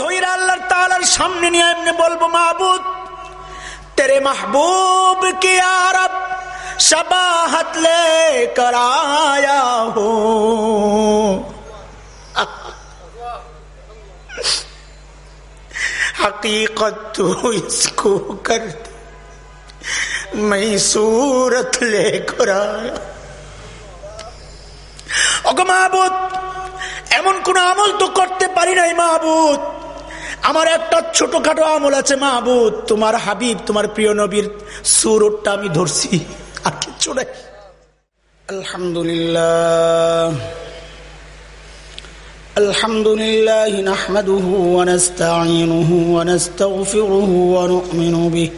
ধৈরা আল্লাহ তালার সামনে নিয়ে এমনি বলবো মাহবুদ তেরে মাহবুব কি আরব शबाहत ले कर आया हो हकीकत तो इसको कर मैं सूरत लेकर आया ওগো মাহবুদ এমন কোন আমল তো করতে পারি নাই মাহবুদ আমার একটা ছোটখাটো আমল আছে মাহবুদ তোমার হাবিব তোমার প্রিয় নবীর সুরটটা আমি ধরছি আর কিচ্ছু নাই আলহামদুলিল্লাহ الحمد لله نحمده ونستعينه ونستغفره ونؤمن به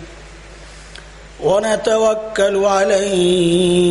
ونتوكل عليه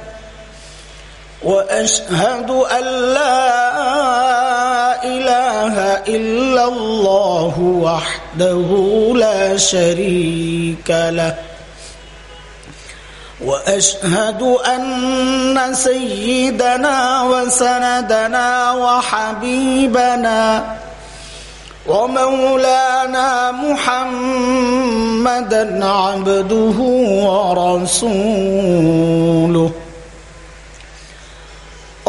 وأشهد أن لا إله إلا الله وحده لا شريك له. وأشهد أن سيدنا وسندنا وحبيبنا ومولانا محمدا عبده ورسوله.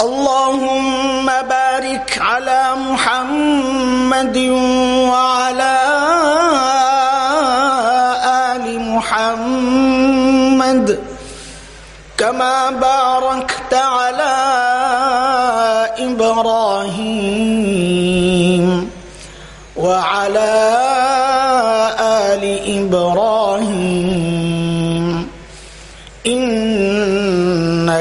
اللهم بارك على محمد وعلى محمد. كما باركت على إبراهيم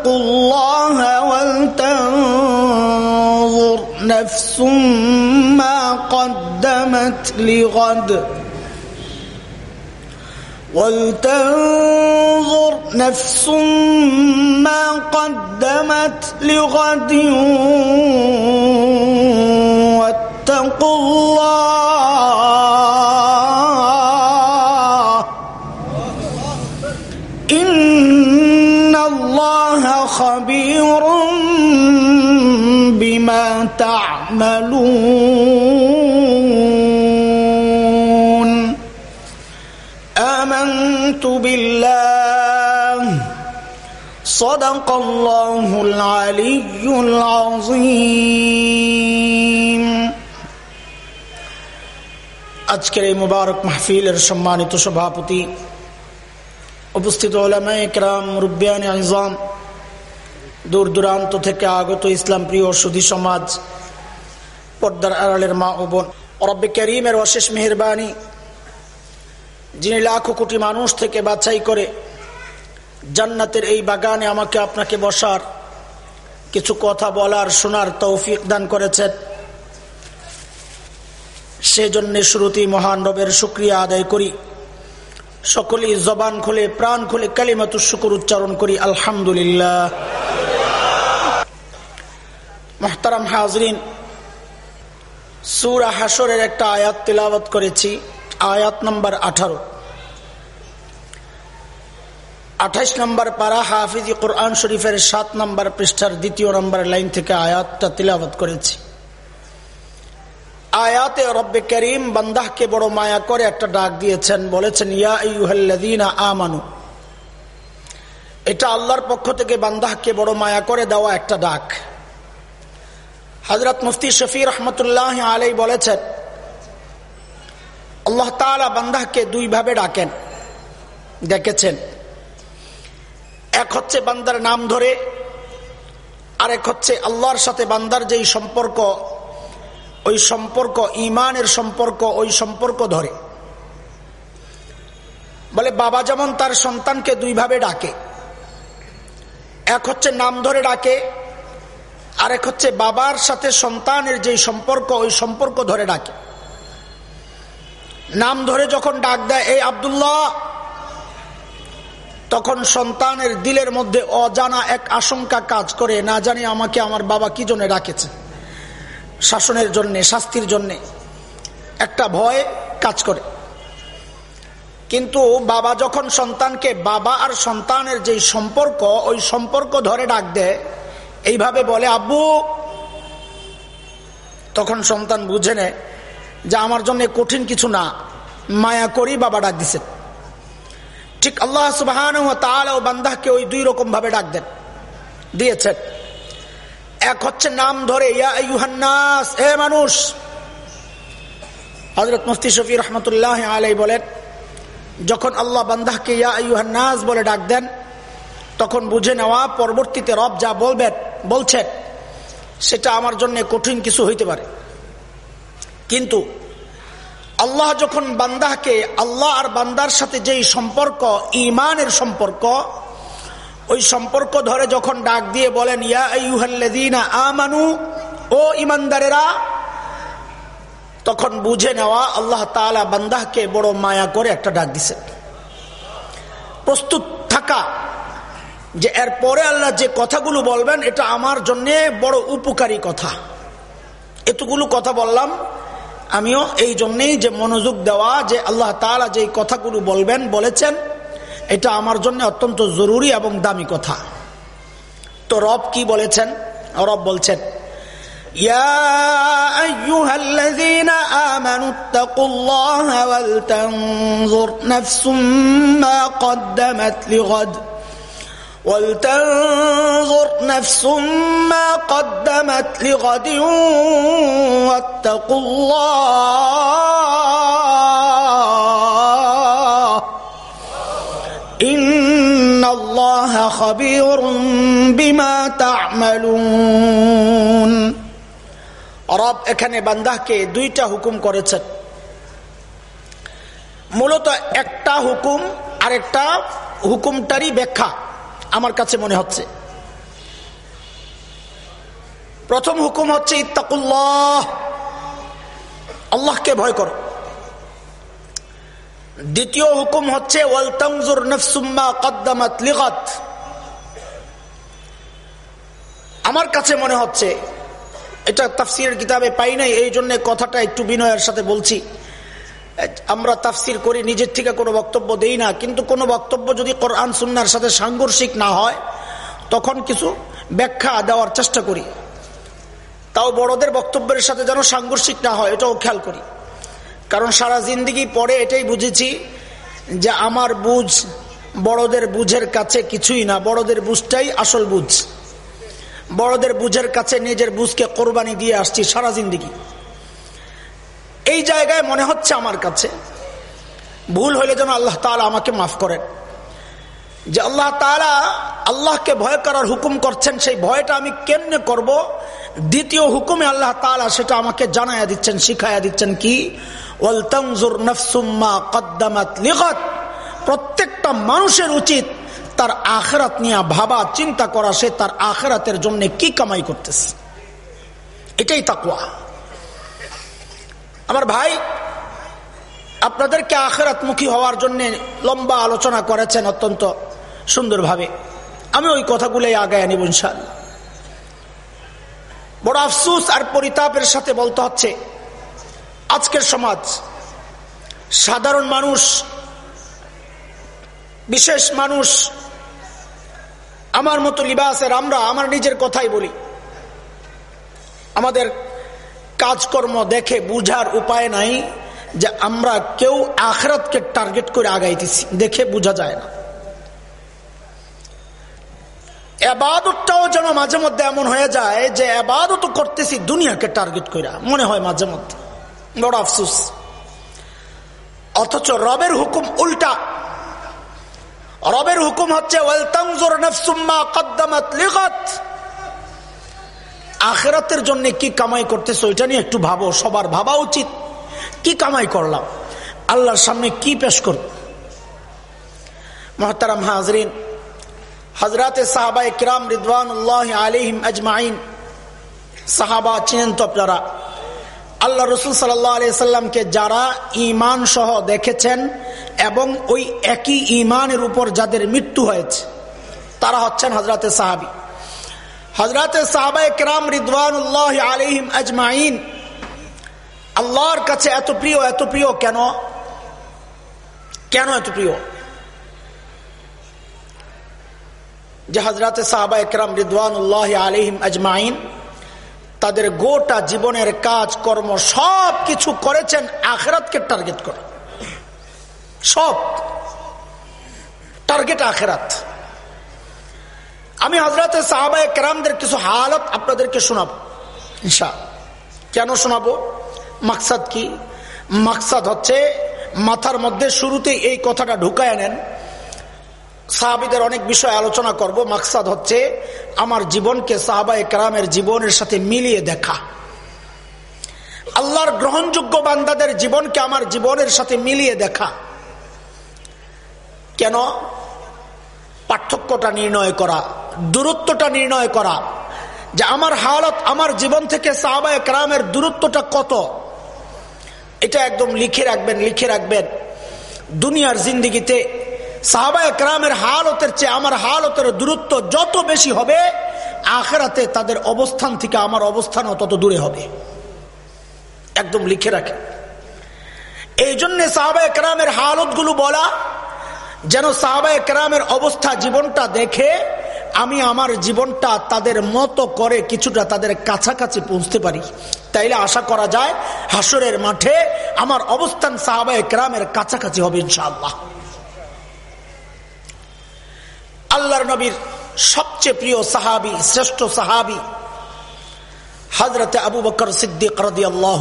اتقوا الله ولتنظر نفس ما قدمت لغد. ولتنظر نفس ما قدمت لغد. واتقوا الله تعملون آمنت بالله صدق الله العلي العظيم আজকের এই মুবারক মাহফিলের সম্মানিত সভাপতি উপস্থিত ওলামায় একরাম রুবিয়ান আজম দূর দূরান্ত থেকে আগত ইসলাম প্রিয় সুধী সমাজ পর্দার আড়ালের মা ও বোন। রব্বে করিমের অশেষ মেহরবানি, যিনি লাখো কোটি মানুষ থেকে বাছাই করে জান্নাতের এই বাগানে আমাকে আপনাকে বসার কিছু কথা বলার, শোনার তৌফিক দান করেছেন। সেজন্য শ্রুতি মহান রবের শুক্রিয়া আদায় করি। সকলেই জবান খুলে, প্রাণ খুলে কালিমাতু শুকুর উচ্চারণ করি, আলহামদুলিল্লাহ। মোহতারাম হাজরিন সুরা হাসরের একটা আয়াত তিলাবত করেছি, আয়াত নম্বর আঠারো। আঠাইশ নম্বর পারা হাফিজি কোরআন শরীফের সাত নম্বর পৃষ্ঠার দ্বিতীয় নম্বর লাইন থেকে আয়াতটা তিলাবত করেছি। আয়াতে রব্বে করিম বান্দাহকে বড় মায়া করে একটা ডাক দিয়েছেন, বলেছেন, ইয়া আমানু। এটা আল্লাহর পক্ষ থেকে বান্দাহকে বড় মায়া করে দেওয়া একটা ডাক। হজরত মুফতি শফি রহমতুল্লাহ আলাই বলেছেন, আল্লাহ তালা বান্দাহকে দুইভাবে ডাকেন। দেখেছেন, এক হচ্ছে বান্দার নাম ধরে, আরেক হচ্ছে আল্লাহর সাথে বান্দার যেই সম্পর্ক, ওই সম্পর্ক ইমানের সম্পর্ক, ওই সম্পর্ক ধরে। বলে বাবা যেমন তার সন্তানকে দুইভাবে ডাকে, এক হচ্ছে নাম ধরে ডাকে আরেক হচ্ছে বাবার সাথে সন্তানের যে সম্পর্ক, ওই সম্পর্ক ধরে ডাকে। নাম ধরে যখন ডাক দেয়, এই আবদুল্লাহ! তখন সন্তানের দিলের মধ্যে অজানা এক আশঙ্কা কাজ করে, না জানি আমাকে আমার বাবা কি জন্য ডাকেছে? শাসনের জন্যে, শাস্তির জন্যে? একটা ভয় কাজ করে। কিন্তু বাবা যখন সন্তানকে, বাবা আর সন্তানের যে সম্পর্ক, ওই সম্পর্ক ধরে ডাক দেয় এইভাবে বলে, আব্বু, তখন সন্তান বুঝে নেয় যে আমার জন্য কঠিন কিছু না। মায়া করি বাবা ডাক দিছে। ঠিক আল্লাহ সুবাহান ও বান্দাহকে ওই দুই রকম ভাবে ডাক দেন। দিয়েছেন। এক হচ্ছে নাম ধরে এ মানুষ। হজরত মুফতি শফি রহমতুল্লাহ আলাই বলেন, যখন আল্লাহ বান্দাহকে ইয়া ইউহান্নাস বলে ডাক দেন তখন বুঝে নেওয়া, পরবর্তীতে রব যা বলবেন বলছেন সেটা আমার জন্য কঠিন কিছু হইতে পারে। কিন্তু আল্লাহ যখন বান্দাকে, আল্লাহ আর বান্দার সাথে যেই সম্পর্ক ইমানের সম্পর্ক, ওই সম্পর্ক ধরে যখন ডাক দিয়ে বলেন, ইয়া আমানু, ও ইমানদারেরা তখন বুঝে নেওয়া, আল্লাহ তালা বান্দাহকে বড় মায়া করে একটা ডাক দিছে। প্রস্তুত থাকা যে এরপরে আল্লাহ যে কথাগুলো বলবেন, এটা আমার জন্য বড় উপকারী কথা। এতগুলো কথা বললাম, আমিও এই জন্যেই যে মনোযোগ দেওয়া, যে আল্লাহ তালা যে কথাগুলো বলবেন, বলেছেন, এটা আমার জন্য অত্যন্ত জরুরি এবং দামি কথা। তো রব কি বলেছেন? রব বলছেন يا ولتنظر نفس ما قدمت لغد ولتنظر نفس ما قدمت لغد واتقوا الله إن الله خبير بما تعملون রব এখানে বান্দাহকে দুইটা হুকুম করেছেন মূলত একটা হুকুম আরেকটা হুকুমটারই ব্যাখ্যা আমার কাছে মনে হচ্ছে। প্রথম হুকুম হচ্ছে, ইত্তাকুল্লাহ। আল্লাহকে ভয় করো। দ্বিতীয় হুকুম হচ্ছে ওয়ালতামজুর নফসুম্মা কদ্দামাত লিগত। আমার কাছে মনে হচ্ছে, এটা তাফসিরের কিতাবে পাই নাই এই জন্য কথাটা একটু বিনয়ের সাথে বলছি। আমরা তাফসির করি, নিজের থেকে কোনো বক্তব্য দেই না। কিন্তু কোনো বক্তব্য যদি কোরআন, সুন্নার সাথে সাংঘর্ষিক না হয়, তখন কিছু ব্যাখ্যা দেওয়ার চেষ্টা করি। তাও বড়দের বক্তব্যের সাথে যেন সাংঘর্ষিক না হয়, এটাও খেয়াল করি। কারণ সারা জিন্দিগি পরে এটাই বুঝেছি যে আমার বুঝ বড়দের বুঝের কাছে কিছুই না। বড়দের বুঝটাই আসল বুঝ। বড়দের বুঝের কাছে নিজের বুঝকে কোরবানি দিয়ে আসছি সারা জিন্দিগি। এই জায়গায় মনে হচ্ছে আমার কাছে। ভুল হইলে যেন আল্লাহ তালা আমাকে মাফ করেন। যে আল্লাহ তালা আল্লাহকে ভয় করার হুকুম করছেন, সেই ভয়টা আমি কেমনে করব? দ্বিতীয় হুকুমে আল্লাহ তালা সেটা আমাকে জানাইয়া দিচ্ছেন, শিখাইয়া দিচ্ছেন কি? প্রত্যেকটা মানুষের উচিত তার আখেরাত নিয়ে ভাবা, চিন্তা করা, সে তার আখেরাতের জন্য কি কামাই করতেছে। এটাই তাকুয়া আমার ভাই, আপনাদেরকে আখেরাতমুখী হওয়ার জন্য লম্বা আলোচনা করেছেন অত্যন্ত সুন্দরভাবে। আমি ওই কথাগুলোই আগায় নিব ইনশাল বড় আফসুস আর পরিতাপের সাথে বলতে হচ্ছে, আজকের সমাজ, সাধারণ মানুষ, বিশেষ মানুষ, আমার মতো লিবাসের আমরা, আমার নিজের কথাই বলি। আমাদের কাজকর্ম দেখে বুঝার উপায় নাই যে আমরা কেউ আখরাতকে টার্গেট করে আগাইতেছি। দেখে বোঝা যায় না। এবাদতটাও যেন মাঝে মধ্যে এমন হয়ে যায় যে এবাদত করতেছি, দুনিয়াকে টার্গেট করে মনে হয় মাঝে মধ্যে। বড় আফসুস। অথচ রবের হুকুম উল্টা। রবের হুকুম হচ্ছে আখেরাতের জন্য কি কামাই করতেছে ওইটা নিয়ে একটু ভাবো, সবার ভাবা উচিত। কি কামাই করলাম? আল্লাহর সামনে কি পেশ করব? মহতারাম হাজরিন হজরতে সাহাবা কিরাম রিদওয়ান আলিহিম আজমাইন, সাহাবা চিনেন তো আপনারা? আল্লাহ রসুল সাল্লামকে যারা ইমান সহ দেখেছেন এবং ওই একই ইমানের উপর যাদের মৃত্যু হয়েছে, তারা হচ্ছেন হজরতে সাহাবি। হজরতে সাহাবা একরাম রিদওয়ানুল্লাহ আলিহিম আজমাইন, আল্লাহর কাছে এত প্রিয় এত প্রিয় কেন? কেন এত প্রিয়? যে হজরতে সাহাবা একরাম রিদওয়ানুল্লাহ আলিহিম আজমাইন তাদের গোটা জীবনের কাজ, কর্ম সব কিছু করেছেন, আখেরাতকে টার্গেট করে। সব। টার্গেট আখেরাত। আমি হজরত সাহাবায় কেরামদের কিছু হালত আপনাদেরকে শোনাবো। ইনশা, কেন শোনাবো? মাকসাদ কি? মাকসাদ হচ্ছে, মাথার মধ্যে শুরুতেই এই কথাটা ঢুকায় নেন। সাহাবিদের অনেক বিষয় আলোচনা করব। মাকসাদ হচ্ছে, আমার জীবনকে সাহাবা একরামের জীবনের সাথে মিলিয়ে দেখা। আল্লাহর গ্রহণযোগ্য বান্দাদের জীবনকে আমার জীবনের সাথে মিলিয়ে দেখা। কেন? পার্থক্যটা নির্ণয় করা, দূরত্বটা নির্ণয় করা। যে আমার হালত, আমার জীবন থেকে সাহাবা একরামের দূরত্বটা কত? এটা একদম লিখে রাখবেন লিখে রাখবেন। দুনিয়ার জিন্দিগিতে সাহাবা একরামের হালতের চেয়ে আমার হালতের দূরত্ব যত বেশি হবে, আখেরাতে তাদের অবস্থান থেকে আমার অবস্থানও তত দূরে হবে। একদম লিখে রাখে এই জন্যে সাহাবা একরামের হালতগুলো বলা যেন সাহাবা একরামের অবস্থা জীবনটা দেখে আমি আমার জীবনটা তাদের মতো করে কিছুটা তাদের কাছাকাছি পৌঁছতে পারি। তাইলে আশা করা যায় হাসরের মাঠে আমার অবস্থান সাহাবা একরামের কাছাকাছি হবে ইনশাআল্লাহ। আল্লাহর নবীর সবচেয়ে প্রিয় সাহাবি, শ্রেষ্ঠ সাহাবি হজরতে আবু বকর সিদ্দিক রদি আল্লাহ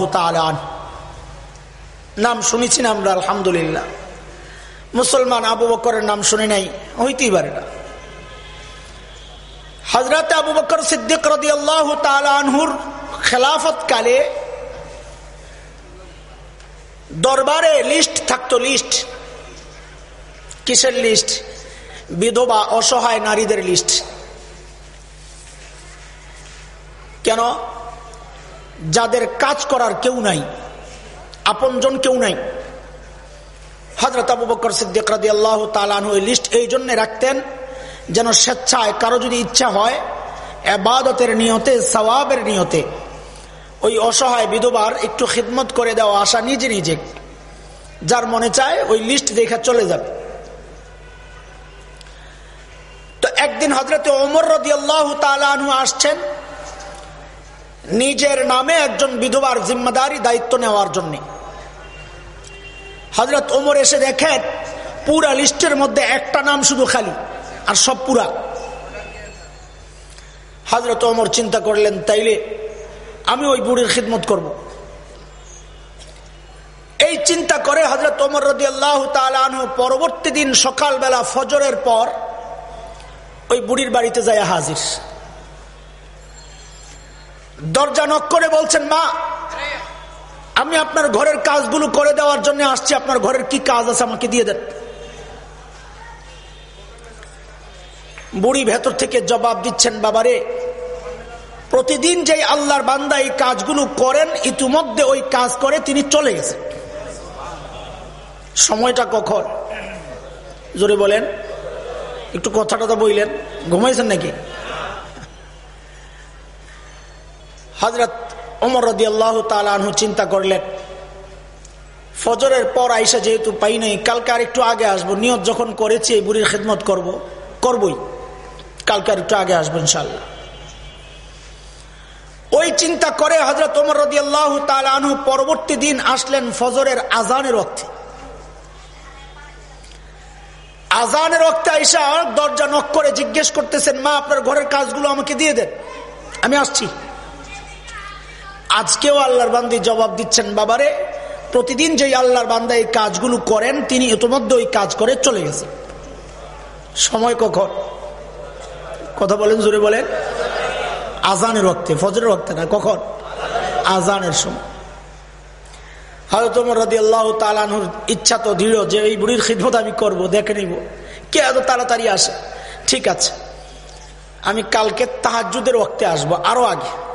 নাম শুনেছি না আমরা, আলহামদুলিল্লাহ। মুসলমান আবু বকরের নাম শুনে নাই, হইতেই পারে না। হজরত আবু বকর সিদ্দিক রদি আল্লাহ তালহুর খেলাফত কালে দরবারে লিস্ট থাকতো, লিস্ট। কিসের লিস্ট? বিধবা, অসহায় নারীদের লিস্ট। কেন? যাদের কাজ করার কেউ নাই, আপনজন কেউ নাই। হজরত আবু বকর সিদ্দিক রাদি আল্লাহ এই লিস্ট এই জন্যে রাখতেন, যেন স্বেচ্ছায় কারও যদি ইচ্ছা হয়, এবাদতের নিয়তে, সওয়াবের নিয়তে, ওই অসহায় বিধবার একটু খিদমত করে দেওয়া আসা নিজে নিজে, যার মনে চায় ওই লিস্ট দেখে চলে যাবে। তো একদিন হজরতে ওমর রদি আল্লাহ তালু আসছেন, নিজের নামে একজন বিধবার জিম্মাদারি দায়িত্ব নেওয়ার জন্য। হজরত ওমর এসে দেখেন, পুরা লিস্টের মধ্যে একটা নাম শুধু খালি, আর সব পুরা হজরত ওমর চিন্তা করলেন, তাইলে আমি ওই বুড়ির খিদমত করব। এই চিন্তা করে হজরত ওমর রদি আল্লাহ তালু পরবর্তী দিন সকালবেলা ফজরের পর ওই বুড়ির বাড়িতে যায় হাজির দরজা নক করে বলছেন, মা আমি আপনার ঘরের কাজগুলো করে দেওয়ার জন্য আসছি। আপনার ঘরের কি কাজ আছে আমাকে দিয়ে দেন। বুড়ি ভেতর থেকে জবাব দিচ্ছেন, বাবারে, প্রতিদিন যে আল্লাহর বান্দা এই কাজগুলো করেন, ইতিমধ্যে ওই কাজ করে তিনি চলে গেছেন। সময়টা কখন? জোরে বলেন। একটু কথাটা তো বইলেন। ঘুমাইছেন নাকি? হজরত অমর রদি আল্লাহ তালু চিন্তা করলেন, ফজরের পর আইসা যেহেতু পাই নাই, কালকে আর একটু আগে আসব, নিয়ত যখন করেছি এই বুড়ির খেদমত করব, করবই, কালকে আর একটু আগে আসব ইনশাল্লাহ ওই চিন্তা করে হজরত ওমর রদি আল্লাহ আনহু পরবর্তী দিন আসলেন ফজরের আজানের অর্থে আজানের অর্থে আইসা দরজা নক করে জিজ্ঞেস করতেছেন, মা, আপনার ঘরের কাজগুলো আমাকে দিয়ে দেন, আমি আসছি। আজকেও আল্লাহর বান্দি জবাব দিচ্ছেন, বাবারে, প্রতিদিন যে আল্লাহর বান্দা এই কাজগুলো করেন, তিনি ইতোমধ্যে ওই কাজ করে চলে গেছেন। সময় কখন? কথা বলেন, জোরে বলেন। আজানের রক্তে, ফজরের রক্তে না, কখন? আজানের সময়। হয়তো আল্লাহ ইচ্ছা তো দৃঢ় যে এই বুড়ির খিদমত আমি করব, দেখে নিব। কে এত তাড়াতাড়ি আসে? ঠিক আছে। আমি কালকে তাহাজুদের ওক্তে আসব, আরও আগে।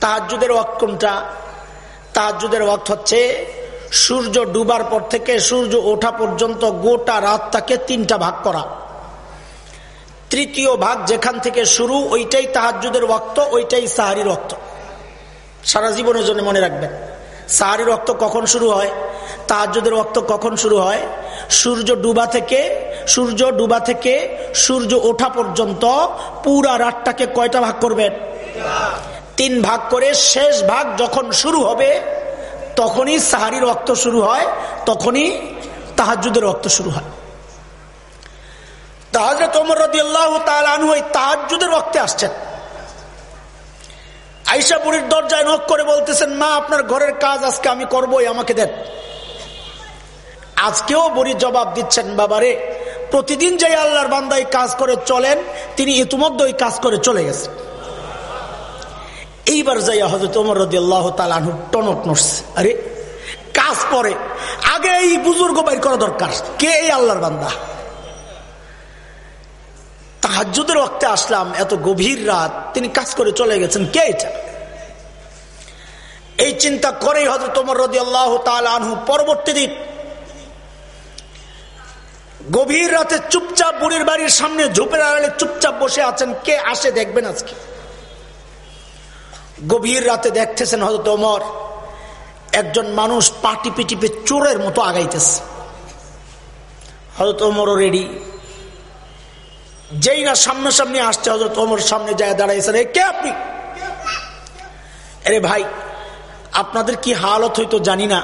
তাহাজুদের ওয়াক্ত কোনটা? তাহাজুদের ওয়াক্ত হচ্ছে সূর্য ডুবার পর থেকে সূর্য ওঠা পর্যন্ত গোটা রাতটাকে তিনটা ভাগ করা। তৃতীয় ভাগ যেখান থেকে শুরু, ওইটাই তাহাজুদের ওয়াক্ত, ওইটাই সাহারির রক্ত সারা জীবনের জন্য মনে রাখবেন। সাহারির রক্ত কখন শুরু হয়? তাহাজুদের রক্ত কখন শুরু হয়? সূর্য ডুবা থেকে, সূর্য ডুবা থেকে সূর্য ওঠা পর্যন্ত পুরা রাতটাকে কয়টা ভাগ করবেন? তিন ভাগ করে শেষ ভাগ যখন শুরু হবে, তখনই সাহারির রক্ত শুরু হয়, তখনই তাহাজুদের রক্ত শুরু হয়। রক্তে আসছেন। দরজায় করে বলতেছেন, মা, আপনার ঘরের কাজ আজকে আমি আমাকে আজকেও জবাব দিচ্ছেন প্রতিদিন যে আল্লাহর বান্দাই কাজ করে চলেন, তিনি ইতিমধ্যে ওই কাজ করে চলে গেছেন। এইবার যাইয়া হজরত ওমর রদি আল্লাহ তালু টনক নড়ছে। আরে, কাজ পরে। আগে এই বুজুর্গ বাইর করা দরকার। কে এই আল্লাহর বান্দা? তাহাজুদের রক্তে আসলাম, এত গভীর রাত। তিনি কাজ করে চলে গেছেন। কে এটা? এই চিন্তা করেই হজরত তোমার রদি আল্লাহ আনহু পরবর্তী দিন গভীর রাতে চুপচাপ বুড়ির বাড়ির সামনে ঝোপের আড়ালে চুপচাপ বসে আছেন। কে আসে দেখবেন আজকে? গভীর রাতে দেখতেছেন হজরত ওমর। একজন মানুষ পাটি পিটিপে চোরের মতো আগাইতেছে। হজরত ওমরও রেডি যেই না সামনাসামনি আসছে হজরত ওমর সামনে যায় দাঁড়াইছে রে কে আপনি? আরে ভাই, আপনাদের কি হালত হইতো জানি না।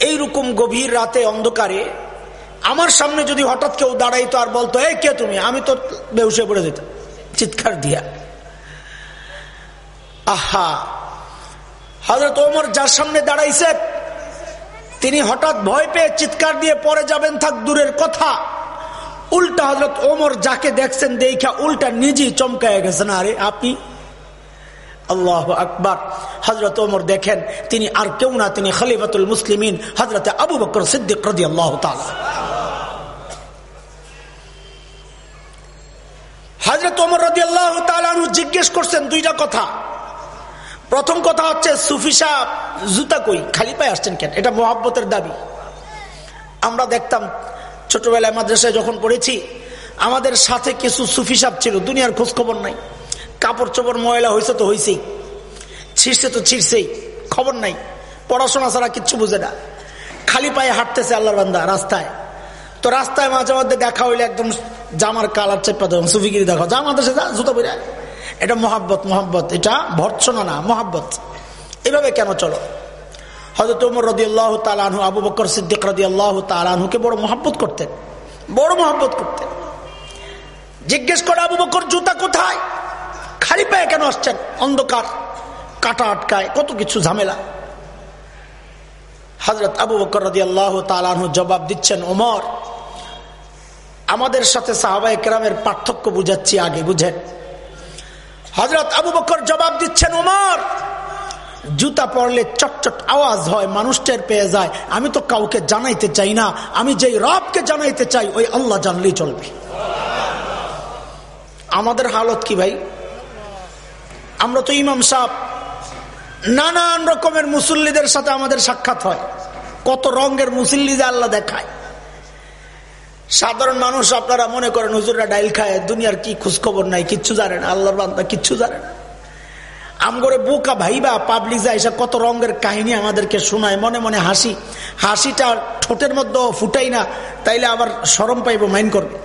এইরকম গভীর রাতে অন্ধকারে আমার সামনে যদি হঠাৎ কেউ দাঁড়াইতো আর বলতো এই কে তুমি? আমি তো বেউসে পড়ে যেতাম। চিৎকার দিয়া। আহা। হজরত ওমর যার সামনে দাঁড়াইছে, তিনি হঠাৎ ভয় পেয়ে চিৎকার দিয়ে পরে যাবেন, থাক দূরের কথা। উল্টা হজরত ওমর যাকে দেখছেন দেখা উল্টা নিজেই চমকায় গেছেন, আরে আপনি? আল্লাহ আকবর। হজরত ওমর দেখেন, তিনি আর কেউ না, তিনি খলিফাতুল মুসলিমিন হজরত আবু বকর সিদ্দিক রদি আল্লাহ হজরত ওমর রদি আল্লাহ জিজ্ঞেস করছেন দুইটা কথা। প্রথম কথা হচ্ছে সুফি সাহ জুতা কই? খালি পায়ে আসছেন কেন? এটা মোহাব্বতের দাবি। আমরা দেখতাম ছোটবেলায় মাদ্রাসায় যখন পড়েছি, আমাদের সাথে কিছু সুফি সাপ ছিল, দুনিয়ার খোঁজ খবর নাই। কাপড় চোপড় ময়লা হয়েছে তো হয়েছেই ছিঁড়ছে তো ছিঁড়ছেই, খবর নাই। পড়াশোনা ছাড়া কিচ্ছু বুঝে না। খালি পায়ে হাঁটতেছে আল্লাহ বান্দা রাস্তায়। তো রাস্তায় মাঝে মধ্যে দেখা হইলে একদম জামার কালার চেপা দেবেন সুফিগিরি দেখো যা মাদ্রাসা যা, জুতো বেরা এটা মোহাব্বত মোহাব্বত, এটা ভর্সনা না, মোহাব্বত। এভাবে কেন চলো? হজরত উমর রদি আল্লাহ আবু বকর সিদ্দিক রদি আল্লাহ বড় করতেন। বড় করতেন। জিজ্ঞেস করে আবু বকর, জুতা কোথায়? খালি পায়ে কেন আসছেন? অন্ধকার, কাটা আটকায়, কত কিছু ঝামেলা। হজরত আবু বকর রদি আল্লাহ তালানহু জবাব দিচ্ছেন, ওমর, আমাদের সাথে সাহাবাই কেরামের পার্থক্য বুঝাচ্ছি আগে, বুঝেন। হজরত আবু বকর জবাব দিচ্ছেন, ওমর, জুতা পরলে চটচট আওয়াজ হয়, মানুষ টের পেয়ে যায়। আমি তো কাউকে জানাইতে চাই না। আমি যেই রবকে জানাইতে চাই, ওই আল্লাহ জানলেই চলবে। আমাদের হালত কি ভাই? আমরা তো ইমাম সাহ নানান রকমের মুসল্লিদের সাথে আমাদের সাক্ষাৎ হয়। কত রঙের মুসল্লিদের আল্লাহ দেখায়। সাধারণ মানুষ আপনারা মনে করেন, হুজুররা ডাইল খায়, দুনিয়ার কি খোঁজখবর নাই, কিচ্ছু জানেন আল্লাহর বান্দা কিচ্ছু জানেন আমগরে বোকা ভাইবা, পাবলিক যা এসব কত রঙের কাহিনী আমাদেরকে শোনায়, মনে মনে হাসি। হাসিটা ঠোঁটের মধ্যে ফুটাই না, তাইলে আবার সরম পাইব, মাইন করবে।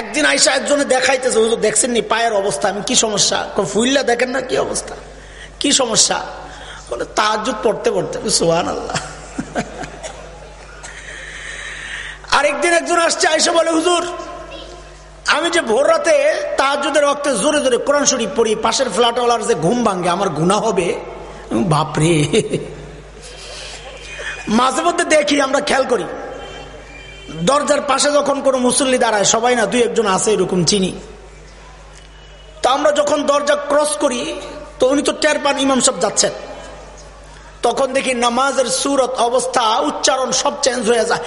একদিন আইসা একজনে দেখাইতেছে দেখছেন নি পায়ের অবস্থা, আমি কি সমস্যা? ফুইল্লা দেখেন না কি অবস্থা? কি সমস্যা? বলে তাজ পড়তে পড়তে সোহান আল্লাহ আরেকদিন একজন আসছে আইসা বলে, হুজুর, আমি যে ভোর রাতে তাহাজুদের রক্তে জোরে জোরে কোরআন শরীফ পড়ি, পাশের ফ্ল্যাটওয়ালার যে ঘুম ভাঙ্গে, আমার গুণা হবে। বাপরে। মাঝে মধ্যে দেখি, আমরা খেয়াল করি, দরজার পাশে যখন কোনো মুসল্লি দাঁড়ায়, সবাই না দুই একজন আছে এরকম চিনি। তো আমরা যখন দরজা ক্রস করি, তো উনি তো টের পান ইমাম সব যাচ্ছেন। তখন দেখি নামাজের সুরত অবস্থা, উচ্চারণ সব চেঞ্জ হয়ে যায়।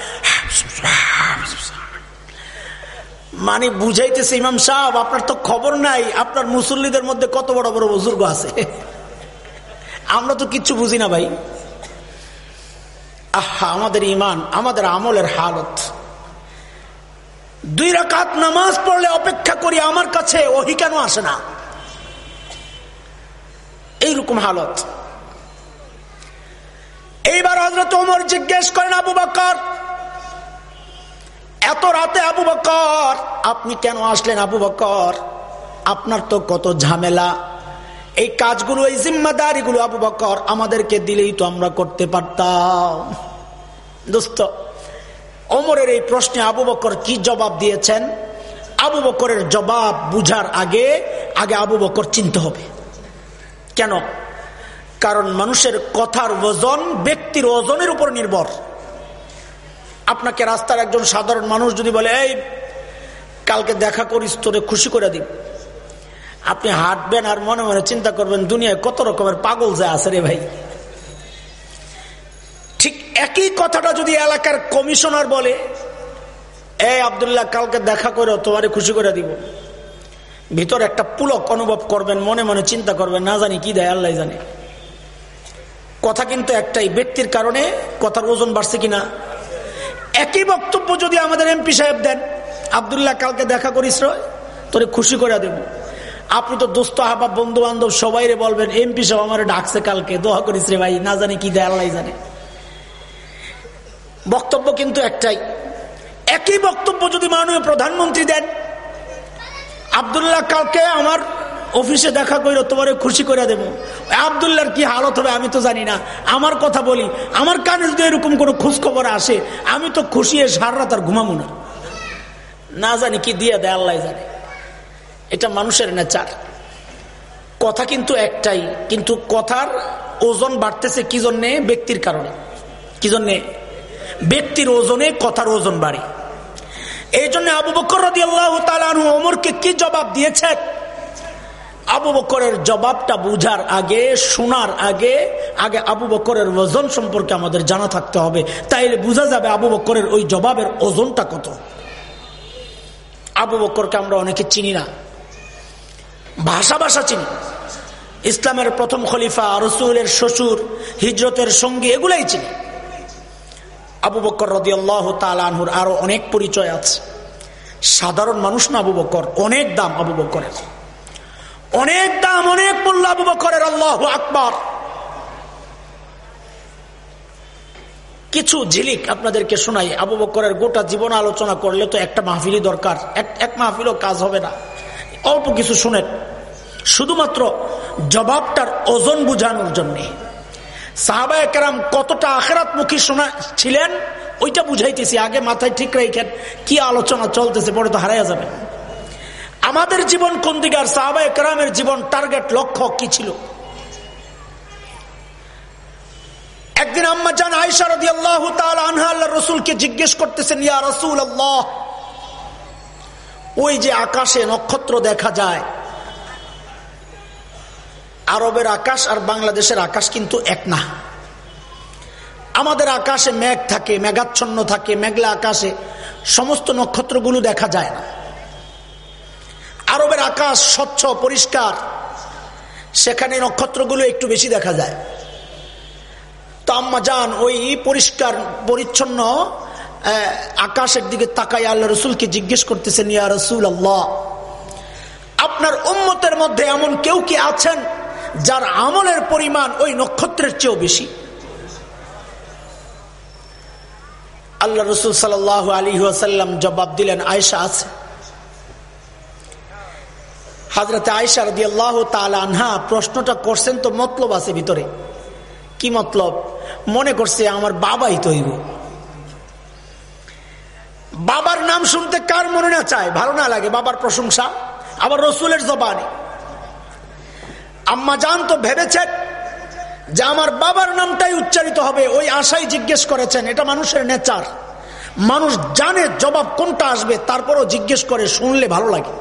মানে বুঝাইতেছে ইমাম সাহেব, আপনার তো খবর নাই, আপনার মুসল্লিদের মধ্যে কত বড় বড় বুজুর্গ আছে। আমরা তো কিচ্ছু বুঝি না ভাই। আহা, আমাদের ইমান, আমাদের আমলের হালত। দুই রাকাত নামাজ পড়লে অপেক্ষা করি, আমার কাছে ওহি কেন আসে না? এইরকম হালত। এইবার হজরত ওমর জিজ্ঞেস করেন, আবু বাক্কর এত রাতে আবু বকর, আপনি কেন আসলেন আবু বকর? আপনার তো কত ঝামেলা। এই কাজগুলো, এই জিম্মাদারিগুলো আবু বকর, আমাদেরকে দিলেই তো আমরা করতে পারতাম। দোস্ত অমরের এই প্রশ্নে আবু বকর কি জবাব দিয়েছেন? আবু বকরের জবাব বুঝার আগে আগে আবু বকর চিনতে হবে। কেন? কারণ মানুষের কথার ওজন ব্যক্তির ওজনের উপর নির্ভর। আপনাকে রাস্তার একজন সাধারণ মানুষ যদি বলে, এই, কালকে দেখা করিস, তোরে খুশি করে দিব আপনি হাঁটবেন আর মনে মনে চিন্তা করবেন, দুনিয়ায় কত রকমের পাগল যায় আছে রে ভাই? ঠিক একই কথাটা যদি এলাকার কমিশনার বলে, এই আবদুল্লাহ, কালকে দেখা করে তোমারে খুশি করে দিব। ভিতর একটা পুলক অনুভব করবেন, মনে মনে চিন্তা করবেন, না জানি কি দেয় আল্লাহ জানে। কথা কিন্তু একটাই, ব্যক্তির কারণে কথার ওজন বাড়ছে কিনা? একই বক্তব্য যদি আমাদের এমপি সাহেব দেন, আবদুল্লাহ কালকে দেখা করিস তোরে খুশি করে দেব। আপনি তো দোস্ত হাবা বন্ধু বান্ধব সবাই রে বলবেন, এমপি সাহেব আমার ডাকছে কালকে, দোয়া করিস রে ভাই, না জানি কি দেয় আল্লাহ জানে। বক্তব্য কিন্তু একটাই। একই বক্তব্য যদি মাননীয় প্রধানমন্ত্রী দেন, আবদুল্লাহ কালকে আমার অফিসে দেখা করে তোমার খুশি করে দেবো। আবদুল্লার কি হালত হবে আমি তো জানি না। আমার কথা বলি, আমার কানে যদি এরকম কোনো খোঁজ খবর আসে, আমি তো খুশি সার রাত আর ঘুমাবো না। না জানি কি দিয়ে দেয়, আল্লাহ জানে। এটা মানুষের নেচার। কথা কিন্তু একটাই, কিন্তু কথার ওজন বাড়তেছে কি জন্যে? ব্যক্তির কারণে। কি জন্যে? ব্যক্তির ওজনে কথার ওজন বাড়ে। এই জন্য আবু বকর রদি আল্লাহ তালু অমরকে কি জবাব দিয়েছেন আবু বকরের জবাবটা বুঝার আগে, শোনার আগে আগে আবু বকরের ওজন সম্পর্কে আমাদের জানা থাকতে হবে। তাইলে বোঝা যাবে আবু বকরের ওই জবাবের ওজনটা কত। আবু বকরকে আমরা অনেকে চিনি না। ভাষা ভাষা চিনি। ইসলামের প্রথম খলিফা, রসুলের শ্বশুর, হিজরতের সঙ্গী, এগুলাই চিনি। আবু বকর রদিয়াল্লাহ তালানহুর আরও অনেক পরিচয় আছে। সাধারণ মানুষ না আবু বকর, অনেক দাম আবু বকরের। অনেক দাম, অনেক মূল্য আবু বকরের আল্লাহ আকবর। কিছু ঝিলিক আপনাদেরকে শোনাই, আবু বকরের গোটা জীবন আলোচনা করলে তো একটা মাহফিলই দরকার। এক মাহফিলও কাজ হবে না। অল্প কিছু শুনেন। শুধুমাত্র জবাবটার ওজন বুঝানোর জন্য। সাহাবা একরাম কতটা আখেরাতমুখী শোনা ছিলেন, ওইটা বুঝাইতেছি। আগে মাথায় ঠিক রেখেন কি আলোচনা চলতেছে, পরে তো হারাইয়া যাবে আমাদের জীবন কোন দিকে আর সাহাবা একরামের জীবন টার্গেট লক্ষ্য কি ছিল? একদিন আম্মা জান আয়সা রদি আল্লাহ আনহা আল্লাহ রসুলকে জিজ্ঞেস করতেছেন, ইয়া রসুল আল্লাহ ওই যে আকাশে নক্ষত্র দেখা যায়, আরবের আকাশ আর বাংলাদেশের আকাশ কিন্তু এক না। আমাদের আকাশে মেঘ থাকে, মেঘাচ্ছন্ন থাকে, মেঘলা আকাশে সমস্ত নক্ষত্রগুলো দেখা যায় না। আরবের আকাশ স্বচ্ছ, পরিষ্কার। সেখানে নক্ষত্রগুলো একটু বেশি দেখা যায়। তো আম্মা যান ওই পরিষ্কার, পরিচ্ছন্ন আকাশের দিকে তাকাই আল্লাহ রসুলকে জিজ্ঞেস করতেছেন, ইয়া রসুল আল্লাহ আপনার উম্মতের মধ্যে এমন কেউ কি আছেন যার আমলের পরিমাণ ওই নক্ষত্রের চেয়েও বেশি? আল্লাহ রসুল সাল আলী আসাল্লাম জবাব দিলেন আয়সা আছে। হাজরতে আয়সা রদি আল্লাহ আনহা প্রশ্নটা করছেন তো মতলব আছে ভিতরে। কি মতলব? মনে করছে আমার বাবাই তো হইব। বাবার নাম শুনতে কার মনে না চায়? ভালো না লাগে বাবার প্রশংসা। আবার রসুলের জবানে। আম্মা জান তো ভেবেছেন যে আমার বাবার নামটাই উচ্চারিত হবে, ওই আশাই জিজ্ঞেস করেছেন, এটা মানুষের নেচার। মানুষ জানে জবাব কোনটা আসবে, তারপরও জিজ্ঞেস করে, শুনলে ভালো লাগে।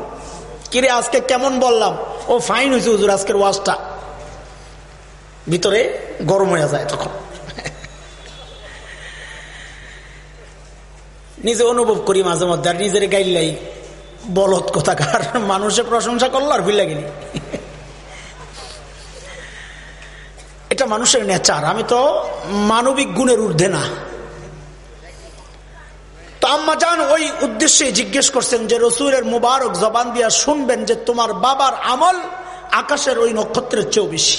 কিরে, আজকে কেমন বললাম? ও ফাইন হয়েছে হুজুর, আজকের ওয়াজটা। ভিতরে গরম হয়ে যায় তখন। নিজে অনুভব করি মাঝে মধ্যে, আর নিজের গাইলাই বলত কোথাকার। মানুষের প্রশংসা করল আর ভুল লাগেনি এটা মানুষের নেচার। আমি তো মানবিক গুণের ঊর্ধ্বে না। তো আম্মা যান ওই উদ্দেশ্যে জিজ্ঞেস করছেন যে রসুলের মুবারক জবান দিয়া শুনবেন যে তোমার বাবার আমল আকাশের ওই নক্ষত্রের চেয়েও বেশি।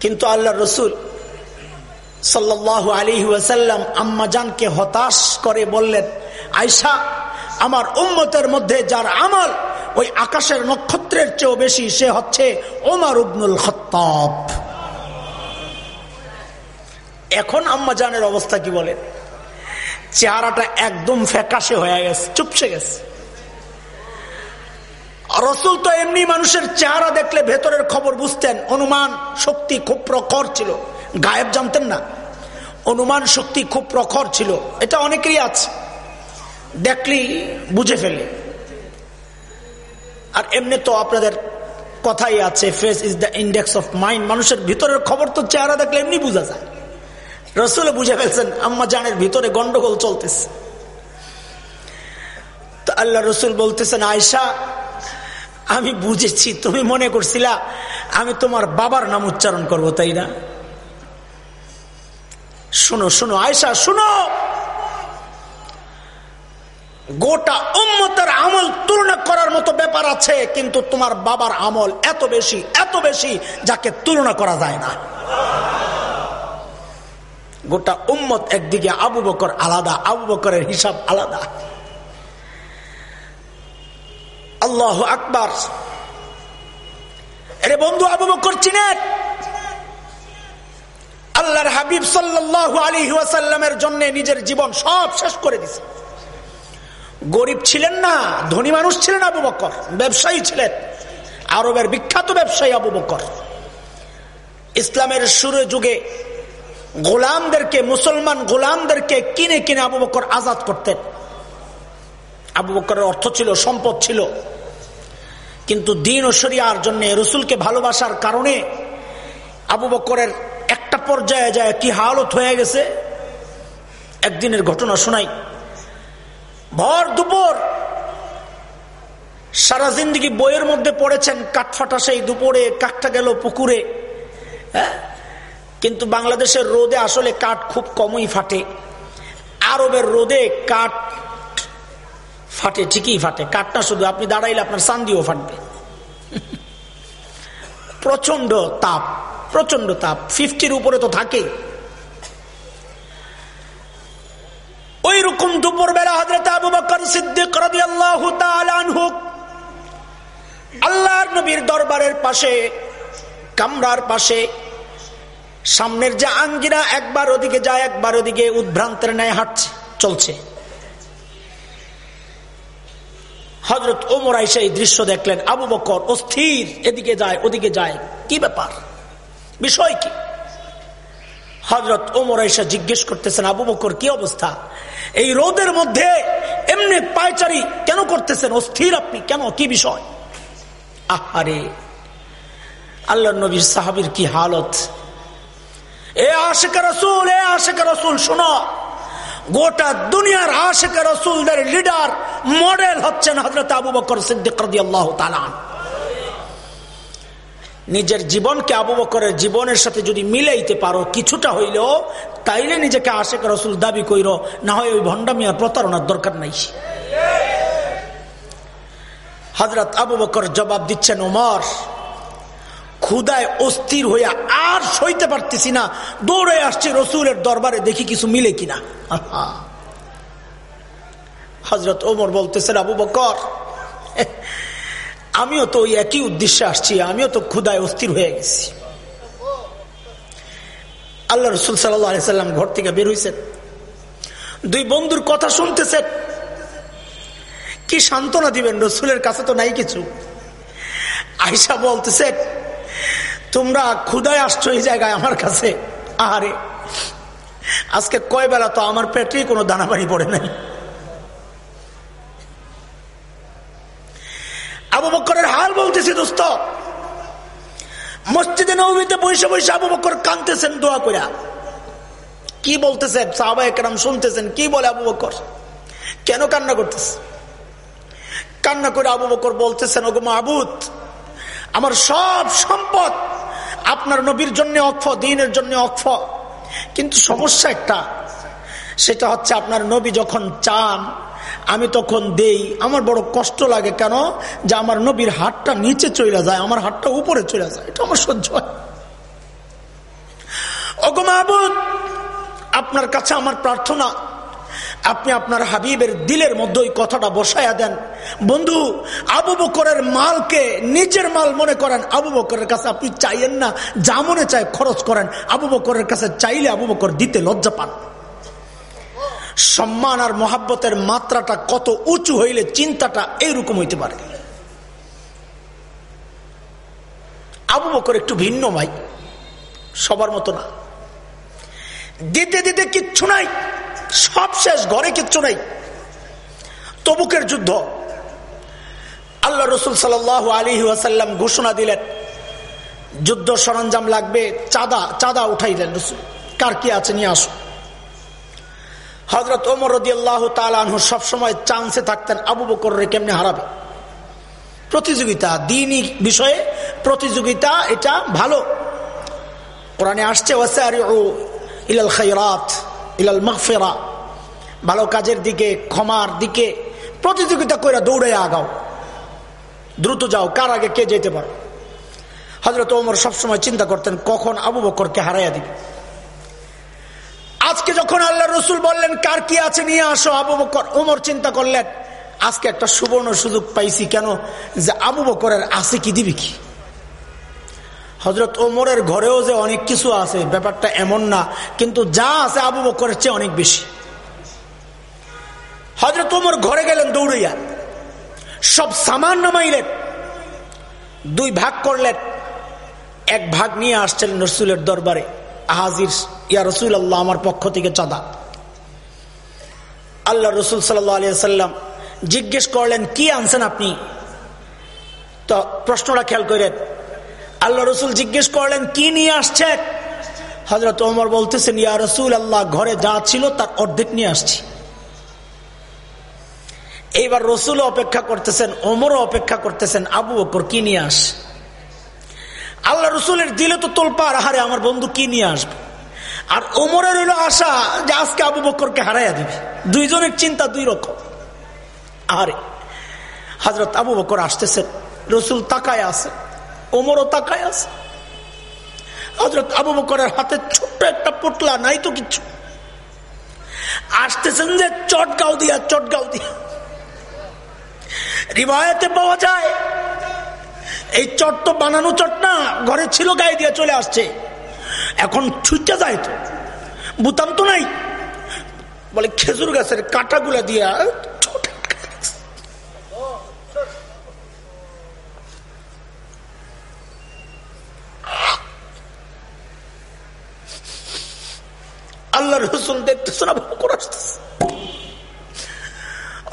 কিন্তু আল্লাহ রসুল সাল্লাহ আলী ওয়াসাল্লাম আম্মাজানকে হতাশ করে বললেন আয়সা আমার উম্মতের মধ্যে যার আমল ওই আকাশের নক্ষত্রের চেয়েও বেশি সে হচ্ছে ওমার উবনুল খত্তাব। এখন আম্মাজানের অবস্থা কি বলেন? চেহারাটা একদম ফ্যাকাশে হয়ে গেছে, চুপসে গেছে। রসুল তো এমনি মানুষের চেহারা দেখলে ভেতরের খবর বুঝতেন, অনুমান শক্তি খুব প্রখর ছিল। গায়েব জানতেন না, অনুমান শক্তি খুব প্রখর ছিল। এটা অনেকেরই আছে দেখলি বুঝে ফেলে। আর এমনি তো আপনাদের কথাই আছে, face is the index of mind, মানুষের ভিতরের খবর তো চেহারা দেখলে এমনি বোঝা যায়। রসুল বুঝে ফেলছেন, আম্মা জানের ভিতরে গন্ডগোল চলতেছে। তো আল্লাহ রসুল বলতেছেন আয়সা আমি বুঝেছি, তুমি মনে করছিলা আমি তোমার বাবার নাম উচ্চারণ করব, তাই না? শুনো শুনো আয়সা শুনো! গোটা উম্মতের আমল তুলনা করার মতো ব্যাপার আছে, কিন্তু তোমার বাবার আমল এত বেশি এত বেশি, যাকে তুলনা করা যায় না। গোটা উম্মত একদিকে আবু বকর আলাদা, আবু বকরের হিসাব আলাদা। আল্লাহ আকবার। এরে বন্ধু, আবু বকর চিনেন আল্লাহর হাবিব সাল্লাহ আলী ওয়াসাল্লামের জন্য নিজের জীবন সব শেষ করে দিছে। গরিব ছিলেন না, ধনী মানুষ ছিলেন আবু বকর, ব্যবসায়ী ছিলেন। আরবের বিখ্যাত ব্যবসায়ী আবু বকর। ইসলামের শুরু যুগে গোলামদেরকে, মুসলমান গোলামদেরকে কিনে কিনে আবু বকর আজাদ করতেন। আবু বকরের অর্থ ছিল, সম্পদ ছিল। কিন্তু দিন ও শরিয়ার জন্য রসুলকে ভালোবাসার কারণে আবু বকরের একটা পর্যায়ে যায় কি হালত হয়ে গেছে। একদিনের ঘটনা শোনাই। ভর দুপুর, সারা জিন্দিগি বইয়ের মধ্যে পড়েছেন, কাঠফাটা সেই দুপুরে, কাঠটা গেল পুকুরে হ্যাঁ? কিন্তু বাংলাদেশের রোদে আসলে কাঠ খুব কমই ফাটে। আরবের রোদে কাঠ ফাটে, ঠিকই ফাটে। কাঠটা শুধু, আপনি দাঁড়াইলে আপনার চান্দিও ফাটবে। প্রচণ্ড তাপ প্রচণ্ড তাপ। ফিফটির উপরে তো থাকে। ওই রকম দুপুর বেলা হজরত আবু বকর সিদ্দিক আল্লাহর নবীর দরবারের পাশে, কামরার পাশে সামনের যে আঙ্গিনা একবার ওদিকে যায়, একবার ওদিকে উদ্ভ্রান্তের ন্যায় হাঁটছে, চলছে। হজরত ওমর আইসা এই দৃশ্য দেখলেন, আবু বকর অস্থির, এদিকে যায়, ওদিকে যায়। কি ব্যাপার? বিষয় কি? হজরত ওমর আইসা জিজ্ঞেস করতেছেন, আবু বকর, কি অবস্থা? এই রোদের মধ্যে এমনি পায়চারি কেন করতেছেন? অস্থির আপনি কেন? কি বিষয়? আহারে আল্লাহ নবীর সাহাবির কি হালত? এ আশেখ রসুল, এ আশেখ রসুল, শোনো। গোটা দুনিয়ার আশেখ রসুলদের লিডার মডেল হচ্ছেন হজরত আবু বকর সিদ্দিক আল্লাহ নিজের জীবনকে আবু বকরের জীবনের সাথে যদি মিলাইতে পারো, কিছুটা হইলেও তাইলে নিজেকে আশেখ রসুল দাবি কইর, না হয় ওই ভণ্ডামিয়ার প্রতারণার দরকার নাই। হজরত আবু বকর জবাব দিচ্ছেন ওমর ক্ষুদায় অস্থির হইয়া আর সইতে পারতেছি না। দৌড়ে আসছে রসুলের দরবারে, দেখি কিছু মিলে কিনা। হজরত ওমর বলতেছেন, আবু বকর, আমিও তো ওই একই উদ্দেশ্যে আসছি, আমিও তো ক্ষুদায় অস্থির হয়ে গেছি। আল্লাহ রসুল সাল্লাম ঘর থেকে বের হয়েছেন দুই বন্ধুর কথা শুনতেছেন। কি সান্ত্বনা দিবেন? রসুলের কাছে তো নাই কিছু। আইসা বলতেছে তোমরা ক্ষুদায় আসছো এই জায়গায় আমার কাছে। আহারে। আজকে কয় বেলা তো আমার পেটে কোনো দানা বাড়ি পড়ে নাই। আবু বকরের হাল বলতেছি, দোস্ত। মসজিদে নবীতে বসে বসে আবু বকর কানতেছেন দোয়া করে কি বলতেছেন? সাহবা একরাম শুনতেছেন, কি বলে আবু বকর কেন কান্না করতেছে? কান্না করে আবু বকর বলতেছেন, ওগো মাহবুদ আমার সব সম্পদ আপনার নবীর জন্য অক্ষ, দিনের জন্য অক্ষ। কিন্তু সমস্যা একটা, সেটা হচ্ছে আপনার নবী যখন চান, আমি তখন দেই। আমার বড় কষ্ট লাগে, কেন? যে আমার নবীর হাতটা নিচে চলে যায়, আমার হাতটা উপরে চলে যায়। এটা আমার সহ্য হয়। আপনার কাছে আমার প্রার্থনা। আপনি আপনার হাবিবের দিলের মধ্যে ওই কথাটা বসাইয়া দেন। বন্ধু, আবু বকরের মালকে নিজের মাল মনে করেন, আবু বকরের কাছে আপনি চাইয়েন না, যা মনে চায় খরচ করেন। আবু বকরের কাছে চাইলে আবু বকর দিতে লজ্জা পান। সম্মান আর মহাব্বতের মাত্রাটা কত উঁচু হইলে চিন্তাটা এইরকম হইতে পারে। আবু বকর একটু ভিন্ন ভাই, সবার মতো না। দিতে দিতে কিচ্ছু নাই। সব শেষ, ঘরে কিচ্ছু নাই। তবুকের যুদ্ধ। আল্লাহ রসুল সাল আলী ওয়াসাল্লাম ঘোষণা দিলেন, যুদ্ধ সরঞ্জাম লাগবে, চাঁদা চাঁদা উঠাইলেন রসুল। কার কি আছে নিয়ে আসো। হজরত ওমর রদি আল্লাহ তালু সবসময় চান্সে থাকতেন আবু বকর কেমনে হারাবে। প্রতিযোগিতা, দিনই বিষয়ে প্রতিযোগিতা, এটা ভালো। কোরআনে আসছে ওয়াসে আর ইলাল খাইরাত ইলাল মহফেরা ভালো কাজের দিকে, ক্ষমার দিকে, প্রতিযোগিতা করে দৌড়ে আগাও। দ্রুত যাও, কার আগে কে যেতে পারো? হজরত ওমর সবসময় চিন্তা করতেন, কখন আবু বকরকে হারাইয়া দিবে। আজকে যখন আল্লাহ রসুল বললেন, কার কি আছে নিয়ে আসো, আবু বকর, ওমর চিন্তা করলেন, আজকে একটা সুবর্ণ সুযোগ পাইছি কেন? যে আবু বকরের আছে কি দিবি কি? হজরত ওমরের ঘরেও যে অনেক কিছু আছে, ব্যাপারটা এমন না, কিন্তু যা আছে আবু বকরের চেয়ে অনেক বেশি। হজরত ওমর ঘরে গেলেন দৌড়াইয়া। সব সামান নামাইলেন, দুই ভাগ করলেন, এক ভাগ নিয়ে আসছেন রসুলের দরবারে, হাজির, ইয়া রসুল আল্লাহ আমার পক্ষ থেকে চাঁদা। আল্লাহ রসুল সাল্লাম জিজ্ঞেস করলেন, কি আনছেন আপনি? তো প্রশ্নটা খেয়াল করেন আল্লাহ রসুল জিজ্ঞেস করলেন, কি নিয়ে আসছে? হজরত ওমর বলতেছেন, ইয়া রসুল আল্লাহ ঘরে যা ছিল তার অর্ধেক নিয়ে আসছি। এইবার রসুল অপেক্ষা করতেছেন, ওমরও অপেক্ষা করতেছেন, আবু বকর, কি নিয়ে আস? আল্লাহ রসুলের দিলে তো তোলপার হারে আমার বন্ধু কি নিয়ে আসবে? আর ওমরের হইল আশা যে আজকে আবু বকরকে হারাইয়া দিবে। দুইজনের চিন্তা দুই রকম। আরে হজরত আবু বকর আসতেছেন, রসুল তাকায় আছে। ওমরও তাকায় আছে। হজরত আবু বকরের হাতে ছোট্ট একটা পোটলা নাই তো কিছু। আসতেছেন যে চটগাও দিয়া চটগাও দিয়া। রিবায়তে পাওয়া যায়, এই চট তো বানানো চট না, ঘরে ছিল, গায়ে দিয়ে চলে আসছে। এখন ছুটতে যায় তো, বুতাম তো নাই। বলে খেজুর গাছের কাঁটাগুলা দিয়া আল্লাহ রসুল দেখতেছে না বকর আসতেছে।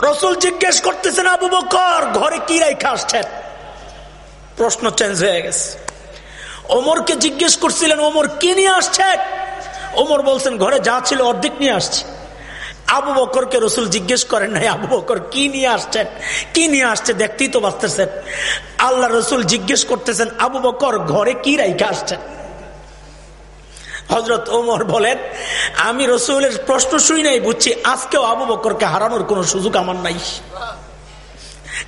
রসুল জিজ্ঞেস করতেছেন, আবু বকর, ঘরে কি রেখে আসছেন? প্রশ্ন চেঞ্জ হয়ে গেছে। ওমরকে জিজ্ঞেস করছিলেন, ওমর কি নিয়ে আসছেন? ওমর বলছেন, ঘরে যা ছিল অর্ধেক নিয়ে আসছে। আবু বকরকে রসুল জিজ্ঞেস করেন নাই আবু বকর কি নিয়ে আসছেন? কি নিয়ে আসছে? দেখতেই তো বাঁচতেছেন আল্লাহ রসুল জিজ্ঞেস করতেছেন, আবু বকর, ঘরে কি রাইখা আসছেন? হজরত ওমর বলেন, আমি রসুলের প্রশ্ন শুই নাই, বুঝছি। আজকেও আবু বকরকে হারানোর কোন সুযোগ আমার নাই।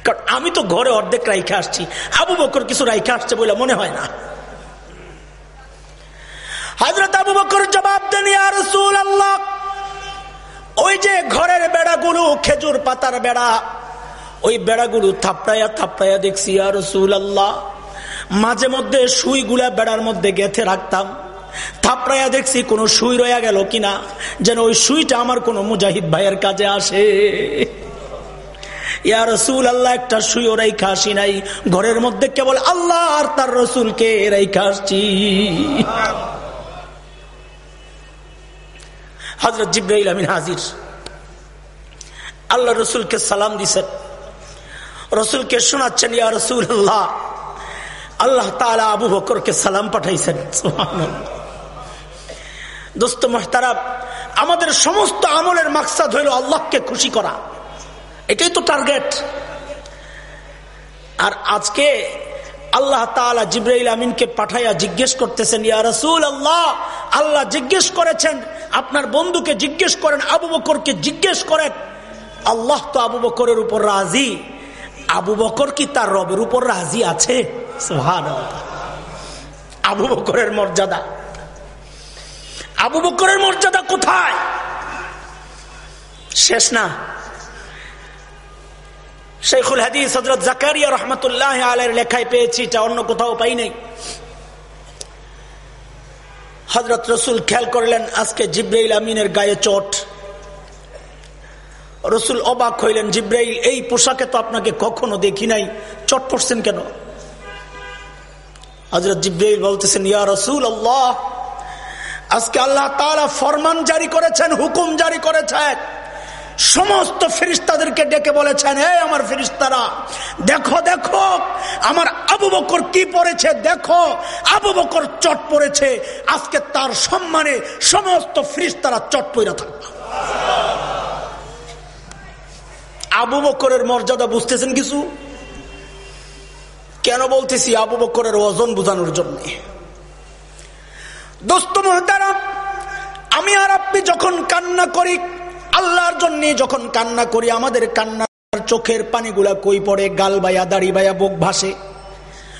কারণ আমি তো ঘরে অর্ধেক রাইখে আসছি। আবু বকর কিছু রাইখে আসছে বলে মনে হয় না। হাজরত আবু বকর জবাব দেন রসুল আল্লাহ ওই যে ঘরের বেড়াগুলো, খেজুর পাতার বেড়া, ওই বেড়াগুলো থাপড়াইয়া থাপড়াইয়া দেখছি আর রসুল আল্লাহ মাঝে মধ্যে সুইগুলা বেড়ার মধ্যে গেথে রাখতাম। থাপড়াইয়া দেখছি কোনো সুই রয়া গেল কিনা, যেন ওই সুইটা আমার কোনো মুজাহিদ ভাইয়ের কাজে আসে। ইয়া রসুল আল্লাহ একটা সুই ওরাই খাসি নাই, ঘরের মধ্যে কেবল আল্লাহ আর তার রসুলকে এরাই খাসছি হজরত জিব্রাইল আমিন হাজির আল্লাহ রসুলকে সালাম দিছেন, রসুলকে শোনাচ্ছেন, ইয়া রসুল আল্লাহ আল্লাহ তালা আবু বকরকে সালাম পাঠাইছেন দোস্ত মহতারাব আমাদের সমস্ত আমলের মাকসাদ হইল আল্লাহকে খুশি করা। এটাই তো টার্গেট। আর আজকে আল্লাহ তালা জিব্রাইল আমিনকে পাঠাইয়া জিজ্ঞেস করতেছেন, ইয়া রসুল আল্লাহ আল্লাহ জিজ্ঞেস করেছেন, আপনার বন্ধুকে জিজ্ঞেস করেন, আবু বকরকে জিজ্ঞেস করেন। আল্লাহ তো আবু বকরের উপর রাজি। আবু বকর কি তার রবের উপর রাজি আছে? আবু বকরের মর্যাদা। আবু বকরের মর্যাদা কোথায়? শেষ না। শেখুল হাদিস হজরত জাকারিয়া রহমতুল্লাহ আলের লেখায় পেয়েছি, এটা অন্য কোথাও পাই নাই। হজরত রসুল খেয়াল করলেন, আজকে জিব্রাইল আমিনের গায়ে চোট। রসুল অবাক হইলেন, জিব্রাইল, এই পোশাকে তো আপনাকে কখনো দেখি নাই, চট পড়ছেন কেন? হজরত জিব্রাইল বলতেছেন, ইয়া রসুল আল্লাহ আজকে আল্লাহ তারা ফরমান জারি করেছেন, হুকুম জারি করেছেন। সমস্ত ফিরিস্তাদেরকে ডেকে বলেছেন, হে আমার ফিরিস্তারা, দেখো দেখো, আমার আবু বকর কি পড়েছে, দেখো, আবু বকর চট পড়েছে, আজকে তার সম্মানে সমস্ত ফিরিস্তারা চট পইরা থাকবে। আবু বকরের মর্যাদা বুঝতেছেন কিছু? কেন বলতেছি আবু বকরের ওজন বোঝানোর জন্য? দোস্ত মহতারা আমি আর আপনি যখন কান্না করি, আল্লাহর জন্য যখন কান্না করি, আমাদের কান্নার চোখের পানিগুলা কই পড়ে? গাল বায়া, দাড়ি বায়া, বুক ভাসে।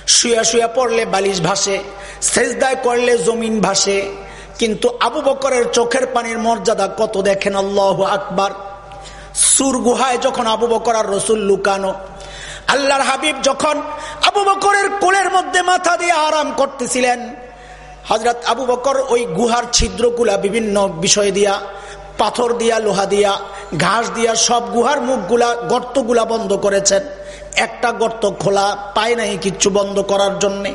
শুয়া শুয়া পড়লে বালিশ ভাসে, সেজদায় করলে জমিন ভাসে। কিন্তু আবু বকরের চোখের পানির মর্যাদা কত দেখেন? আল্লাহ আকবার। সুর গুহায় যখন আবু বকর আর রসুল লুকানো, আল্লাহর হাবিব যখন আবু বকরের কোলের মধ্যে মাথা দিয়ে আরাম করতেছিলেন হজরত আবু বকর ওই গুহার ছিদ্রগুলা বিভিন্ন বিষয় দিয়া, পাথর দিয়া, লোহা দিয়া, ঘাস দিয়া সব গুহার মুখগুলা, গর্তগুলা বন্ধ করেছেন। একটা গর্ত খোলা, পায় নাই কিচ্ছু বন্ধ করার জন্যে।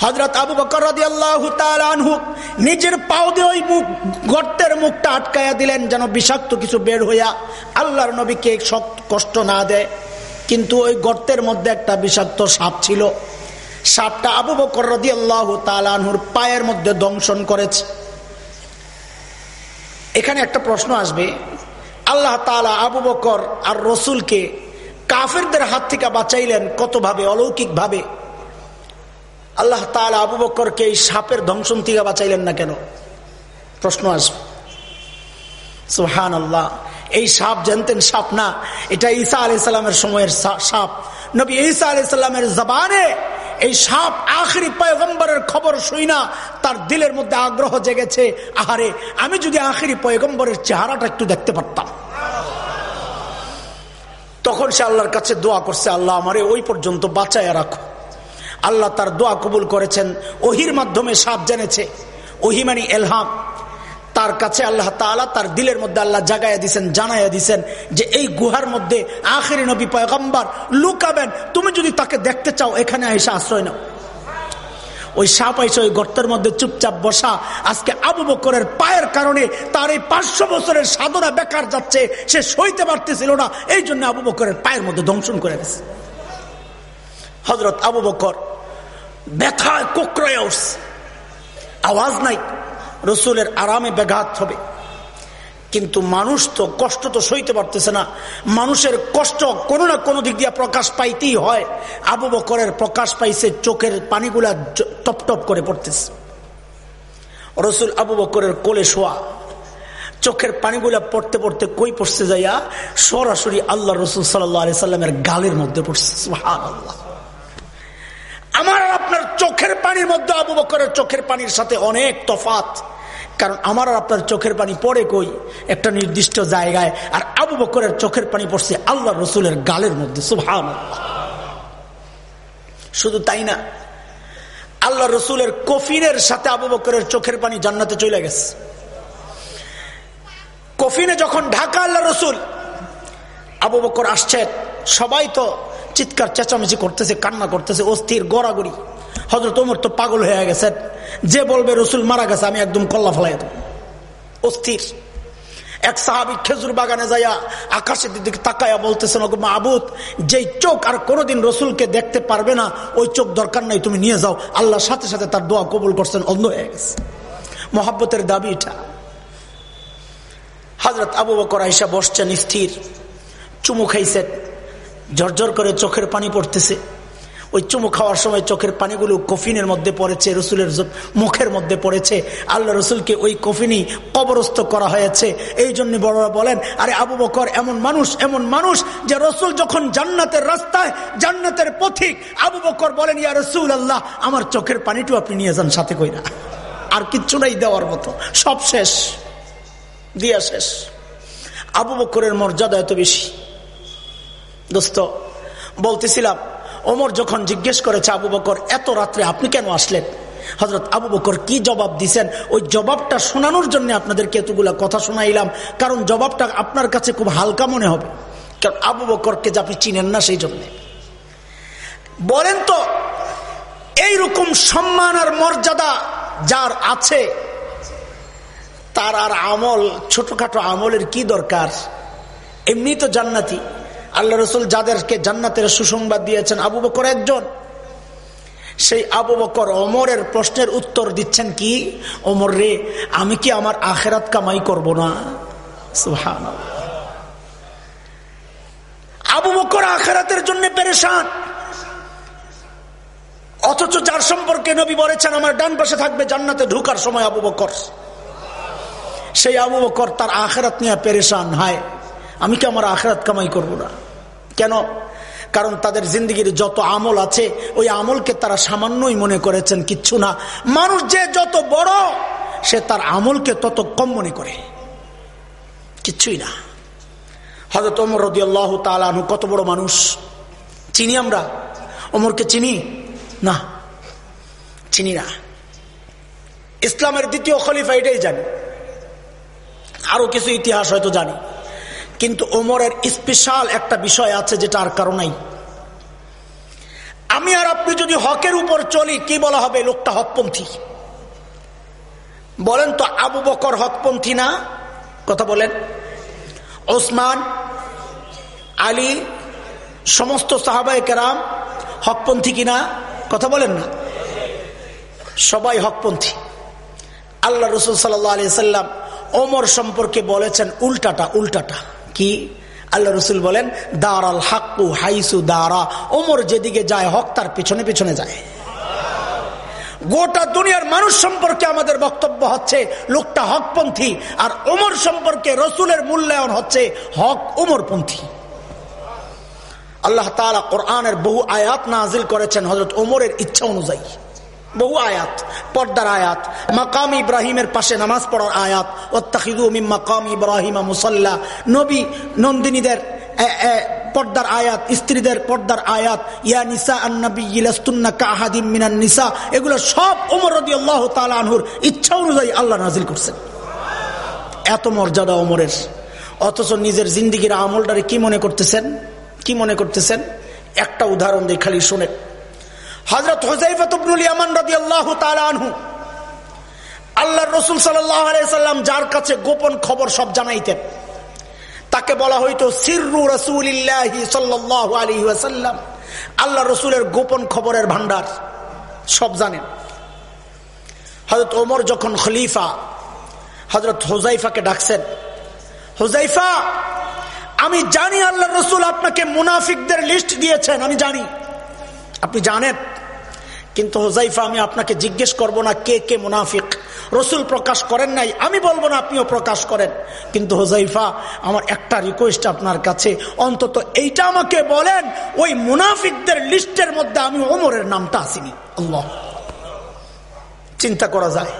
হজরত আবু বকর আনহু নিজের পাও দিয়ে ওই মুখ, গর্তের মুখটা আটকাইয়া দিলেন যেন বিষাক্ত কিছু বের হইয়া আল্লাহর নবীকে শক্ত কষ্ট না দেয়। কিন্তু ওই গর্তের মধ্যে একটা বিষাক্ত সাপ ছিল। সাপটা আবু বকর রদি আল্লাহ তালানহুর পায়ের মধ্যে দংশন করেছে। এখানে একটা প্রশ্ন আসবে, আল্লাহ তালা আবু বকর আর রসুলকে কাফেরদের হাত থেকে বাঁচাইলেন কতভাবে, অলৌকিকভাবে? আল্লাহ তালা আবু বকরকে এই সাপের ধ্বংসন থেকে বাঁচাইলেন না কেন? প্রশ্ন আসবে। সুহান আল্লাহ এই সাপ জানতেন সাপ না, এটা ঈসা আলি সাল্লামের সময়ের সাপ। নবী ঈসা আলি সাল্লামের জবানে এই সাপ আখরি পয়গম্বরের খবর শুই না, তার দিলের মধ্যে আগ্রহ জেগেছে। আহারে, আমি যদি আখরি পয়গম্বরের চেহারাটা একটু দেখতে পারতাম। তখন সে আল্লাহর কাছে দোয়া করছে, আল্লাহ আমারে ওই পর্যন্ত বাঁচায় রাখো। আল্লাহ তার দোয়া কবুল করেছেন। ওহির মাধ্যমে সাপ জেনেছে। ওহিমানি এলহাম তার কাছে আল্লাহ তালা তার দিলের মধ্যে আল্লাহ জাগাইয়া দিছেন, জানাইয়া দিছেন যে এই গুহার মধ্যে আখেরি নবী পয়গম্বর লুকাবেন। তুমি যদি তাকে দেখতে চাও, এখানে এসে আশ্রয় নাও। ওই সাপ আইসে ওই গর্তের মধ্যে চুপচাপ বসা, আজকে আবু বকরের পায়ের কারণে তার এই পাঁচশো বছরের সাধনা বেকার যাচ্ছে, সে সইতে পারতেছিল না, এই জন্য আবু বকরের পায়ের মধ্যে দংশন করে গেছে। হজরত আবু বকর ব্যথায় উঠছে। আওয়াজ নাই। রসুলের আরামে ব্যাঘাত হবে। কিন্তু মানুষ তো কষ্ট তো সইতে পারতেছে না। মানুষের কষ্ট কোনো না কোনো দিক দিয়ে প্রকাশ পাইতেই হয়। আবু বকরের প্রকাশ পাইছে, চোখের পানিগুলা টপ টপ করে পড়তেছে। রসুল আবু বকরের কোলে শোয়া। চোখের পানিগুলা পড়তে পড়তে কই পড়ছে যাইয়া? সরাসরি আল্লাহ রসুল সাল্লাহ সাল্লামের গালের মধ্যে পড়ছে। আল্লাহ আমার আর আপনার চোখের পানির মধ্যে আবু বকরের চোখের পানির সাথে অনেক তফাত। কারণ আমার আর আপনার চোখের পানি পড়ে কই? একটা নির্দিষ্ট জায়গায় আর আবু বকরের চোখের পানি পড়ছে আল্লাহ রসুলের গালের মধ্যে সুভান শুধু তাই না আল্লাহ রসুলের কফিনের সাথে আবু বকরের চোখের পানি জান্নাতে চলে গেছে। কফিনে যখন ঢাকা আল্লাহ রসুল, আবু বকর আসছেন, সবাই তো চিৎকার, চেঁচামেচি করতেছে, কান্না করতেছে, অস্থির, গড়াগড়ি। হজরত ওমর তো পাগল হয়ে গেছেন। যে বলবে রসুল মারা গেছে, আমি একদম কল্লা ফেলাই দেব। অস্থির। এক সাহাবি খেজুর বাগানে যাইয়া আকাশের দিকে তাকাইয়া বলতেছেন ওকে যেই চোখ আর কোনোদিন রসুলকে দেখতে পারবে না, ওই চোখ দরকার নাই, তুমি নিয়ে যাও। আল্লাহর সাথে সাথে তার দোয়া কবুল করছেন, অন্ধ হয়ে গেছে। মহাব্বতের দাবি এটা। হাজরত আবু বকর আইসা বসছেন, স্থির। চুমু খাইছেন। ঝরঝর করে চোখের পানি পড়তেছে। ওই চুমু খাওয়ার সময় চোখের পানিগুলো কফিনের মধ্যে পড়েছে, রসুলের মুখের মধ্যে পড়েছে। আল্লাহ রসুলকে ওই কফিনি কবরস্থ করা হয়েছে। এই জন্য বড়রা বলেন, আরে আবু বকর, এমন মানুষ এমন মানুষ যে রসুল যখন জান্নাতের রাস্তায়, জান্নাতের পথিক, আবু বকর বলেন, ইয়া রসুল আল্লাহ আমার চোখের পানিটু আপনি নিয়ে যান সাথে কইরা। আর কিচ্ছু নাই দেওয়ার মতো। সব শেষ, দিয়া শেষ। আবু বকরের মর্যাদা এত বেশি। দোস্ত, বলতেছিলাম, ওমর যখন জিজ্ঞেস করেছে আবু বকর, এত রাত্রে আপনি কেন আসলেন? হজরত আবু বকর কি জবাব দিছেন? ওই জবাবটা শোনানোর জন্য আপনাদেরকে এতগুলা কথা শোনাইলাম, কারণ জবাবটা আপনার কাছে খুব হালকা মনে হবে। কারণ আবু বকরকে যে আপনি চিনেন না সেই জন্য। বলেন তো, এইরকম সম্মান আর মর্যাদা যার আছে, তার আর আমল, ছোটখাটো আমলের কি দরকার? এমনি তো জান্নাতি। আল্লাহ রসুল যাদেরকে জান্নাতের সুসংবাদ দিয়েছেন, আবু বকর একজন। সেই আবু বকর অমরের প্রশ্নের উত্তর দিচ্ছেন কি? অমর রে, আমি কি আমার আখেরাত কামাই করব না? আবু বকর আখেরাতের জন্য পেরেশান। অথচ যার সম্পর্কে নবী বলেছেন, আমার ডান পাশে থাকবে জান্নাতে ঢুকার সময় আবু বকর। সেই আবু বকর তার আখেরাত নিয়ে পেরেশান হায়। আমি কি আমার আখেরাত কামাই করব না? কেন? কারণ তাদের জিন্দগির যত আমল আছে, ওই আমলকে তারা সামান্যই মনে করেছেন কিচ্ছু না। মানুষ যে যত বড়, সে তার আমলকে তত কম মনে করে। কিচ্ছুই না। হজরত ওমর রদি আল্লাহ তালু কত বড় মানুষ। চিনি আমরা? ওমরকে চিনি? না। চিনি না। ইসলামের দ্বিতীয় খলিফা এটাই জানি। আরও কিছু ইতিহাস হয়তো জানি। কিন্তু ওমরের স্পেশাল একটা বিষয় আছে যেটা আর কারণেই আমি আর আপনি যদি হকের উপর চলি, কি বলা হবে? লোকটা হকপন্থী। বলেন তো, আবু বকর হকপন্থী না? কথা বলেন। ওসমান, আলী, সমস্ত সাহাবাই কেরাম হকপন্থী কিনা? কথা বলেন না। সবাই হকপন্থী। আল্লাহ রসুল সাল্লাহ আলি সাল্লাম ওমর সম্পর্কে বলেছেন, উল্টাটা উল্টাটা। কি? আল্লাহ রসুল বলেন, দারাল হাক্কু হাইসু দারা। ওমর যেদিকে যায়, হক তার পিছনে পিছনে যায়। গোটা দুনিয়ার মানুষ সম্পর্কে আমাদের বক্তব্য হচ্ছে, লোকটা হকপন্থী, আর ওমর সম্পর্কে রসুলের মূল্যায়ন হচ্ছে, হক ওমরপন্থী। আল্লাহ তালা কোরআনের বহু আয়াত নাজিল করেছেন হজরত ওমরের ইচ্ছা অনুযায়ী। বহু আয়াত, পর্দার আয়াত। মাকাম ইব্রাহিমের পাশে নামাজ পড়ার আয়াত। ওত্তাহিদুমিম মাকাম ইব্রাহিমা মুসল্লা। নবী নন্দিনীদের পর্দার আয়াত, স্ত্রীদের পর্দার আয়াত। ইয়া নিসা আন্নবিনা কাহাদিম মিনান নিসা। এগুলো সব ওমর রদি আল্লাহ তালুর ইচ্ছা অনুযায়ী আল্লাহ নাজিল করছেন। এত মর্যাদা ওমরের অথচ নিজের জিন্দিগির আমলটারে কি মনে করতেছেন? কি মনে করতেছেন? একটা উদাহরণ দিয়ে খালি শোনেন। হজরত হুজাইফাতুবনুল ইয়ামান আনহু। আল্লাহর সাল্লাম যার কাছে গোপন খবর সব জানাইতেন। তাকে বলা হইতো আল্লাহ রসুলের গোপন খবরের ভান্ডার সব জানেন। হজরত ওমর যখন খলিফা হজরত হোজাইফাকে ডাকছেন হোজাইফা আমি জানি আল্লাহ রসুল আপনাকে মুনাফিকদের লিস্ট দিয়েছেন, আমি জানি। আপনি জানেন, কিন্তু হোজাইফা আমি আপনাকে জিজ্ঞেস করব না কে কে মুনাফিক। রসুল প্রকাশ করেন নাই, আমি বলব না আপনিও প্রকাশ করেন। কিন্তু হোজাইফা আমার একটা রিকোয়েস্ট আপনার কাছে। অন্তত এইটা আমাকে বলেন, ওই মুনাফিকদের লিস্টের মধ্যে আমি ওমরের নামটা আসিনি। আল্লাহ। চিন্তা করা যায়।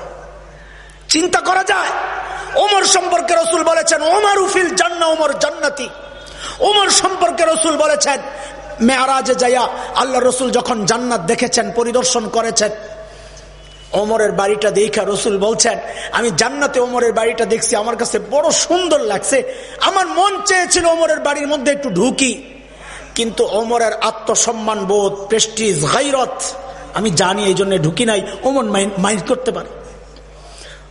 চিন্তা করা যায়। ওমর সম্পর্কে রসুল বলেছেন, ওমর উফিল জান্না, ওমর জান্নাতি। ওমর সম্পর্কে রসুল বলেছেন মেয়ারাজে যাইয়া আল্লাহ রসুল যখন জান্নাত দেখেছেন, পরিদর্শন করেছেন, ওমরের বাড়িটা দেখা রসুল বলছেন, আমি জান্নাতে ওমরের বাড়িটা দেখছি, আমার কাছে বড় সুন্দর লাগছে, আমার মন চেয়েছিল ওমরের বাড়ির মধ্যে একটু ঢুকি। কিন্তু ওমরের আত্মসম্মান বোধ প্রেস্টিজ গাইরত আমি জানি এই জন্য ঢুকি নাই, ওমর মাইন্ড করতে পারে।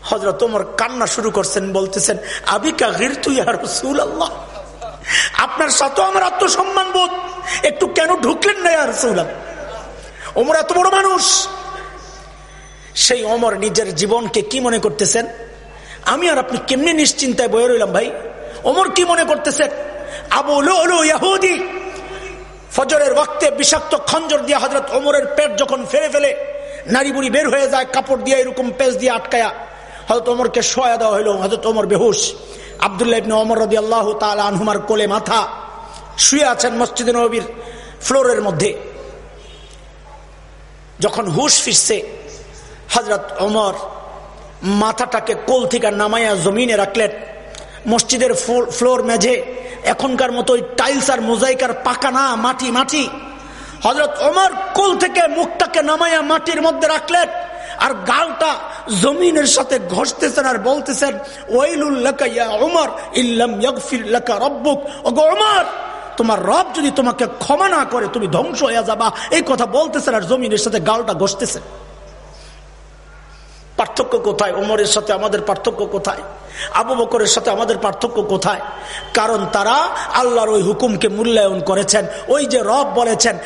হজরত ওমর কান্না শুরু করছেন, বলতেছেন, আবিকা গির তুই আর রসুল আল্লাহ আপনার সাথে আমার আত্মসম্মান বোধ। একটু কেন ঢুকলেন না আর রসুল ওমর এত বড় মানুষ। সেই অমর নিজের জীবনকে কি মনে করতেছেন? আমি আর আপনি কেমনি নিশ্চিন্তায় বয়ে রইলাম ভাই? অমর কি মনে করতেছেন? আবু ইয়াহুদি ফজরের ওয়াক্তে বিষাক্ত খঞ্জর দিয়ে হজরত ওমরের পেট যখন ফেলে ফেলে নারী বুড়ি বের হয়ে যায়, কাপড় দিয়ে এরকম পেজ দিয়ে আটকায়া হজরত ওমরকে শোয়া দেওয়া হইল হজরত ওমর বেহুশ। আবদুল্লাহ ইবনে ওমর রদি আল্লাহ তালা আনহুমার কোলে মাথা শুয়ে আছেন মসজিদ নবীর ফ্লোরের মধ্যে। যখন হুশ ফিরছে হজরত ওমর মাথাটাকে কোল থেকে নামাইয়া জমিনে রাখলেন। মসজিদের ফ্লোর মেঝে এখনকার মতো ওই টাইলস আর মোজাইকার পাকা না, মাটি মাটি। হজরত ওমর কোল থেকে মুখটাকে নামাইয়া মাটির মধ্যে রাখলেন। আর গালটা জমিনের সাথে ঘষতেছেন আর বলতেছেন ওমর তোমার রব যদি তোমাকে ক্ষমা না করে, তুমি ধ্বংস হয়ে যাবা। এই কথা বলতেছেন আর জমিনের সাথে গালটা ঘষতেছেন। পার্থক্য কোথায় ওমরের সাথে আমাদের পার্থক্য কোথায় আবু বকরের সাথে আমাদের পার্থক্য কোথায় কারণ তারা আল্লাহর ওই হুকুমকে মূল্যায়ন করেছেন ওই যে রব বলেছেন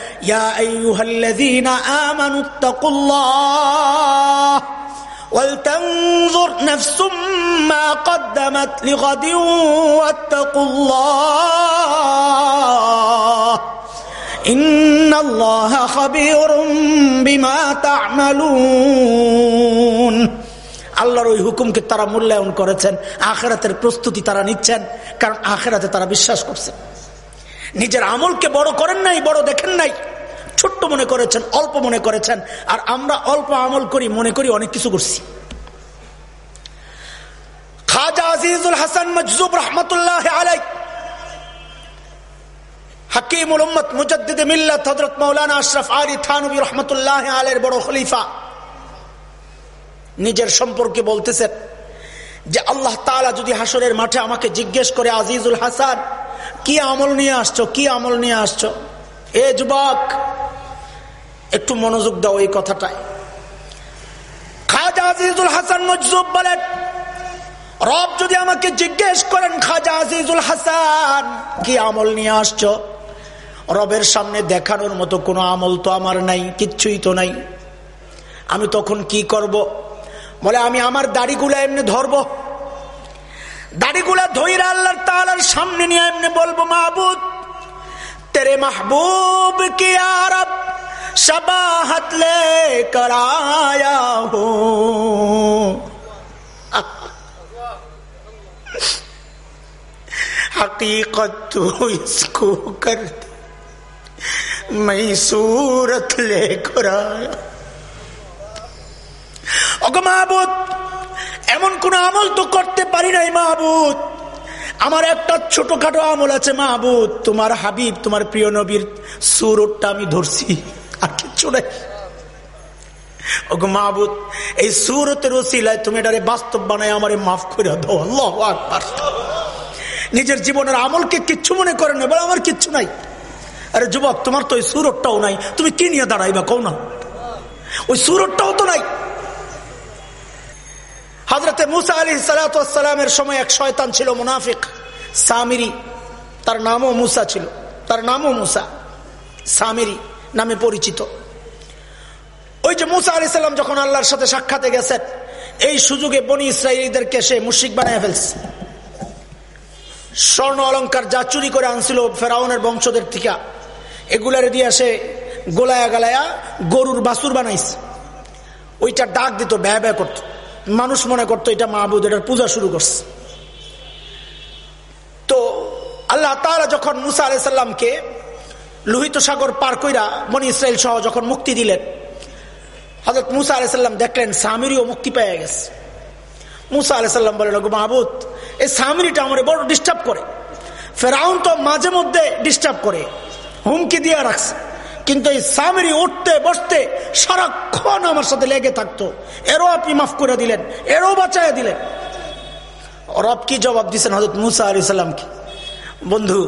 ولتنظر نفس ما قدمت لغد واتقوا الله إن الله خبير بما تعملون আল্লাহর ওই হুকুমকে তারা মূল্যায়ন করেছেন আখেরাতের প্রস্তুতি তারা নিচ্ছেন কারণ আখেরাতে তারা বিশ্বাস করছেন নিজের আমলকে বড় করেন নাই বড় দেখেন নাই ছোট্ট মনে করেছেন অল্প মনে করেছেন আর আমরা অল্প আমল করি মনে করি অনেক কিছু করছি খাজা আজিজুল হাসান মজজুব রহমতুল্লাহ আলাই হাকিমুল উম্মত মুজদ্দিদ মিল্লাত হযরত মাওলানা আশরাফ আলী থানবী রহমতুল্লাহ আলের বড় খলিফা। নিজের সম্পর্কে বলতেছেন যে আল্লাহ তাআলা যদি হাসরের মাঠে আমাকে জিজ্ঞেস করে, আজিজুল হাসান, কি আমল নিয়ে আসছো? কি আমল নিয়ে আসছো? এ যুবক, একটু মনোযোগ দাও এই কথাটায়। খাজা আজিজুল হাসান মজজুব বলেন, রব যদি আমাকে জিজ্ঞেস করেন, খাজা আজিজুল হাসান, কি আমল নিয়ে আসছো? রবের সামনে দেখানোর মতো কোনো আমল তো আমার নাই কিচ্ছুই তো নাই আমি তখন কি করব। বলে আমি আমার দাড়িগুলা এমনি ধরব দাড়িগুলা ধৈরা আল্লাহ তালার সামনে নিয়ে এমনি বলবো মাহবুদ তেরে মাহবুব কি আরব সবাহত লে করায়া হো हकीकत तो इसको कर मैं सूरत लेकर आया মাহবুদ এমন কোন আমল তো করতে পারি নাই মাহবুদ আমার একটা ছোটখাটো আমল আছে মাহবুদ তোমার হাবিব তোমার প্রিয় নবীর সুরটটা আমি ধরছি আর কিচ্ছু নাই ওগো মাহবুদ এই সুরতের ওসিলায় তুমি এটারে বাস্তব বানায় আমারে মাফ করে দাও আল্লাহ আকবার নিজের জীবনের আমলকে কিচ্ছু মনে করে নেবে আমার কিচ্ছু নাই আরে যুবক, তোমার তো ওই সুরটটাও নাই। তুমি কি নিয়ে দাঁড়াইবা কও না? ওই সুরটটাও তো নাই। হাজরতে মুসা আলী সালাতামের সময় এক শয়তান ছিল, মুনাফিক, সামিরি। তার নামও মুসা ছিল। তার নামও মুসা। সামিরি নামে পরিচিত। ওই যে মুসা আলি সাল্লাম যখন আল্লাহর সাথে সাক্ষাতে গেছেন, এই সুযোগে বনি সে মুশিক বানায় ফেলছে। স্বর্ণ অলঙ্কার যা চুরি করে আনছিল ফেরাউনের বংশদের টিকা এগুলারে দিয়ে সে গোলায়া গালায়া গরুর বাসুর বানাইছে। ওইটা ডাক দিত, ব্যয় ব্যয় করত। মানুষ মনে করতো, এটা মাহবুদ, এটার পূজা শুরু করছে। তো আল্লাহ তারা যখন মুসা আলাইসাল্লামকে লোহিত সাগর পার কইরা মনি ইসরায়েল সহ যখন মুক্তি দিলেন হজরত মুসা আলাইসাল্লাম দেখলেন সামিরিও মুক্তি পেয়ে গেছে। মুসা আলাইসাল্লাম বলেন মাহবুদ এই সামিরিটা আমার বড় ডিস্টার্ব করে। ফেরাউন তো মাঝে মধ্যে ডিস্টার্ব করে, হুমকি দিয়ে রাখছে। কিন্তু এই সামিরি উঠতে, বসতে সারাক্ষণ আমার সাথে লেগে থাকতো। এরও আপনি মাফ করে দিলেন, এরও বাঁচাই দিলেন। রব কি জবাব দিচ্ছেন হজরত মুসা আলি সাল্লামকে বন্ধু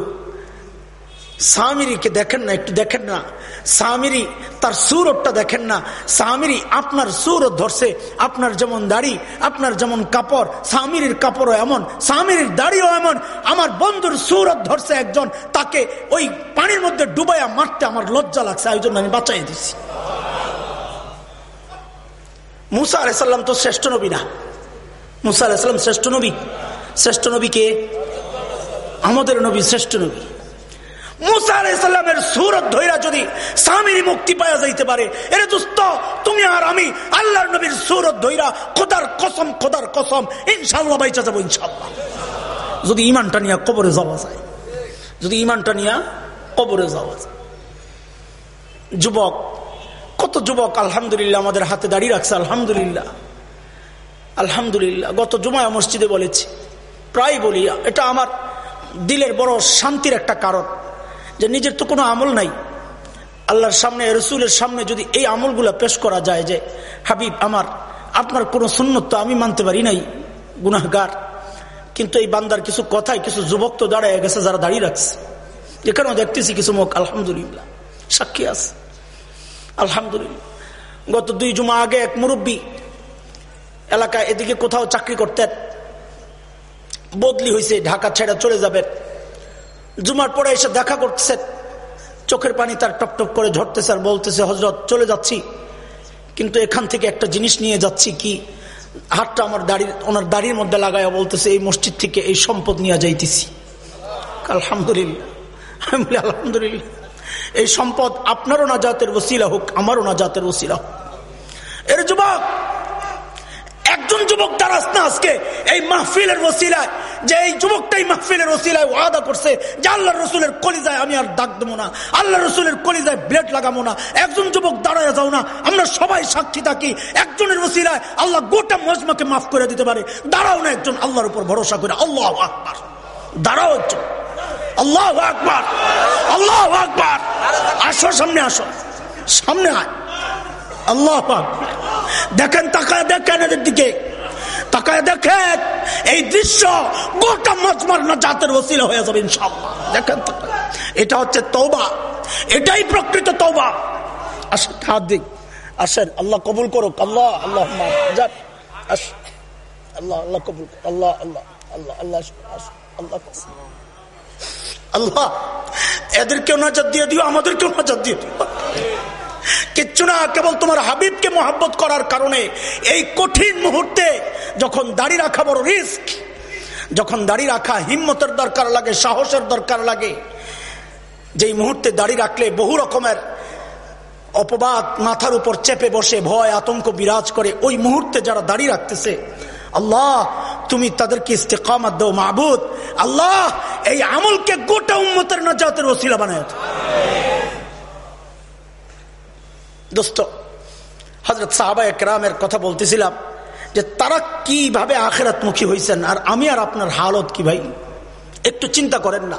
সামিরিকে দেখেন না, একটু দেখেন না। সামিরি, তার সুরতটা দেখেন না। সামিরি, আপনার সুরত ধরছে, আপনার যেমন দাড়ি, আপনার যেমন কাপড়, সামিরির কাপড়ও এমন, সামিরির দাড়িও এমন, আমার বন্ধুর সুরত ধরছে একজন, তাকে ওই পানির মধ্যে ডুবাইয়া মারতে আমার লজ্জা লাগছে, ওই জন্য আমি বাঁচাই দিছি। মুসা আলাইসাল্লাম তো শ্রেষ্ঠ নবী না। মুসা আলাইসাল্লাম শ্রেষ্ঠ নবী। শ্রেষ্ঠ নবী কে? আমাদের নবী শ্রেষ্ঠ নবী। মুসা আলাইসাল্লামের ধৈরা যদি স্বামীর মুক্তি যাইতে পারে, এরে তুমি আর আমি ধৈরা খোদার কসম খোদার কসম ইনশাল্লাহ ইনশাল্লাহ যদি ইমানটা নিয়ে কবরে যাওয়া যায়, যদি ইমানটা নিয়ে কবরে যাওয়া যায়। যুবক, কত যুবক আলহামদুলিল্লাহ আমাদের হাতে দাঁড়িয়ে রাখছে, আলহামদুলিল্লাহ। আলহামদুলিল্লাহ, গত জুমায় মসজিদে বলেছি, প্রায় বলি এটা আমার দিলের বড় শান্তির একটা কারণ। যে নিজের তো কোনো আমল নাই। আল্লাহর সামনে, রসুলের সামনে যদি এই আমলগুলা পেশ করা যায় যে, হাবিব আমার, আপনার কোনো সুন্নত তো আমি মানতে পারি নাই, গুনাহগার। কিন্তু এই বান্দার কিছু কথায় কিছু যুবক তো দাঁড়ায় গেছে যারা দাঁড়িয়ে রাখছে। এখানেও দেখতেছি কিছু মুখ, আলহামদুলিল্লাহ, সাক্ষী আছে। আলহামদুলিল্লাহ। গত দুই জুমা আগে এক মুরব্বী এলাকায় এদিকে কোথাও চাকরি করতেন, বদলি হয়েছে ঢাকা ছেড়ে চলে যাবেন। জুমার পরে এসে দেখা করতেছে। চোখের পানি তার টপ টপ করে ঝরতেছে আর বলতেছে হজরত চলে যাচ্ছি। কিন্তু এখান থেকে একটা জিনিস নিয়ে যাচ্ছি কি? হাতটা আমার দাড়ির, ওনার দাড়ির মধ্যে লাগায় বলতেছে, এই মসজিদ থেকে এই সম্পদ নিয়ে যাইতেছি। আলহামদুলিল্লাহ। আমি বলি, আলহামদুলিল্লাহ। এই সম্পদ আপনারও না জাতের ওসিলা হোক, আমারও না জাতের ওসিলা হোক। এর যুবক একজন যুবক দাঁড়াস না আজকে এই মাহফিলের রসিলায় যে এই যুবকটাই মাহফিলের ওসিলায় ওয়াদা করছে যে আল্লাহ রসুলের কলিজায় আমি আর দাগ দেবো না আল্লাহ রসুলের কলিজায় ব্লেড লাগাবো না, একজন যুবক দাঁড়ায় যাও না, আমরা সবাই সাক্ষী থাকি, একজনের ওসিলায় আল্লাহ গোটা মজমাকে মাফ করে দিতে পারে, দাঁড়াও না একজন আল্লাহর উপর ভরসা করে, আল্লাহ আকবার, দাঁড়াও একজন, আল্লাহ আকবার আল্লাহ আকবার, আসো সামনে আসো, সামনে আয়, আল্লাহ দেখেন, তাকায় দেখেন এদের দিকে। তাকায় দেখেন, এই দৃশ্য গোটা মজমার না জাতের ওসিলা হয়ে যাবে ইনশাল্লাহ দেখেন এটা হচ্ছে তৌবা এটাই প্রকৃত তৌবা আসেন, হাত দিক। আসেন, আল্লাহ কবুল করুক। আল্লাহ আল্লাহ আস আল্লাহ আল্লাহ কবুল আল্লাহ আল্লাহ আল্লাহ আল্লাহ আল্লাহ আল্লাহ, এদেরকেও নাজার দিয়ে দিও, আমাদেরকেও নাজার দিয়ে দিও। কিচ্ছু না, কেবল তোমার হাবিবকে মোহাব্বত করার কারণে এই কঠিন মুহূর্তে যখন দাড়ি রাখা বড় রিস্ক, যখন দাড়ি রাখা হিম্মতের দরকার লাগে, সাহসের দরকার লাগে, যেই মুহূর্তে দাড়ি রাখলে বহু রকমের অপবাদ মাথার উপর চেপে বসে ভয়, আতঙ্ক বিরাজ করে, ওই মুহূর্তে যারা দাঁড়িয়ে রাখতেছে, আল্লাহ, তুমি তাদেরকে ইস্তেকামাত দাও মাহবুদ আল্লাহ, এই আমলকে গোটা উম্মতের নাজাতের ওসিলা বানায় দোস্ত হজরত সাহাবা একরামের কথা বলতেছিলাম যে তারা কীভাবে আখেরাতমুখী হয়েছেন আর আমি আর আপনার হালত কি ভাই? একটু চিন্তা করেন না।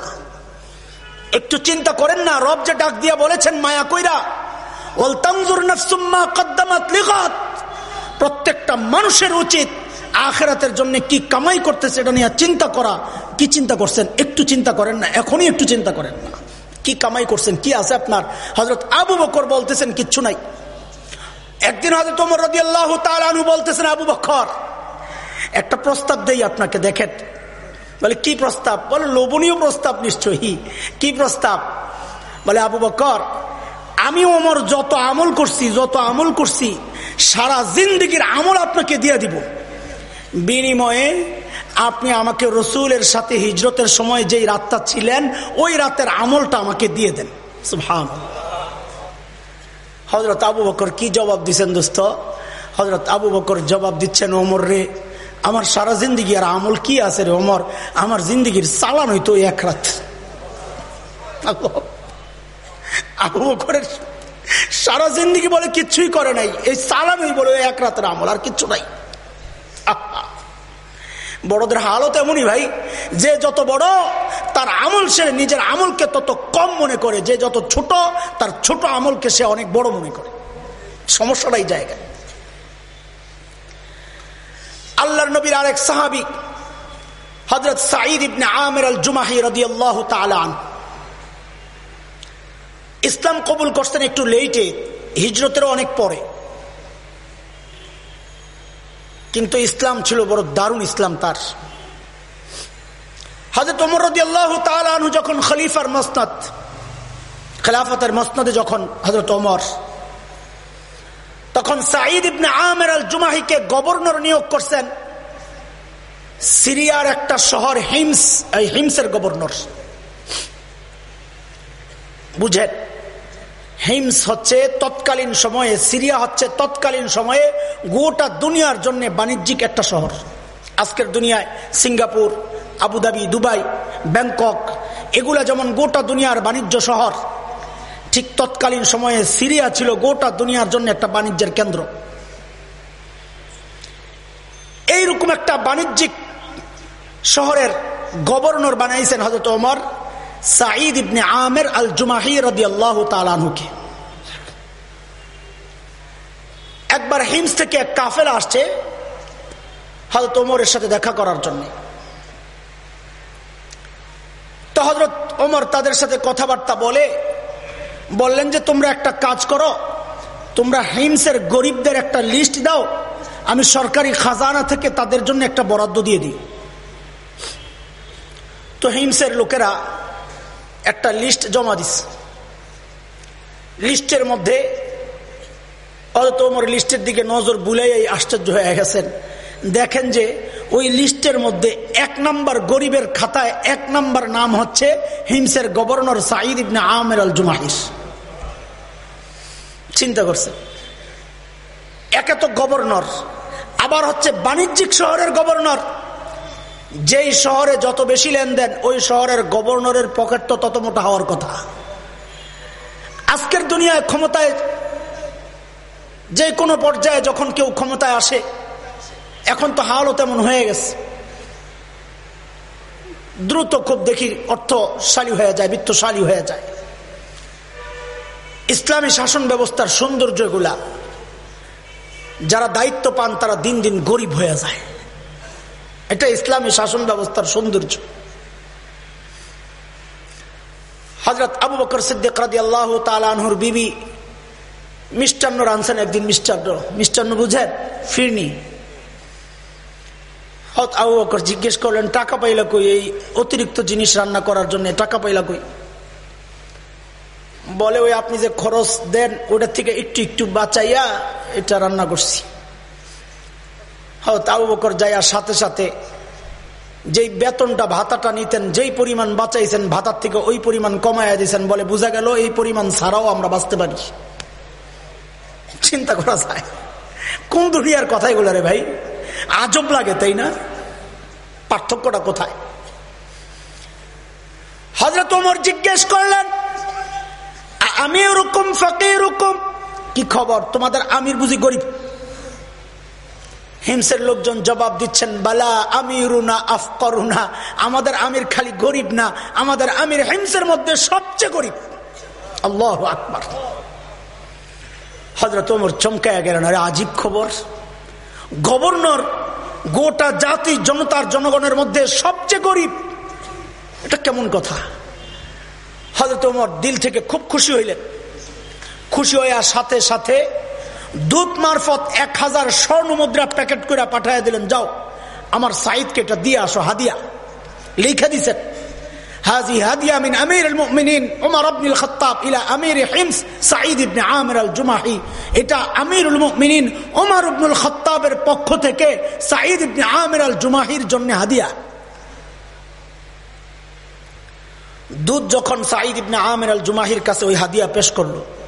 একটু চিন্তা করেন না, রব যে ডাক দিয়া বলেছেন, মায়া কইরা প্রত্যেকটা মানুষের উচিত আখেরাতের জন্য কি কামাই করতেছে এটা নিয়ে চিন্তা করা। কি চিন্তা করছেন? একটু চিন্তা করেন না, এখনই একটু চিন্তা করেন না। কি কামাই করছেন? কি আছে আপনার? হজরত আবু বকর বলতেছেন, কিচ্ছু নাই। একদিন হজরত ওমর রদি আল্লাহ তালু বলতেছেন, আবু বকর, একটা প্রস্তাব দেই আপনাকে, দেখেন। বলে, কি প্রস্তাব? বলে, লোভনীয় প্রস্তাব, নিশ্চয়ই। কি প্রস্তাব? বলে, আবু বকর, আমি ওমর যত আমল করছি, যত আমল করছি, সারা জিন্দগির আমল আপনাকে দিয়ে দিব। বিনিময়ে আপনি আমাকে রসুলের সাথে হিজরতের সময় যেই রাতটা ছিলেন, ওই রাতের আমলটা আমাকে দিয়ে দেন। হজরত আবু বকর কি জবাব দিচ্ছেন দোস্ত? হজরত আবু বকর জবাব দিচ্ছেন, ওমর রে, আমার সারা জিন্দিগি আর আমল কি আছে রে ওমর? আমার জিন্দিগির চালান হইতো এক রাত। আবু বকরের সারা জিন্দিগি বলে কিচ্ছুই করে নাই। এই চালানোই বলে এক রাতের আমল, আর কিচ্ছু নাই। বড়দের হালত এমনই ভাই। যে যত বড়, তার আমল সে নিজের আমলকে তত কম মনে করে। যে যত ছোট, তার ছোট আমলকে সে অনেক বড় মনে করে। সমস্যাটাই জায়গায় আল্লাহর নবীর আরেক সাহাবি হজরত সাঈদ ইবনে আমের আল জুমাহি রদি আল্লাহ তালান ইসলাম কবুল করতেন একটু লেটে হিজরতেরও অনেক পরে। কিন্তু ইসলাম ছিল বড় দারুণ ইসলাম তার। হজরত ওমর রদি আল্লাহ তালু যখন খলিফার মসনদ, খেলাফতের মসনদে যখন হজরত ওমর, তখন সাঈদ ইবনে আমের আল জুমাহিকে গভর্নর নিয়োগ করছেন। সিরিয়ার একটা শহর হিমস, এই হিমসের গভর্নর। বুঝেন হিমস হচ্ছে তৎকালীন সময়ে, সিরিয়া হচ্ছে তৎকালীন সময়ে গোটা দুনিয়ার জন্য বাণিজ্যিক একটা শহর। আজকের দুনিয়ায় সিঙ্গাপুর, আবুধাবি, দুবাই, ব্যাংকক, এগুলা যেমন গোটা দুনিয়ার বাণিজ্য শহর, ঠিক তৎকালীন সময়ে সিরিয়া ছিল গোটা দুনিয়ার জন্য একটা বাণিজ্যের কেন্দ্র। এইরকম একটা বাণিজ্যিক শহরের গভর্নর বানাইছেন হজরত ওমর। সাঈদ ইবনে আমের আল জুমাহি রদি আল্লাহ তালানুকে একবার হিমস থেকে এক কাফেল আসছে হজরত ওমরের সাথে দেখা করার জন্য। হজরত ওমর তাদের সাথে কথাবার্তা বলে, বললেন যে, তোমরা একটা কাজ করো, তোমরা হিমসের গরিবদের একটা লিস্ট দাও, আমি সরকারি খাজানা থেকে তাদের জন্য একটা বরাদ্দ দিয়ে দিই। তো হিমসের লোকেরা একটা লিস্ট জমা দিস। লিস্টের মধ্যে তোমার লিস্টের দিকে নজর বুলাই আশ্চর্য হয়ে গেছেন। দেখেন যে ওই লিস্টের মধ্যে এক নাম্বার গরিবের খাতায় এক নাম্বার নাম হচ্ছে হিমসের গভর্নর সাঈদ ইবনে আমের আল জুমাহিস চিন্তা করছে একে তো গভর্নর, আবার হচ্ছে বাণিজ্যিক শহরের গভর্নর। যেই শহরে যত বেশি লেনদেন, ওই শহরের গভর্নরের পকেট তো তত মোটা হওয়ার কথা। আজকের দুনিয়ায় ক্ষমতায় যে কোনো পর্যায়ে যখন কেউ ক্ষমতায় আসে, এখন তো হালও তেমন হয়ে গেছে। দ্রুত খুব দেখি অর্থশালী হয়ে যায়, বিত্তশালী হয়ে যায়। ইসলামী শাসন ব্যবস্থার সৌন্দর্যগুলা যারা দায়িত্ব পান, তারা দিন দিন গরিব হয়ে যায়। এটা ইসলামী শাসন ব্যবস্থার সৌন্দর্য। হজরত আবু বকর সিদ্দিক রাদি আল্লাহ তালানহুর বিবি, মিষ্টান্ন রানছেন একদিন মিষ্টান্ন মিষ্টান্ন বুঝেন, ফিরনি। আবু বকর জিজ্ঞেস করলেন, টাকা পাইলা কই? এই অতিরিক্ত জিনিস রান্না করার জন্য টাকা পাইলা কই? বলে, ওই আপনি যে খরচ দেন ওটার থেকে একটু একটু বাঁচাইয়া এটা রান্না করছি। আবু বকর যাইয়া সাথে সাথে যেই বেতনটা, ভাতাটা নিতেন, যেই পরিমাণ বাঁচাইছেন, ভাতার থেকে ওই পরিমাণ কমাইয়া দিয়েছেন বলে বোঝা গেল এই পরিমাণ ছাড়াও আমরা বাঁচতে পারি। চিন্তা করা যায়। কোন দুনিয়ার কথাই বলে রে ভাই? আজব লাগে, তাই না? পার্থক্যটা কোথায়? হজরত ওমর জিজ্ঞেস করলেন আমি এরকম ফাঁকে এরকম কি খবর? তোমাদের আমির বুঝি গরিব। হিমসের লোকজন জবাব দিচ্ছেন, বালা আমিরুনা আফকরুনা। আমাদের আমির খালি গরিব না, আমাদের আমির হিমসের মধ্যে সবচেয়ে গরিব। আল্লাহ আকবর। হজরত ওমর চমকায় গেলেন, আরে আজীব খবর। গভর্নর গোটা জাতি, জনতার, জনগণের মধ্যে সবচেয়ে গরিব। এটা কেমন কথা? হজরত ওমর দিল থেকে খুব খুশি হইলেন। খুশি হইয়া সাথে সাথে দূত মারফত এক হাজার স্বর্ণ মুদ্রা প্যাকেট করে পাঠাইয়া দিলেন, যাও, আমার সাইদকে এটা দিয়ে আসো, হাদিয়া। লিখে দিছেন, হাজি হাদিয়া মিন আমির জুমাহি। এটা পক্ষ থেকে সাঈদ ইবনে আমির আল জুমাহির জন্য হাদিয়া। দুধ যখন সাঈদ ইবনে আমির আল জুমাহির কাছে ওই হাদিয়া পেশ করল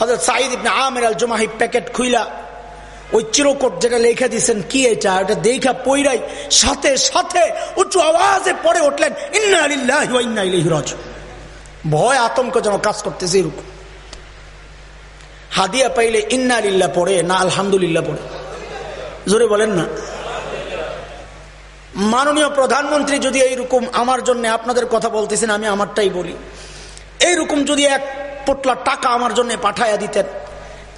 হজরত সাঈদ ইবনে আমির আল জুমাহি প্যাকেট খুইলা ওই চিরকোট যেটা লেখা দিচ্ছেন কি এটা? ওটা দেখা পইরাই সাথে সাথে উঁচু আওয়াজে পড়ে উঠলেন, ইন্না ভয়, আতঙ্ক যেন কাজ করতেছে এরকম। হাদিয়া পাইলে ইন্না আলিল্লা পড়ে, না আলহামদুলিল্লাহ পড়ে। জোরে বলেন না। মাননীয় প্রধানমন্ত্রী যদি এইরকম আমার জন্য আপনাদের কথা বলতেছেন, আমি আমারটাই বলি। এইরকম যদি এক পোটলা টাকা আমার জন্য পাঠাইয়া দিতেন।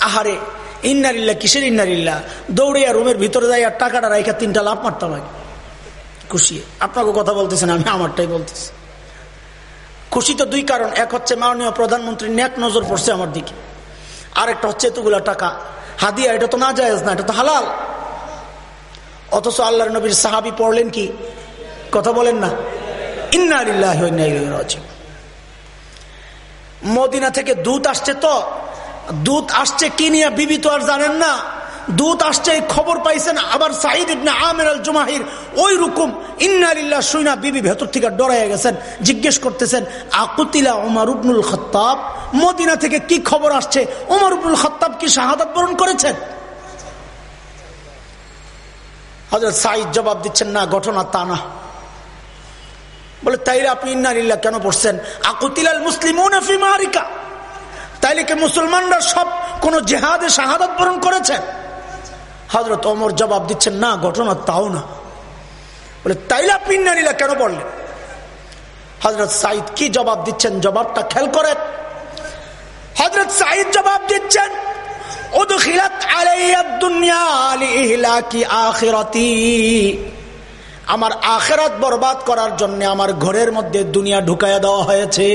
আহারে ইন্নারিল্লা কিসের ইন্নারিল্লা দৌড়িয়া রুমের ভিতরে যাই আর টাকাটা রাইখা তিনটা লাভ মারতাম আগে। খুশি। আপনাকে কথা বলতেছেন, আমি আমারটাই বলতেছি। খুশি তো দুই কারণ। এক হচ্ছে মাননীয় প্রধানমন্ত্রী ন্যাক নজর পড়ছে আমার দিকে। আরেকটা হচ্ছে এতগুলা টাকা। হাদিয়া, এটা তো না যায় না, এটা তো হালাল। অথচ আল্লাহ নবীর সাহাবি পড়লেন কি? কথা বলেন না। ইন্নারিল্লাহ ইন্না মদিনা থেকে দুধ আসছে তো। দুধ আসছে কি নিয়ে বিবি তো আর জানেন না। দুধ আসছে, এই খবর পাইছেন আবার সাইদ ইবনে আমের আল জুমাহির ওই রকম ইন্নালিল্লাহ সুইনা বিবি ভেতর থেকে ডরাইয়া গেছেন, জিজ্ঞেস করতেছেন আকুতিলা ওমর উবনুল খত্তাব? মদিনা থেকে কি খবর আসছে? ওমর উবনুল খত্তাব কি শাহাদাত বরণ করেছেন? হজরত সাইদ জবাব দিচ্ছেন, না, ঘটনা তা না। বলে, তাইলে আপনি ইন্নালিল্লাহ কেন পড়ছেন? আকুতিলাল মুসলিম মারিকা। তাইলে কি মুসলমানরা সব কোন জেহাদে শাহাদত বরণ করেছেন হজরত অমর জবাব দিচ্ছেন, না, ঘটনা তাও না। বলে, তাইলে আপনি ইন্নালিল্লাহ কেন পড়লেন? হজরত সাইদ কি জবাব দিচ্ছেন? জবাবটা খেল করেন। হজরত সাইদ জবাব দিচ্ছেন আমার আখেরাত বরবাদ করার জন্য আমার ঘরের মধ্যে দুনিয়া ঢুকাইয়া দেওয়া হয়েছে।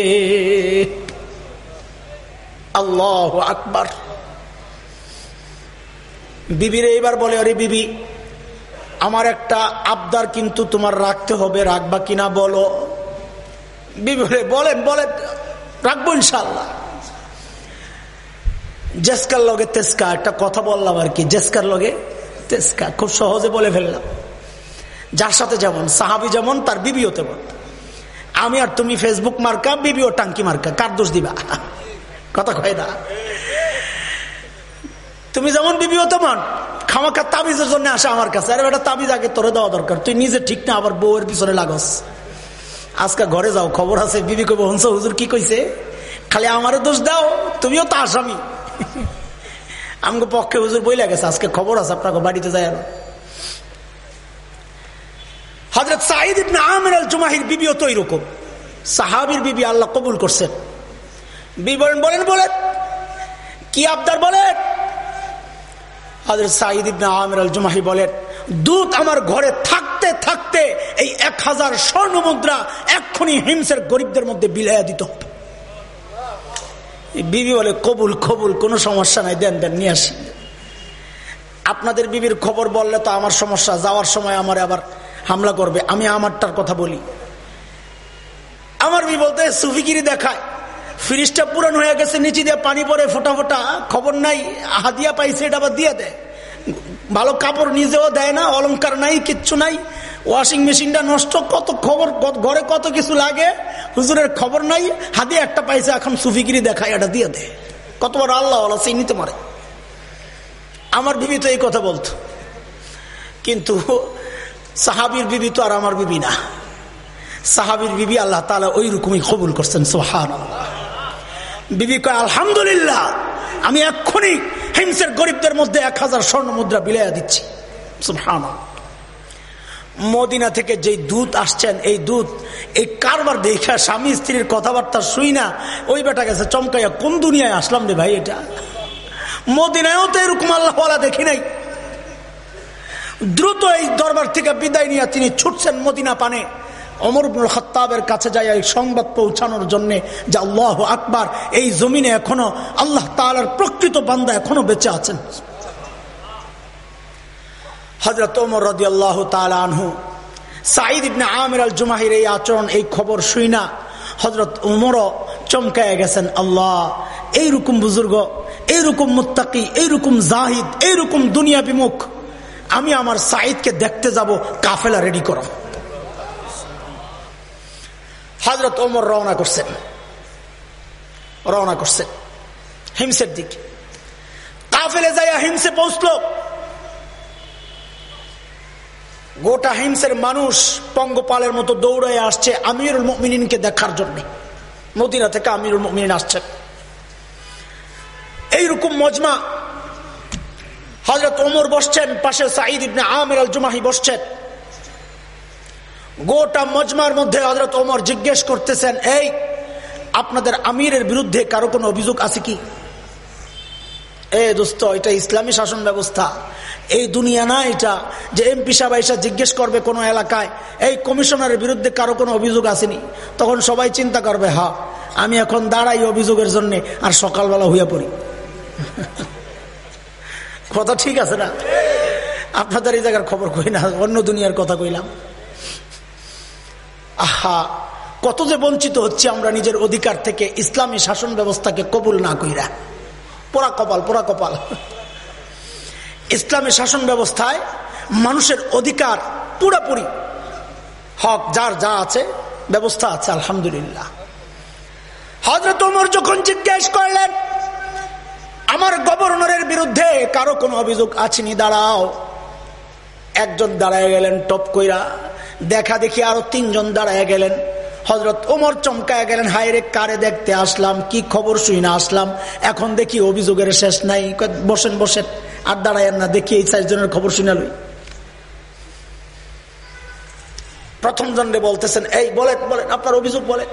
আল্লাহ আকবার। বিবির এইবার বলে, আরে বিবি, আমার একটা আবদার কিন্তু তোমার রাখতে হবে, রাখবা কিনা বলো? বিবি বলেন বলেন, রাখব ইনশাল্লাহ জেসকার লগে তেসকা, একটা কথা বললাম আর কি, জেসকার লগে তেসকা, খুব সহজে বলে ফেললাম। যার সাথে যেমন, সাহাবি যেমন, তার বিবিও তেমন। আমি আর তুমি ফেসবুক মার্কা, বিবিও টাঙ্কি মার্কা, কার দোষ দিবা? কথা কয় না। তুমি যেমন, বিবিও তেমন। খামাকা তাবিজের জন্য আসে আমার কাছে। আরে বেটা, তাবিজ আগে তোরে দেওয়া দরকার। তুই নিজে ঠিক না, আবার বউয়ের পিছনে লাগস। আজকে ঘরে যাও, খবর আছে, বিবি কব হংস হুজুর কি কইছে? খালি আমারও দোষ দাও, তুমিও তো আসামি আমাকে পক্ষে হুজুর বইলা গেছে, আজকে খবর আছে, আপনাকে বাড়িতে যায় আর হজরত সাহিদ ইবনে আমির আল জুমাহির বিবিও তো এরকম। সাহাবির বিবি আল্লাহ কবুল করছেন। বি বলেন বলেন বলেন। কি আবদার বলেন? আল জুমাহি বলেন দুধ আমার ঘরে থাকতে থাকতে এই এক হাজার স্বর্ণ মুদ্রা এক্ষুনি গরিবদের মধ্যে দিত বিবি বলে, কবুল কবুল, কোনো সমস্যা নাই, দেন দেন, নিয়ে আসি। আপনাদের বিবির খবর বললে তো আমার সমস্যা, যাওয়ার সময় আমার আবার হামলা করবে, আমি আমারটার কথা বলি। আমার বি বলতে সুফিগিরি দেখায়। ফ্রিজটা পুরান হয়ে গেছে, নিচে দিয়ে পানি পরে ফোটা ফোটা, খবর নাই, হাদিয়া পাইছে, এটা আবার দিয়ে দেয়। ভালো কাপড় নিজেও দেয় না অলঙ্কার নাই, কিচ্ছু নাই ওয়াশিং মেশিনটা নষ্ট, কত খবর ঘরে কত কিছু লাগে, হুজুরের খবর নাই হাতে একটা পাইছে, এখন সুফিগিরি দেখায়, এটা দিয়ে দে কতবার আল্লাহ সেই নিতে পারে। আমার বিবি তো এই কথা বলতো। কিন্তু সাহাবির বিবি তো আর আমার বিবি না। সাহাবির বিবি আল্লাহ তালা ওই রকমই কবুল করছেন সোহান বিবি কয়, আলহামদুলিল্লাহ, আমি এক্ষুনি হিংসের গরিবদের মধ্যে এক হাজার স্বর্ণ মুদ্রা বিলাইয়া দিচ্ছি। সোহান মদিনা থেকে যে দুধ আসছেন, এই দুধ এই কারবার দেখা স্বামী স্ত্রীর কথাবার্তা শুই না, ওই বেটা গেছে, চমকাইয়া, কোন দুনিয়ায় আসলাম রে ভাই এটা? মদিনায়ও তো এরকম আল্লাহওয়ালা দেখি নাই। দ্রুত এই দরবার থেকে বিদায় নিয়ে তিনি ছুটছেন মদিনা পানে। অমর খত্তাবের কাছে যায় এই সংবাদ পৌঁছানোর জন্য যে আল্লাহ আকবার, এই জমিনে এখনও আল্লাহ তালার প্রকৃত বান্দা এখনও বেঁচে আছেন। হজরত ওমর রদি আল্লাহ তালহু সাঈদ ইবনে আমির আল জুমাহির এই আচরণ, এই খবর শুই না। হজরত উমরও চমকায় গেছেন, আল্লাহ, এইরকম বুজুর্গ, এইরকম মুত্তাকি, এইরকম জাহিদ, এইরকম দুনিয়া বিমুখ আমি আমার সাইদকে দেখতে যাব, কাফেলা রেডি করো। হাজরত ওমর রওনা করছেন। রওনা করছেন। হিমসের দিকে। কাফেলে যাইয়া হিমসে পৌঁছল। গোটা হিমসের মানুষ পঙ্গপালের মতো দৌড়ায় আসছে আমিরুল মিনিনকে দেখার জন্য। মদিনা থেকে আমিরুল মিনিন আসছেন। এইরকম মজমা হজরত ওমর বসছেন, পাশে সাঈদ ইবনে আমির আল জুমাহি বসছেন। গোটা মজমার মধ্যে হজরত ওমর জিজ্ঞেস করতেছেন, এই, আপনাদের আমিরের বিরুদ্ধে কারও কোনো অভিযোগ আছে কি? এ দোস্ত, এটা ইসলামী শাসন ব্যবস্থা। এই দুনিয়া না এটা যে এমপি সাহেব এসে জিজ্ঞেস করবে কোনো এলাকায়, এই কমিশনারের বিরুদ্ধে কারও কোনো অভিযোগ আসেনি। তখন সবাই চিন্তা করবে, হা, আমি এখন দাঁড়াই অভিযোগের জন্য আর সকালবেলা হইয়া পড়ি। কথা ঠিক আছে না? আপনাদের এই জায়গার খবর কই না? অন্য দুনিয়ার কথা কইলাম। আহা, কত যে বঞ্চিত হচ্ছে আমরা নিজের অধিকার থেকে ইসলামী শাসন ব্যবস্থাকে কবুল না কইরা। পোড়া কপাল পোড়া কপাল। ইসলামী শাসন ব্যবস্থায় মানুষের অধিকার পুরাপুরি। হক, যার যা আছে, ব্যবস্থা আছে, আলহামদুলিল্লাহ। হজরত ওমর যখন জিজ্ঞেস করলেন আমার গভর্নরের বিরুদ্ধে কারও কোনো অভিযোগ আছেনি, দাঁড়াও। একজন দাঁড়ায় গেলেন টপ কইরা, দেখা দেখি আরও তিনজন দাঁড়ায় গেলেন। হজরত ওমর চমকায় গেলেন হাইরে কারে দেখতে আসলাম? কি খবর শুই না আসলাম? এখন দেখি অভিযোগের শেষ নাই। বসেন বসেন, আর দাঁড়ায় না, দেখি এই চারজনের খবর শুনালই প্রথম জনরে বলতেছেন, এই, বলেন বলেন, আপনার অভিযোগ বলেন।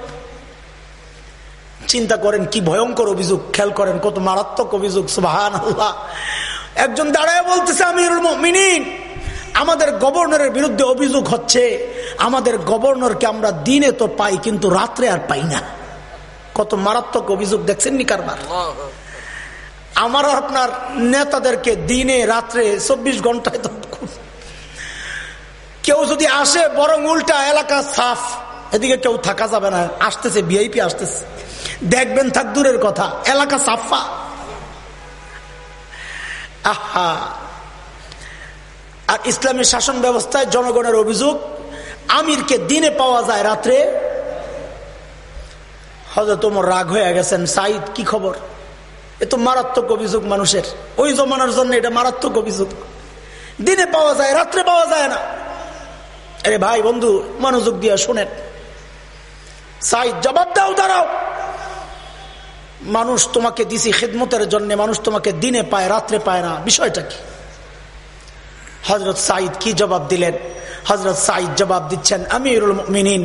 চিন্তা করেন কি ভয়ঙ্কর অভিযোগ, খেয়াল করেন কত মারাত্মক অভিযোগ সুবাহান আল্লাহ একজন দাঁড়ায় বলতেছে আমি মিনিন আমাদের গভর্নরের বিরুদ্ধে অভিযোগ হচ্ছে, আমাদের গভর্নরকে আমরা দিনে তো পাই, কিন্তু রাত্রে আর পাই না। কত মারাত্মক অভিযোগ দেখছেন নি কারবার? আমার আপনার নেতাদেরকে দিনে, রাত্রে, চব্বিশ ঘন্টায় তো কেউ যদি আসে, বরং উল্টা এলাকা সাফ, এদিকে কেউ থাকা যাবে না, আসতেছে বিআইপি আসতেছে। দেখবেন থাক দূরের কথা, এলাকা সাফা। আহা। আর ইসলামের শাসন ব্যবস্থায় জনগণের অভিযোগ, আমিরকে দিনে পাওয়া যায় রাত্রে। হয়তো তোমার রাগ হয়ে গেছেন সাইদ কি খবর? এ তো মারাত্মক অভিযোগ মানুষের। ওই জমানার জন্য এটা মারাত্মক অভিযোগ। দিনে পাওয়া যায়, রাত্রে পাওয়া যায় না। আরে ভাই, বন্ধু, মনোযোগ দিয়ে শোনেন। সাইদ জবাব দাও, দাঁড়াও। মানুষ তোমাকে দিছি খেদমতের জন্য, মানুষ তোমাকে দিনে পায়, রাত্রে পায় না। বিষয়টা কি? হজরত সাইদ কি জবাব দিলেন? হজরত সাইদ জবাব দিচ্ছেন, আমিরুল মিনিন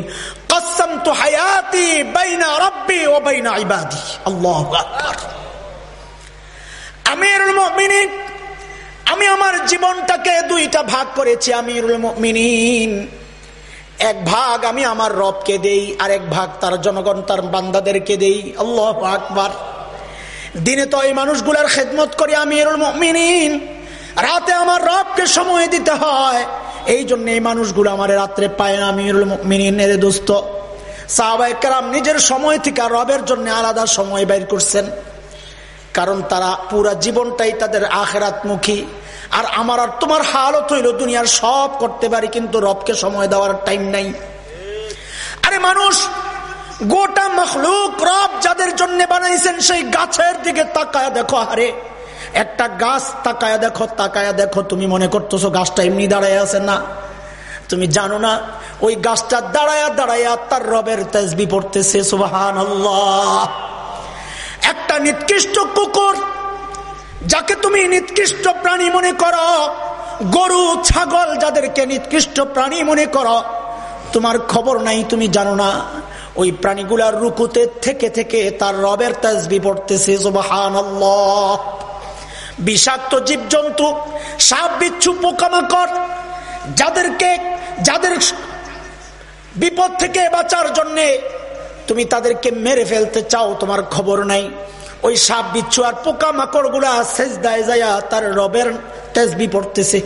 কসম তো হায়াতি বাইনা রব্বি ও বাইনা ইবাদি। আল্লাহ আমিরুল মিনিন আমি আমার জীবনটাকে দুইটা ভাগ করেছি, আমিরুল মিনিন এক ভাগ আমি আমার রবকে দেই আর এক ভাগ তার জনগণ, তার বান্দাদেরকে দেই। আল্লাহ আকবার। দিনে তো এই মানুষগুলার খেদমত করি আমি এর মিনিন রাতে আমার রবকে সময় দিতে হয়। এই জন্য এই মানুষগুলো আমার রাত্রে পায় না, আমিরুল মিনিনের দোস্ত। সাহবাইকার নিজের সময় থেকে রবের জন্য আলাদা সময় বের করছেন। কারণ তারা পুরা জীবনটাই তাদের আখেরাতমুখী। আর আমার আর তোমার হালত হইল দুনিয়ার সব করতে পারি, কিন্তু রবকে সময় দেওয়ার টাইম নাই। আরে মানুষ, গোটা মখলুক রব যাদের জন্য বানাইছেন, সেই গাছের দিকে তাকায় দেখো, আরে একটা গাছ তাকায়া দেখো তাকায়া দেখো, তুমি মনে করতেছো গাছটা এমনি দাঁড়ায় আছে না? তুমি জানো না, ওই গাছটা দাঁড়ায়া দাঁড়ায়া তার রবের তেজবি পড়তেছে সুবাহান একটা নিকৃষ্ট কুকুর যাকে তুমি নিকৃষ্ট প্রাণী মনে করো, গরু, ছাগল যাদেরকে নিকৃষ্ট প্রাণী মনে করো, তোমার খবর নাই, তুমি জানো না। ওই প্রাণীগুলার রুকুতে থেকে থেকে তার রবের তাজবি পড়তেছে বিষাক্ত জীবজন্তু, সাপ, বিচ্ছু, পোকামাকড়, যাদেরকে, যাদের বিপদ থেকে বাঁচার জন্যে তুমি তাদেরকে মেরে ফেলতে চাও, তোমার খবর নাই। ওই সাপ বিচ্ছু আর পোকামাকড়গুলা শেষ দায় যায় তার রবের তেজবি পড়তেছে।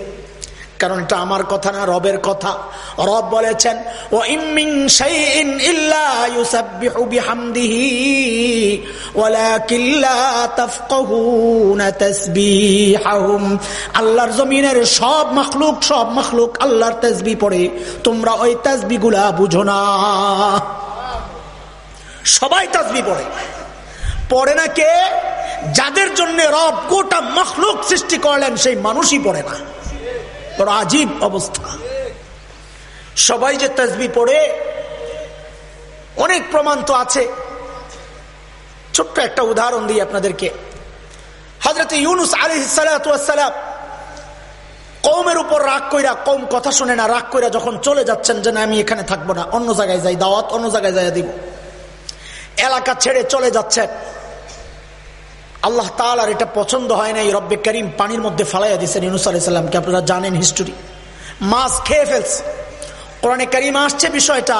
কারণ এটা আমার কথা না, রবের কথা। রব বলেছেন ও ইমিং আল্লাহর জমিনের সব মখলুক সব মখলুক আল্লাহর তেজবি পড়ে। তোমরা ওই তেজবি গুলা বুঝো না। সবাই তাজবি পড়ে। পড়ে না কে? যাদের জন্য রব গোটা মখলুক সৃষ্টি করলেন, সেই মানুষই পড়ে না। আজীব অবস্থা। সবাই যে তসবি পড়ে, অনেক প্রমাণ তো আছে। ছোট্ট একটা উদাহরণ দিই আপনাদেরকে। হজরত ইউনুস আলী সালাম কৌমের উপর রাগ কইরা কৌম কথা শুনে না, রাগ কইরা যখন চলে যাচ্ছেন যে না, আমি এখানে থাকব না, অন্য জায়গায় যাই, দাওয়াত অন্য জায়গায় যাই দিব। এলাকা ছেড়ে চলে যাচ্ছে আল্লাহ আর এটা পছন্দ হয় নাই, রব্বে করিম পানির মধ্যে ফালাইয়া দিচ্ছেন ইউনুস আলাইসাল্লামকে আপনারা জানেন হিস্টোরি মাছ খেয়ে ফেলছে। কোরআনে করিম আসছে বিষয়টা,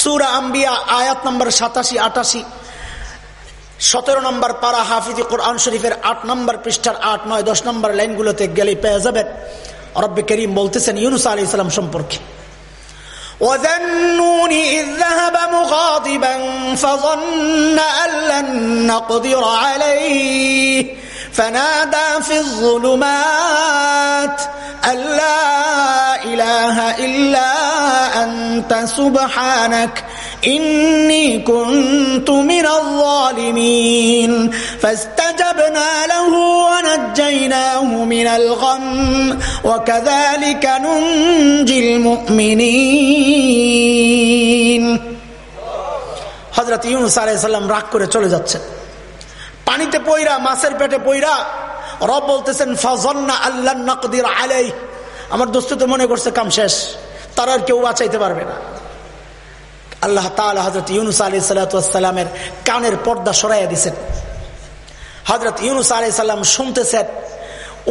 সুরা আম্বিয়া, আয়াত নম্বর সাতাশি, আটাশি, সতেরো নম্বর পারা হাফিজি কোরআন শরীফের আট নম্বর পৃষ্ঠার আট, নয়, দশ নম্বর লাইনগুলোতে গেলে পেয়ে যাবেন। রব্বে করিম বলতেছেন ইউনুস আলি ইসলাম সম্পর্কে। وذنون إذ ذهب مغاضبا فظن أن لن نقدر عليه. فنادى في الظلمات أن لا إله إلا أنت سبحانك إني كنت من الظالمين فاستجبنا له ونجيناه من الغم وكذلك ننجي المؤمنين হজরত ইউনুস আলাইসাল্লাম রাগ করে চলে যাচ্ছেন পানিতে পইরা, মাছের পেটে পইরা, রব বলতেছেন, ফজন্না আল্লাহ নকদির আলাই আমার দোস্ত তো মনে করছে, কাম শেষ। তার আর কেউ বাঁচাইতে পারবে না। আল্লাহ তালা হজরত ইউনুস আলি সাল্লামের কানের পর্দা সরাইয়া দিছেন। হজরত ইউনুস আলি সাল্লাম শুনতেছেন,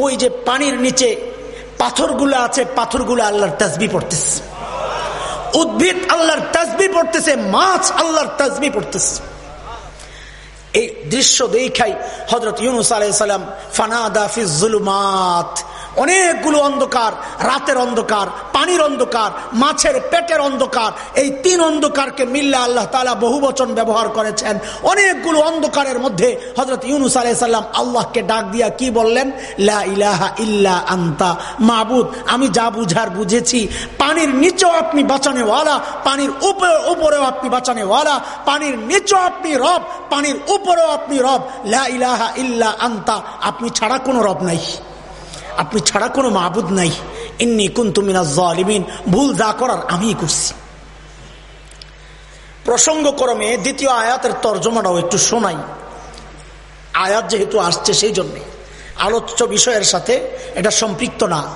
ওই যে পানির নিচে পাথরগুলো আছে, পাথরগুলো আল্লাহর তাজবি পড়তেছে। উদ্ভিদ আল্লাহর তাজবি পড়তেছে, মাছ আল্লাহর তাজবি পড়তেছে। এই দৃশ্য দেখাই হজরত ইউনুস আলাইসাল্লাম ফানাদা ফিজুলমাত অনেকগুলো অন্ধকার, রাতের অন্ধকার, পানির অন্ধকার, মাছের পেটের অন্ধকার, এই তিন অন্ধকারকে মিললে আল্লাহ তালা বহু বচন ব্যবহার করেছেন। অনেকগুলো অন্ধকারের মধ্যে হজরত ইউনুস আলাইসাল্লাম আল্লাহকে ডাক দিয়া কি বললেন? লা ইলাহা ইল্লা আন্তা মাবুদ। আমি যা বুঝার বুঝেছি। পানির নিচেও আপনি বাঁচানেওয়ালা, পানির উপরে উপরেও আপনি বাঁচানেওয়ালা, পানির নিচেও আপনি রব, পানির উপরেও আপনি রব। লা ইলাহা ইল্লা আন্তা। আপনি ছাড়া কোনো রব নাই। আপনি ছাড়া কোনো মাহবুদ নাই। ইন্নি কুন্তুমিনা জালিমিন। ভুল যা করার আমি করছি। প্রসঙ্গক্রমে দ্বিতীয় আয়াতের তর্জমাটাও একটু শোনাই। আয়াত যেহেতু আসছে সেই জন্যে। আলোচ্য বিষয়ের সাথে এটা সম্পৃক্ত না।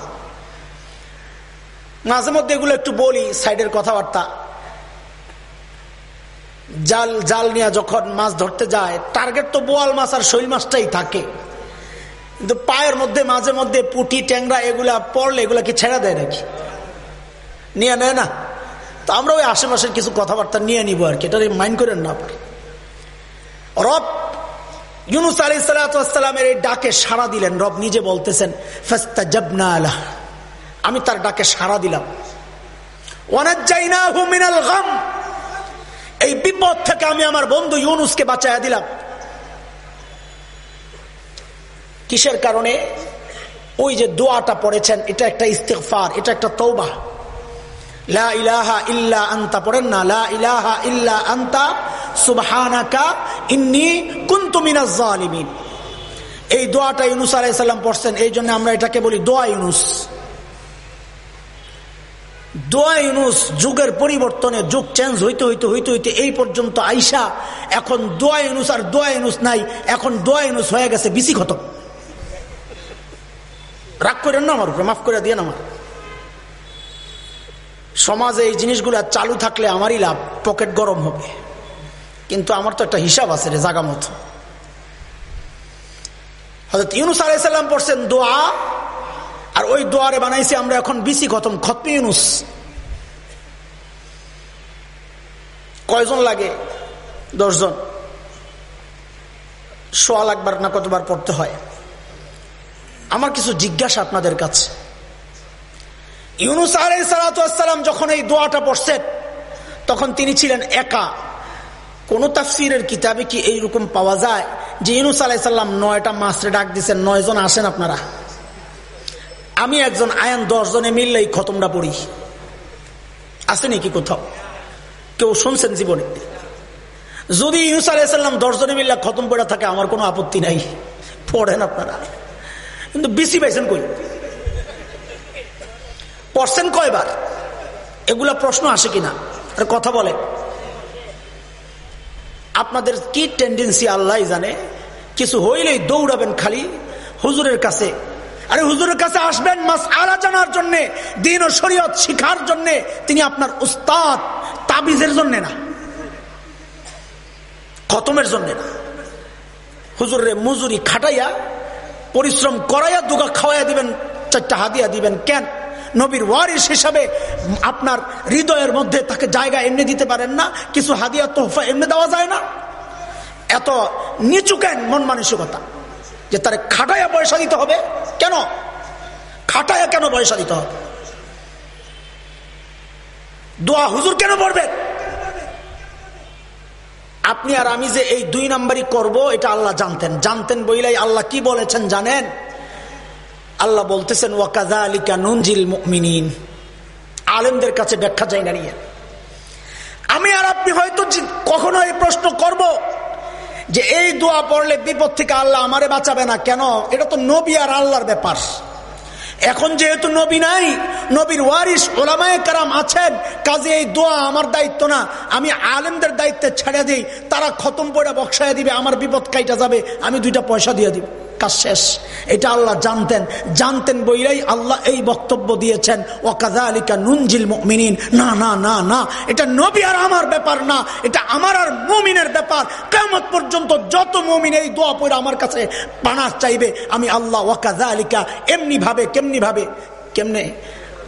মাঝে মধ্যে এগুলো একটু বলি, সাইডের কথাবার্তা। জাল জাল নিয়ে যখন মাছ ধরতে যায় টার্গেট তো বোয়াল মাছ আর শৈল মাছটাই থাকে। কিন্তু পায়ের মধ্যে, মাঝে মধ্যে পুটি, ট্যাংরা এগুলা পড়লে এগুলা কি ছেড়ে দেয় নাকি? নিয়ে নেয় না। তো আমরা ওই আশেপাশের কিছু কথাবার্তা নিয়ে নিব আর কি। এটা মাইন্ড করেন না আপনি। রব ইউনুস আলী সালাতামের এই ডাকে সাড়া দিলেন। রব নিজে বলতেছেন ফেস্তা জবনা আলাহ আমি তার ডাকে সাড়া দিলাম। এই বিপদ থেকে আমি আমার বন্ধু ইউনুসকে বাঁচাইয়া দিলাম। কিসের কারণে? ওই যে দোয়াটা পড়েছেন, এটা একটা ইস্তেকফার এটা একটা তৌবা লা ইলাহা ইল্লা আন্তা, পড়েন না, লা ইলাহা ইল্লা আন্তা ইন্নি এই দোয়াটা পড়ছেন, এই জন্য আমরা এটাকে বলি দোয়া ইউনুস। ইউনুস, যুগের পরিবর্তনে যুগ চেঞ্জ হইতে হইতে হইতে হইতে এই পর্যন্ত আইসা, এখন দোয়া ইউনুস আর দোয়া ইউনুস নাই, এখন দোয়া ইউনুস হয়ে গেছে বিসি খতম রাগ করেন না আমার উপরে, মাফ করে দিয়ে আমার। সমাজে এই জিনিসগুলো চালু থাকলে আমারই লাভ, পকেট গরম হবে। কিন্তু আমার তো একটা হিসাব আছে রে, জাগা মতো। হয়তো ইউনুস আলাইসাল্লাম পড়ছেন দোয়া, আর ওই দোয়ারে বানাইছি আমরা এখন বিসি খতম, খতমি ইউনুস। কয়জন লাগে? দশজন। সোয়া লাগবার না কতবার পড়তে হয়? আমার কিছু জিজ্ঞাসা আপনাদের কাছে। ইউনুস আলাই সালাতাম যখন এই দোয়াটা পড়ছেন, তখন তিনি ছিলেন একা। কোন তাফসিরের কিতাবে কি এইরকম পাওয়া যায় যে ইউনুস আলাই সাল্লাম নয়টা মাসরে ডাক দিচ্ছেন নয় জন আসেন আপনারা? আমি একজন, আয়ান দশ জনে মিললেই খতমটা পড়ি। আছে নাকি কোথাও? কেউ শুনছেন জীবনে? যদি ইউনুস আলাইসাল্লাম দশ জনে মিললে খতম পড়ে থাকে, আমার কোনো আপত্তি নাই। পড়েন আপনারা। কিন্তু বেশি পাইছেন কই? পড়ছেন কয়বার? এগুলা প্রশ্ন আসে কিনা? কথা বলে। আপনাদের কি টেন্ডেন্সি আল্লাহ জানে। কিছু হইলেই দৌড়াবেন খালি হুজুরের কাছে। আরে হুজুরের কাছে আসবেন মাস আলা জানার জন্য, দিন ও শরীয়ত শিখার জন্য। তিনি আপনার উস্তাদ, তাবিজের জন্য না। খতমের জন্য না। হুজুরে মজুরি খাটাইয়া পরিশ্রম করাইয়া দুগা খাওয়াইয়া দিবেন, চারটা হাদিয়া দিবেন। কেন? নবীর ওয়ারিস হিসাবে আপনার হৃদয়ের মধ্যে তাকে জায়গা এমনি দিতে পারেন না, কিছু হাদিয়া তোহফা এমনি দেওয়া যায় না। এত নিচু কেন মন মানসিকতা? যে তার খাটাইয়া পয়সা দিতে হবে? কেন? খাটাইয়া কেন পয়সা দিতে হবে? দোয়া হুজুর কেন পড়বেন? আপনি আর আমি যে এই দুই নাম্বারই করব, এটা আল্লাহ জানতেন। জানতেন বইলাই আল্লাহ কি বলেছেন জানেন? আল্লাহ বলতেছেন ওয়াকাজা আলিকা নুনজিল মিনিন আলেমদের কাছে ব্যাখ্যা চাই না আমি আর আপনি হয়তো কখনো এই প্রশ্ন করব যে এই দোয়া পড়লে বিপদ থেকে আল্লাহ আমারে বাঁচাবে না কেন? এটা তো নবী আর আল্লাহর ব্যাপার। এখন যেহেতু নবী নাই, নবীর ওয়ারিস ওলামায় কারাম আছেন, কাজে এই দোয়া আমার দায়িত্ব না। আমি আলেমদের দায়িত্বে ছেড়ে দিই, তারা খতম পড়ে বক্সায় দিবে, আমার বিপদ কাইটা যাবে, আমি দুইটা পয়সা দিয়ে দিব। কাজ শেষ। এটা আল্লাহ জানতেন। জানতেন বইরাই আল্লাহ এই বক্তব্য দিয়েছেন। ওকাজা আলিকা নুনজিল মিনিন না না না না। এটা নবী আর আমার ব্যাপার না। এটা আমার আর মমিনের ব্যাপার। কেমন পর্যন্ত যত মমিন এই দোয়া পড়ে আমার কাছে পানার চাইবে, আমি আল্লাহ ওয়াকাজা আলিকা এমনি ভাবে কেমনি? ভাবে কেমনে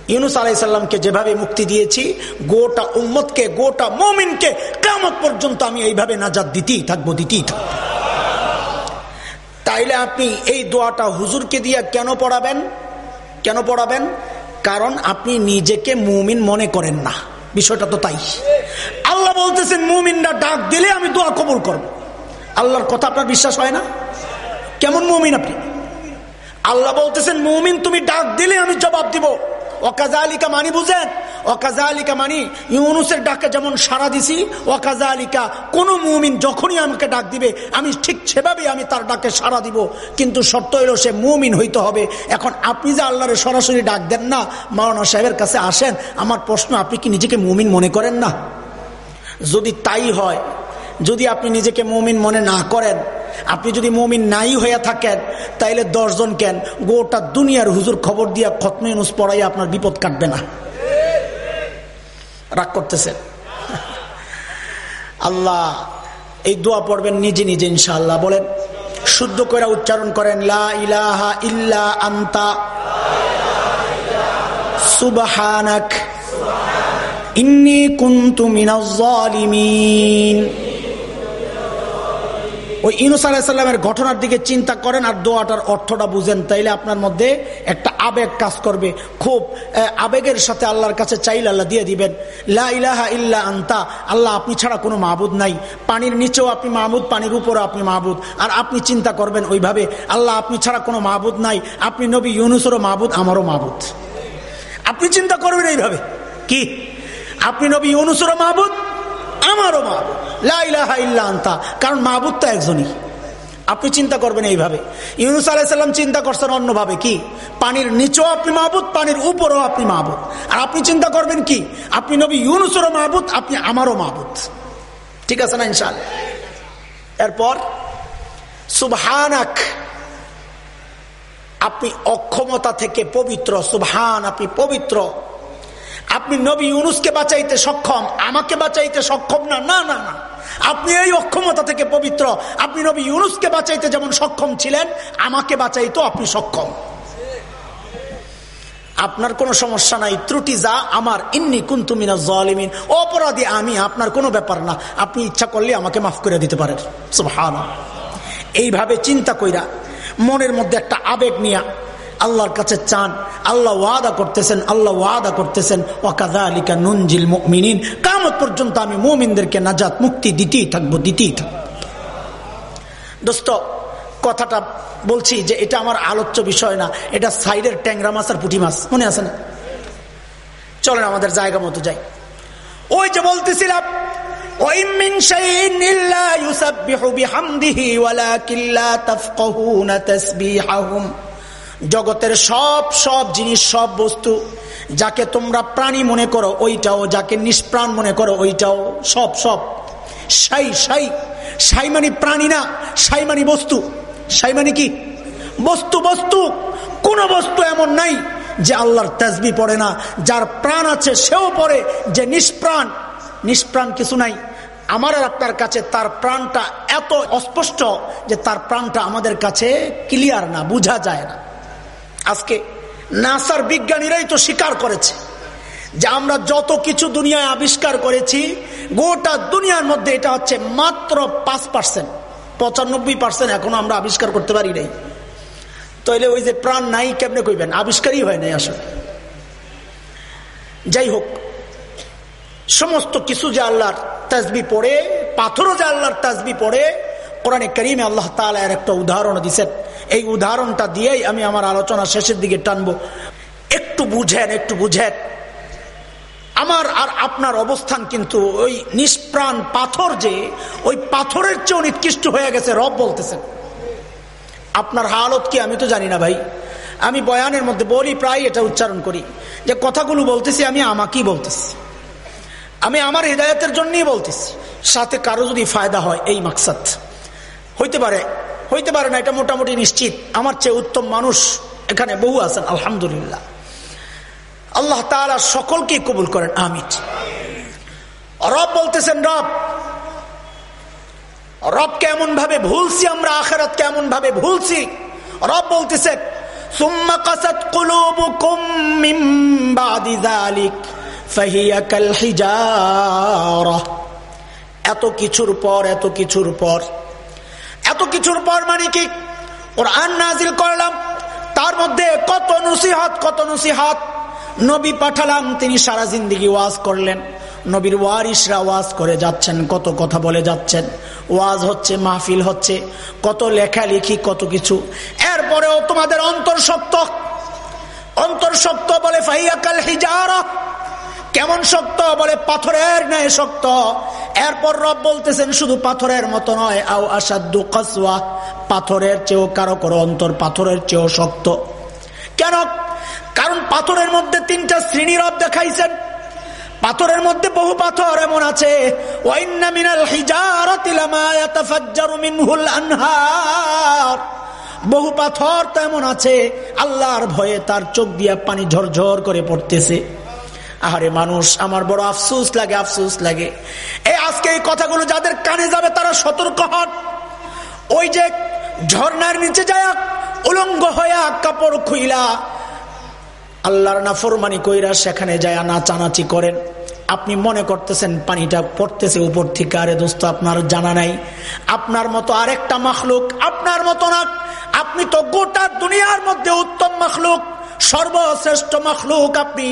ইউনুস আলাইসাল্লামকে যেভাবে মুক্তি দিয়েছি, গোটা উম্মতকে, গোটা মমিনকে কেমন পর্যন্ত আমি এইভাবে নাজাদ দিতেই থাকব দিতেই থাকব। তাইলে আপনি এই দোয়াটা হুজুরকে দিয়ে কেন পড়াবেন? কেন পড়াবেন? কারণ আপনি নিজেকে মুমিন মনে করেন না। বিষয়টা তো তাই। আল্লাহ বলতেছেন, মুমিনরা ডাক দিলে আমি দোয়া কবুল করব। আল্লাহর কথা আপনার বিশ্বাস হয় না? কেমন মুমিন আপনি? আল্লাহ বলতেছেন, মুমিন তুমি ডাক দিলে আমি জবাব দিব। অকাজা আলিকা মানি বুঝেন অকাজা আলিকা মানি ইউনুসের ডাকে যেমন সারা দিছি অকাজা আলিকা কোনো মুমিন যখনই আমাকে ডাক দিবে, আমি ঠিক সেভাবে আমি তার ডাকে সারা দিব। কিন্তু শর্ত হইল সে মুমিন হইতে হবে। এখন আপনি যে আল্লাহরে সরাসরি ডাক দেন না, মাওলানা সাহেবের কাছে আসেন, আমার প্রশ্ন, আপনি কি নিজেকে মুমিন মনে করেন না? যদি তাই হয়, যদি আপনি নিজেকে মুমিন মনে না করেন, আপনি যদি মমিন নাই হইয়া থাকেন, তাইলে দশজন কেন? গোটা দুনিয়ার হুজুর খবর দিয়া খতমে পড়াই আপনার বিপদ কাটবে না। রাগ করতেছেন। আল্লাহ, এই দোয়া পড়বেন নিজে নিজে ইনশাআল্লাহ। বলেন, শুদ্ধ করে উচ্চারণ করেন, লা ইলাহা ইল্লা আন্তা, সুবহানাক, ইন্নি কুনতু মিনাজ জালিমিন ওই ইনুস আলাহিসাল্লামের ঘটনার দিকে চিন্তা করেন আর দোয়াটার অর্থটা বুঝেন। তাইলে আপনার মধ্যে একটা আবেগ কাজ করবে। খুব আবেগের সাথে আল্লাহর কাছে চাইলে আল্লাহ দিয়ে দিবেন। লা ইলাহা ইল্লা আন্তা, আল্লাহ আপনি ছাড়া কোনো মাহবুদ নাই। পানির নিচেও আপনি মাহবুদ পানির উপরও আপনি মাহবুদ আর আপনি চিন্তা করবেন ওইভাবে, আল্লাহ আপনি ছাড়া কোনো মাহবুদ নাই। আপনি নবী ইউনুসেরও মাহবুদ আমারও মাহবুদ আপনি চিন্তা করবেন এইভাবে। কি? আপনি নবী ইউনুসেরও মাহবুদ আমারও মাহবুদ লাইলাহা ইল্লা আন্তা। কারণ মাহবুদ তো একজনই। আপনি চিন্তা করবেন এইভাবে। ইউনুস আলাইসাল্লাম চিন্তা করছেন অন্যভাবে। কি? পানির নিচেও আপনি মাহবুদ পানির উপরও আপনি মাহবুদ আর আপনি চিন্তা করবেন কি? আপনি নবী ইউনুসেরও মাহবুদ আপনি আমারও মাহবুদ ঠিক আছে না ইনশাল এরপর, সুবহানাক। আপনি অক্ষমতা থেকে পবিত্র, সুবহান, আপনি পবিত্র। আপনি নবী ইউনুসকে বাঁচাইতে সক্ষম, আমাকে বাঁচাইতে সক্ষম না না না না। আপনি এই অক্ষমতা থেকে পবিত্র, আপনি নবী ইউনুসকে বাঁচাইতে যেমন সক্ষম ছিলেন, আমাকে বাঁচাইতো আপনি সক্ষম। আপনার কোনো সমস্যা নাই, ত্রুটি যা, আমার ইন্নি কুন্তুমিনা জলিমিন। অপরাধী, আমি, আপনার কোনো ব্যাপার না। আপনি ইচ্ছা করলে আমাকে মাফ করে দিতে পারেন। এইভাবে চিন্তা কইরা, মনের মধ্যে একটা আবেগ নিয়া আল্লাহর কাছে চান, আল্লাহ ওয়াদা করতেছেন, আল্লাহ ওয়াদা করতেছেন ওয়াকাদা আলিকা নুনজিল মুমিনিন। কামত পর্যন্ত আমি মুমিনদেরকে নাজাত মুক্তি দিতেই থাকব দিতেই থাকব। কথাটা বলছি যে এটা আমার আলোচ্য বিষয় না, এটা সাইডের ট্যাংরা মাছ আর পুঁটি মাছ, মনে আছে না? চলেন আমাদের জায়গা মতো যাই। ওই যে বলতেছিলাম ওই জগতের সব সব জিনিস, সব বস্তু যাকে তোমরা প্রাণী মনে করো, ওইটাও। যাকে নিষ্প্রাণ মনে করো, ওইটাও। সব সব। সাই সাই। সাই মানে প্রাণী না, সাই মানে বস্তু। সাই মানে কি? বস্তু বস্তু। কোন বস্তু এমন নাই যে আল্লাহর তেজবি পড়ে না। যার প্রাণ আছে, সেও পড়ে যে নিষ্প্রাণ। নিষ্প্রাণ কিছু নাই। আমার আর আপনার কাছে তার প্রাণটা এত অস্পষ্ট যে তার প্রাণটা আমাদের কাছে ক্লিয়ার না, বোঝা যায় না। আজকে নাসার বিজ্ঞানীরাই তো স্বীকার করেছে যে আমরা যত কিছু দুনিয়ায় আবিষ্কার করেছি, গোটা দুনিয়ার মধ্যে এটা হচ্ছে মাত্র পাঁচ পার্সেন্ট পঁচানব্বই পার্সেন্ট এখনও আমরা আবিষ্কার করতে পারি নাই। তাইলে ওই যে প্রাণ নাই কেমনে কইবেন? আবিষ্কারই হয় নাই আসলে। যাই হোক, সমস্ত কিছু যে আল্লাহর তাজবি পড়ে, পাথরও যে আল্লাহর তাজবি পড়ে, কোরআনে করিমে আল্লাহ তালা এর একটা উদাহরণ দিচ্ছেন এই উদাহরণটা দিয়েই আমি আমার আলোচনা শেষের দিকে টানবো। একটু বুঝেন একটু বুঝেন। আমার আর আপনার অবস্থান কিন্তু ওই নিষ্প্রাণ পাথর যে, ওই পাথরের চেয়ে নিকৃষ্ট হয়ে গেছে, রব বলতেছেন। আপনার হালত কি আমি তো জানি না ভাই। আমি বয়ানের মধ্যে বলি প্রায় এটা উচ্চারণ করি। যে কথাগুলো বলতেছি, আমি আমাকেই বলতেছি। আমি আমার হৃদায়তের জন্যই বলতেছি। সাথে কারও যদি ফায়দা হয়, এই মাকসাদ। হইতে পারে হইতে পারে না, এটা মোটামুটি নিশ্চিত। আমার চেয়ে উত্তম মানুষ এখানে বহু আছেন, আলহামদুলিল্লাহ। আল্লাহ তালা সকলকে কবুল করেন আমির রব বলতেছেন, রব রব কেমন ভাবে ভুলছি আমরা আখেরাত কেমন ভাবে ভুলছি। রব বলতেছে এত কিছুর পর, এত কিছুর পর এত কিছুর পর মানে কি? ওর আন নাজিল করলাম, তার মধ্যে কত নসিহাত কত নসিহাত। নবী পাঠালাম, তিনি সারা জিন্দিগি ওয়াজ করলেন। নবীর ওয়ারিসরা ওয়াজ করে যাচ্ছেন, কত কথা বলে যাচ্ছেন। ওয়াজ হচ্ছে, মাহফিল হচ্ছে, কত লেখালেখি, কত কিছু। এরপরেও তোমাদের অন্তর্শক্ত অন্তর্শক্ত বলে ফাইয়াকাল হিজারা। কেমন শক্ত? বলে, পাথরের ন্যায় শক্ত। এরপর রব বলতেছেন, শুধু পাথরের মতো নয়, আও আসাদু কাসওয়া, পাথরের চেয়েও কারও করো অন্তর পাথরের চেয়েও শক্ত। কেন? কারণ পাথরের মধ্যে তিনটা শ্রেণি রব দেখাইছেন। পাথরের মধ্যে বহু পাথর এমন আছে। বহু পাথর তো এমন আছে, আল্লাহর ভয়ে তার চোখ দিয়া পানি ঝরঝর করে পড়তেছে। আহারে মানুষ, আমার বড় আফসুস লাগে আফসুস লাগে। এই আজকে এই কথাগুলো যাদের কানে যাবে, তারা সতর্ক হন। ওই যে ঝর্নার নিচে যায় উলঙ্গ হইয়া কাপড় খুইলা, আল্লাহর নাফরমানি কইরা সেখানে যায় নাচানাচি করেন। আপনি মনে করতেছেন পানিটা পড়তেছে উপর থেকে, আরে দোস্ত, আপনার জানা নাই। আপনার মতো আরেকটা মাখলুক, আপনার মতো না। আপনি তো গোটা দুনিয়ার মধ্যে উত্তম মাখলুক। সর্বশ্রেষ্ঠ মখলুক আপনি।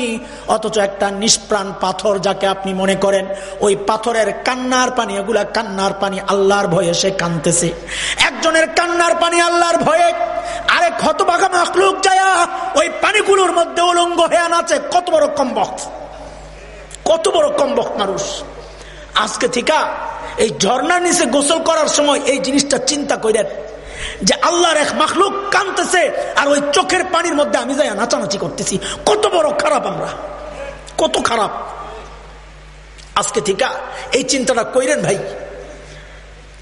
অথচ একটা নিষ্প্রাণ পাথর যাকে আপনি মনে করেন, ওই পাথরের কান্নার পানি, এগুলা কান্নার পানি আল্লাহর ভয়ে সে কানতেছে একজনের কান্নার পানি আল্লাহর ভয়ে আরে আরেক হতবাগা মখলুক যায়া ওই পানিগুলোর মধ্যে উলঙ্গ হয়ে আছে কত বড় কম্বক কত বড় কম্বক মানুষ। আজকে থিকা এই ঝর্ণার নিচে গোসল করার সময় এই জিনিসটা চিন্তা করেন যে আল্লাহর এক মাখলুক কানতেছে আর ওই চোখের পানির মধ্যে আমি যাই নাচানাচি করতেছি। কত বড় খারাপ আমরা। কত খারাপ। আজকে ঠিক এই চিন্তাটা কইরেন ভাই।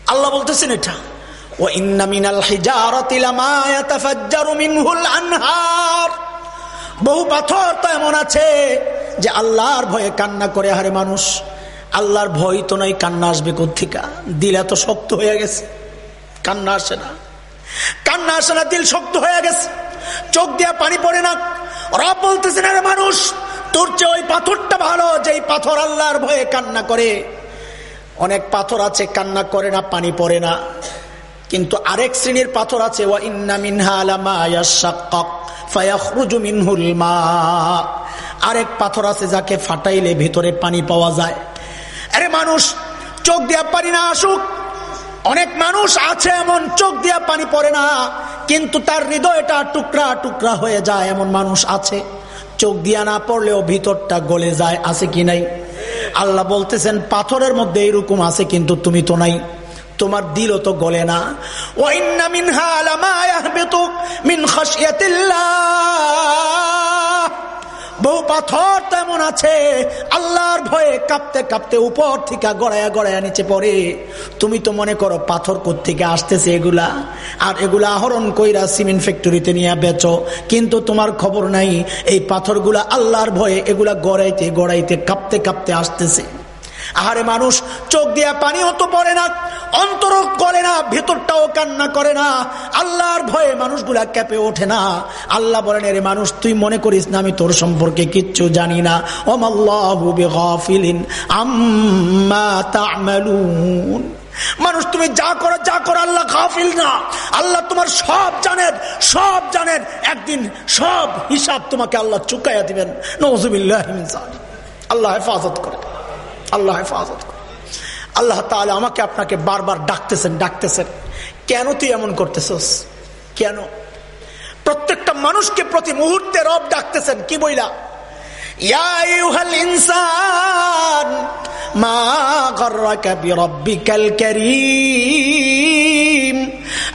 আল্লাহ বলতেছেন এটা। বহু পাথর তো এমন আছে যে আল্লাহর ভয়ে কান্না করে হারে মানুষ, আল্লাহর ভয় তো নাই কান্না আসবে কোথেকা দিল এত শক্ত হয়ে গেছে। কান্না আসে না। কান্না আসে না, দিল শক্ত হয়ে গেছে। চোখ দিয়া পানি পড়ে না। রব বলতেছেন আরে মানুষ, তোর চেয়ে ওই পাথরটা ভালো যে পাথর আল্লাহর ভয়ে কান্না করে। অনেক পাথর আছে, কান্না করে না, পানি পড়ে না। কিন্তু আরেক শ্রেণির পাথর আছে আরেক পাথর আছে, যাকে ফাটাইলে ভিতরে পানি পাওয়া যায়। আরে মানুষ, চোখ দিয়া পানি না আসুক অনেক মানুষ আছে এমন, চোখ দিয়া পানি পড়ে না, কিন্তু তার হৃদয়টা টুকরা টুকরা হয়ে যায় এমন মানুষ আছে। চোখ দিয়া না পড়লেও ভিতরটা গলে যায়, আছে কি নাই? আল্লাহ বলতেছেন, পাথরের মধ্যে এইরকম আছে, কিন্তু তুমি তো নাই। তোমার দিল তো গলে না। মিন বহু পাথর তেমন আছে। আল্লাহর ভয়ে কাঁপতে কাঁপতে উপর থেকে গড়ায়া গড়ায়া নিচে পড়ে। তুমি তো মনে করো পাথর থেকে আসতেছে এগুলা? আর এগুলা আহরণ কইরা সিমেন্ট ফ্যাক্টরিতে নিয়ে বেচো। কিন্তু তোমার খবর নাই, এই পাথরগুলা আল্লাহর ভয়ে এগুলা গড়াইতে গড়াইতে কাঁপতে কাঁপতে আসতেছে। আহারে মানুষ, চোখ দিয়া পানিও তো পড়ে না অন্তর করে না, ভেতরটাও কান্না করে না। আল্লাহর ভয়ে মানুষগুলা ক্যাপে ওঠে না। আল্লাহ বলেন, এর মানুষ, তুই মনে করিস না, আমি তোর সম্পর্কে কিচ্ছু জানি না। মানুষ, তুমি যা করো যা করো, আল্লাহ গাফিল না। আল্লাহ তোমার সব জানেন সব জানেন। একদিন সব হিসাব তোমাকে আল্লাহ চুকাইয়া দিবেন। নজুবিল্লাহ আল্লাহ হেফাজত করে আল্লাহ হেফাজত করে। আল্লাহ তাহলে আমাকে আপনাকে বারবার ডাকতেছেন ডাকতেছেন। কেন তুই এমন করতেছস? কেন? প্রত্যেকটা মানুষকে প্রতি মুহূর্তে রব ডাকতেছেন, কি বইলা? ইনসান মা গর্রাকা বিরব্বিকাল কারীম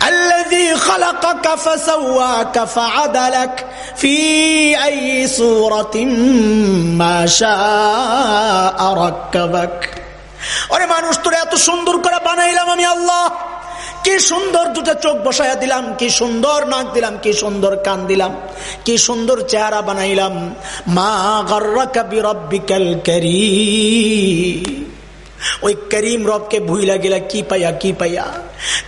الذي خلقك فسواك فعدلك في أي صورة ما شاء ركبك ওরে মানুষ তোরে এত সুন্দর করে বানাইলাম আমি আল্লাহ কি সুন্দর দুটো চোখ বসাইয়া দিলাম, কি সুন্দর নাক দিলাম, কি সুন্দর কান দিলাম, কি সুন্দর চেহারা বানাইলাম। মা কবি রব্বিকাল ওই করিম রবকে ভুইলা গেলা, কি পাইয়া কি পাইয়া?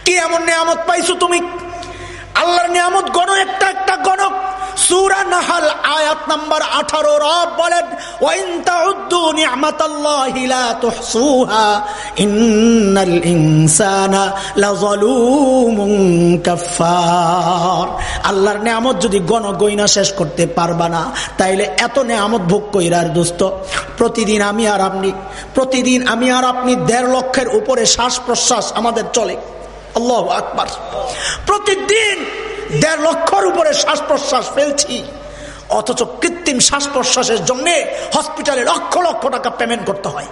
কি এমন নিয়ামত পাইছো তুমি? আল্লাহর নিয়ামত গণ একটা একটা গণক। সুরা নাহাল, আয়াত আঠারো, রব বলেন আল্লাহর নিয়ামত যদি গণ গইনা শেষ করতে পারবা না, তাইলে এত নিয়ামত ভোগ কইরার দোস্ত, প্রতিদিন আমি আর আপনি, প্রতিদিন আমি আর আপনি দেড় লক্ষের উপরে শ্বাস প্রশ্বাস আমাদের চলে। আল্লাহ আকবার। প্রতিদিন দেড় লক্ষর উপরে শ্বাস প্রশ্বাস ফেলছি। অথচ কৃত্রিম শ্বাস প্রশ্বাসের জন্যে হসপিটালে লক্ষ লক্ষ টাকা পেমেন্ট করতে হয়।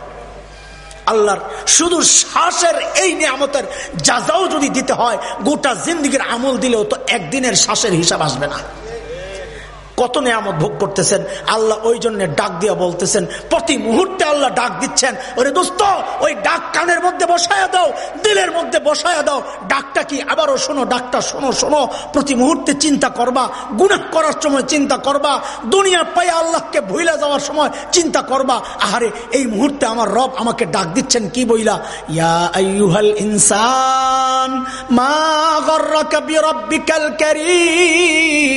আল্লাহর শুধু শ্বাসের এই নিয়ামতের যাও যদি দিতে হয়, গোটা জিন্দিগির আমল দিলেও তো একদিনের শ্বাসের হিসাব আসবে না। কত নিয়ামত ভোগ করতেছেন? আল্লাহ ওই জন্য ডাক দিয়া বলতেছেন, প্রতি মুহূর্তে আল্লাহ ডাক দিচ্ছেন। ওরে দোস্ত, ওই ডাক কানের মধ্যে বসায়া দাও, দিলের মধ্যে বসায়া দাও। ডাকটা কি? আবারও শোনো, ডাকটা শোনো শোনো। প্রতি মুহূর্তে চিন্তা করবা, গুনাহ করার সময় চিন্তা করবা। দুনিয়া পায়ে আল্লাহকে ভুইলা যাওয়ার সময় চিন্তা করবা। আহারে, এই মুহূর্তে আমার রব আমাকে ডাক দিচ্ছেন, কি বইলা? ইয়া ইনসান, মা গর্রাকা বিরাব্বিকাল কারীম।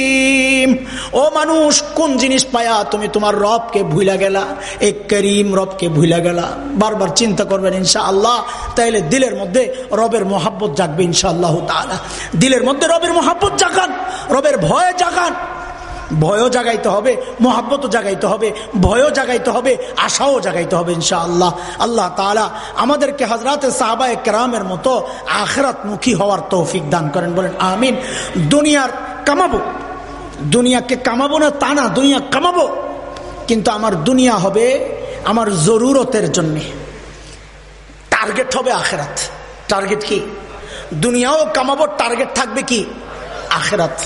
ও মানুষ, কোন জিনিস পায়া তুমি তোমার রবকে ভুলা গেলা? এক করিম রবকে ভুলা গেলা। বারবার চিন্তা করবেন ইনশা আল্লাহ তাইলে দিলের মধ্যে রবের মোহাব্বত জাগবে ইনশা আল্লাহ দিলের মধ্যে রবের মোহাব্বত জাগান, রবের ভয় জাগান। ভয়ও জাগাইতে হবে, মোহাব্বতও জাগাইতে হবে, ভয়ও জাগাইতে হবে, আশাও জাগাইতে হবে ইনশা আল্লাহ আল্লাহ তালা আমাদেরকে হজরত সাহাবায় কেরামের মতো আখরাত মুখী হওয়ার তৌফিক দান করেন, বলেন আমিন। দুনিয়ার কামাবো। দুনিয়াকে কামাবো না তা না, দুনিয়া কামাবো। কিন্তু আমার দুনিয়া হবে আমার জরুরতের জন্য। টার্গেট হবে আখেরাত। টার্গেট কি? দুনিয়াও কামাবো টার্গেট থাকবে কি? আখেরাত।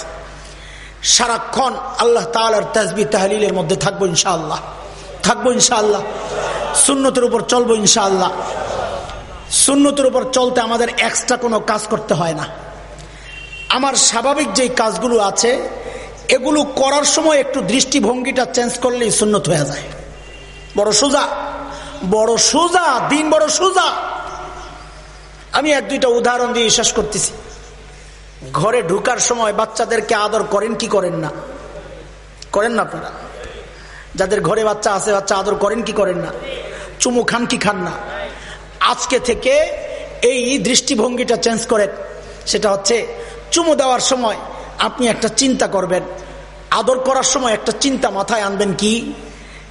সারাক্ষণ আল্লাহ তালার তাজবি তাহলিলের মধ্যে থাকব ইনশাআল্লাহ। থাকব ইনশাআল্লাহ। সুন্নতের উপর চলবো ইনশাআল্লাহ। সুন্নতের উপর চলতে আমাদের এক্সট্রা কোনো কাজ করতে হয় না। আমার স্বাভাবিক যেই কাজগুলো আছে এগুলো করার সময় একটু দৃষ্টিভঙ্গিটা চেঞ্জ করলেই সুন্নত হয়ে যায়। বড় সোজা। বড় সোজা, দিন বড় সোজা। আমি এক দুইটা উদাহরণ দিয়ে শেষ করতেছি। ঘরে ঢুকার সময় বাচ্চাদেরকে আদর করেন কি করেন না? করেন না আপনারা? যাদের ঘরে বাচ্চা আছে, বাচ্চা আদর করেন কি করেন না? চুমু খান কি খান না? আজকে থেকে এই দৃষ্টিভঙ্গিটা চেঞ্জ করেন। সেটা হচ্ছে, চুমু দেওয়ার সময় আপনি একটা চিন্তা করবেন। আদর করার সময় একটা চিন্তা মাথায় আনবেন কি?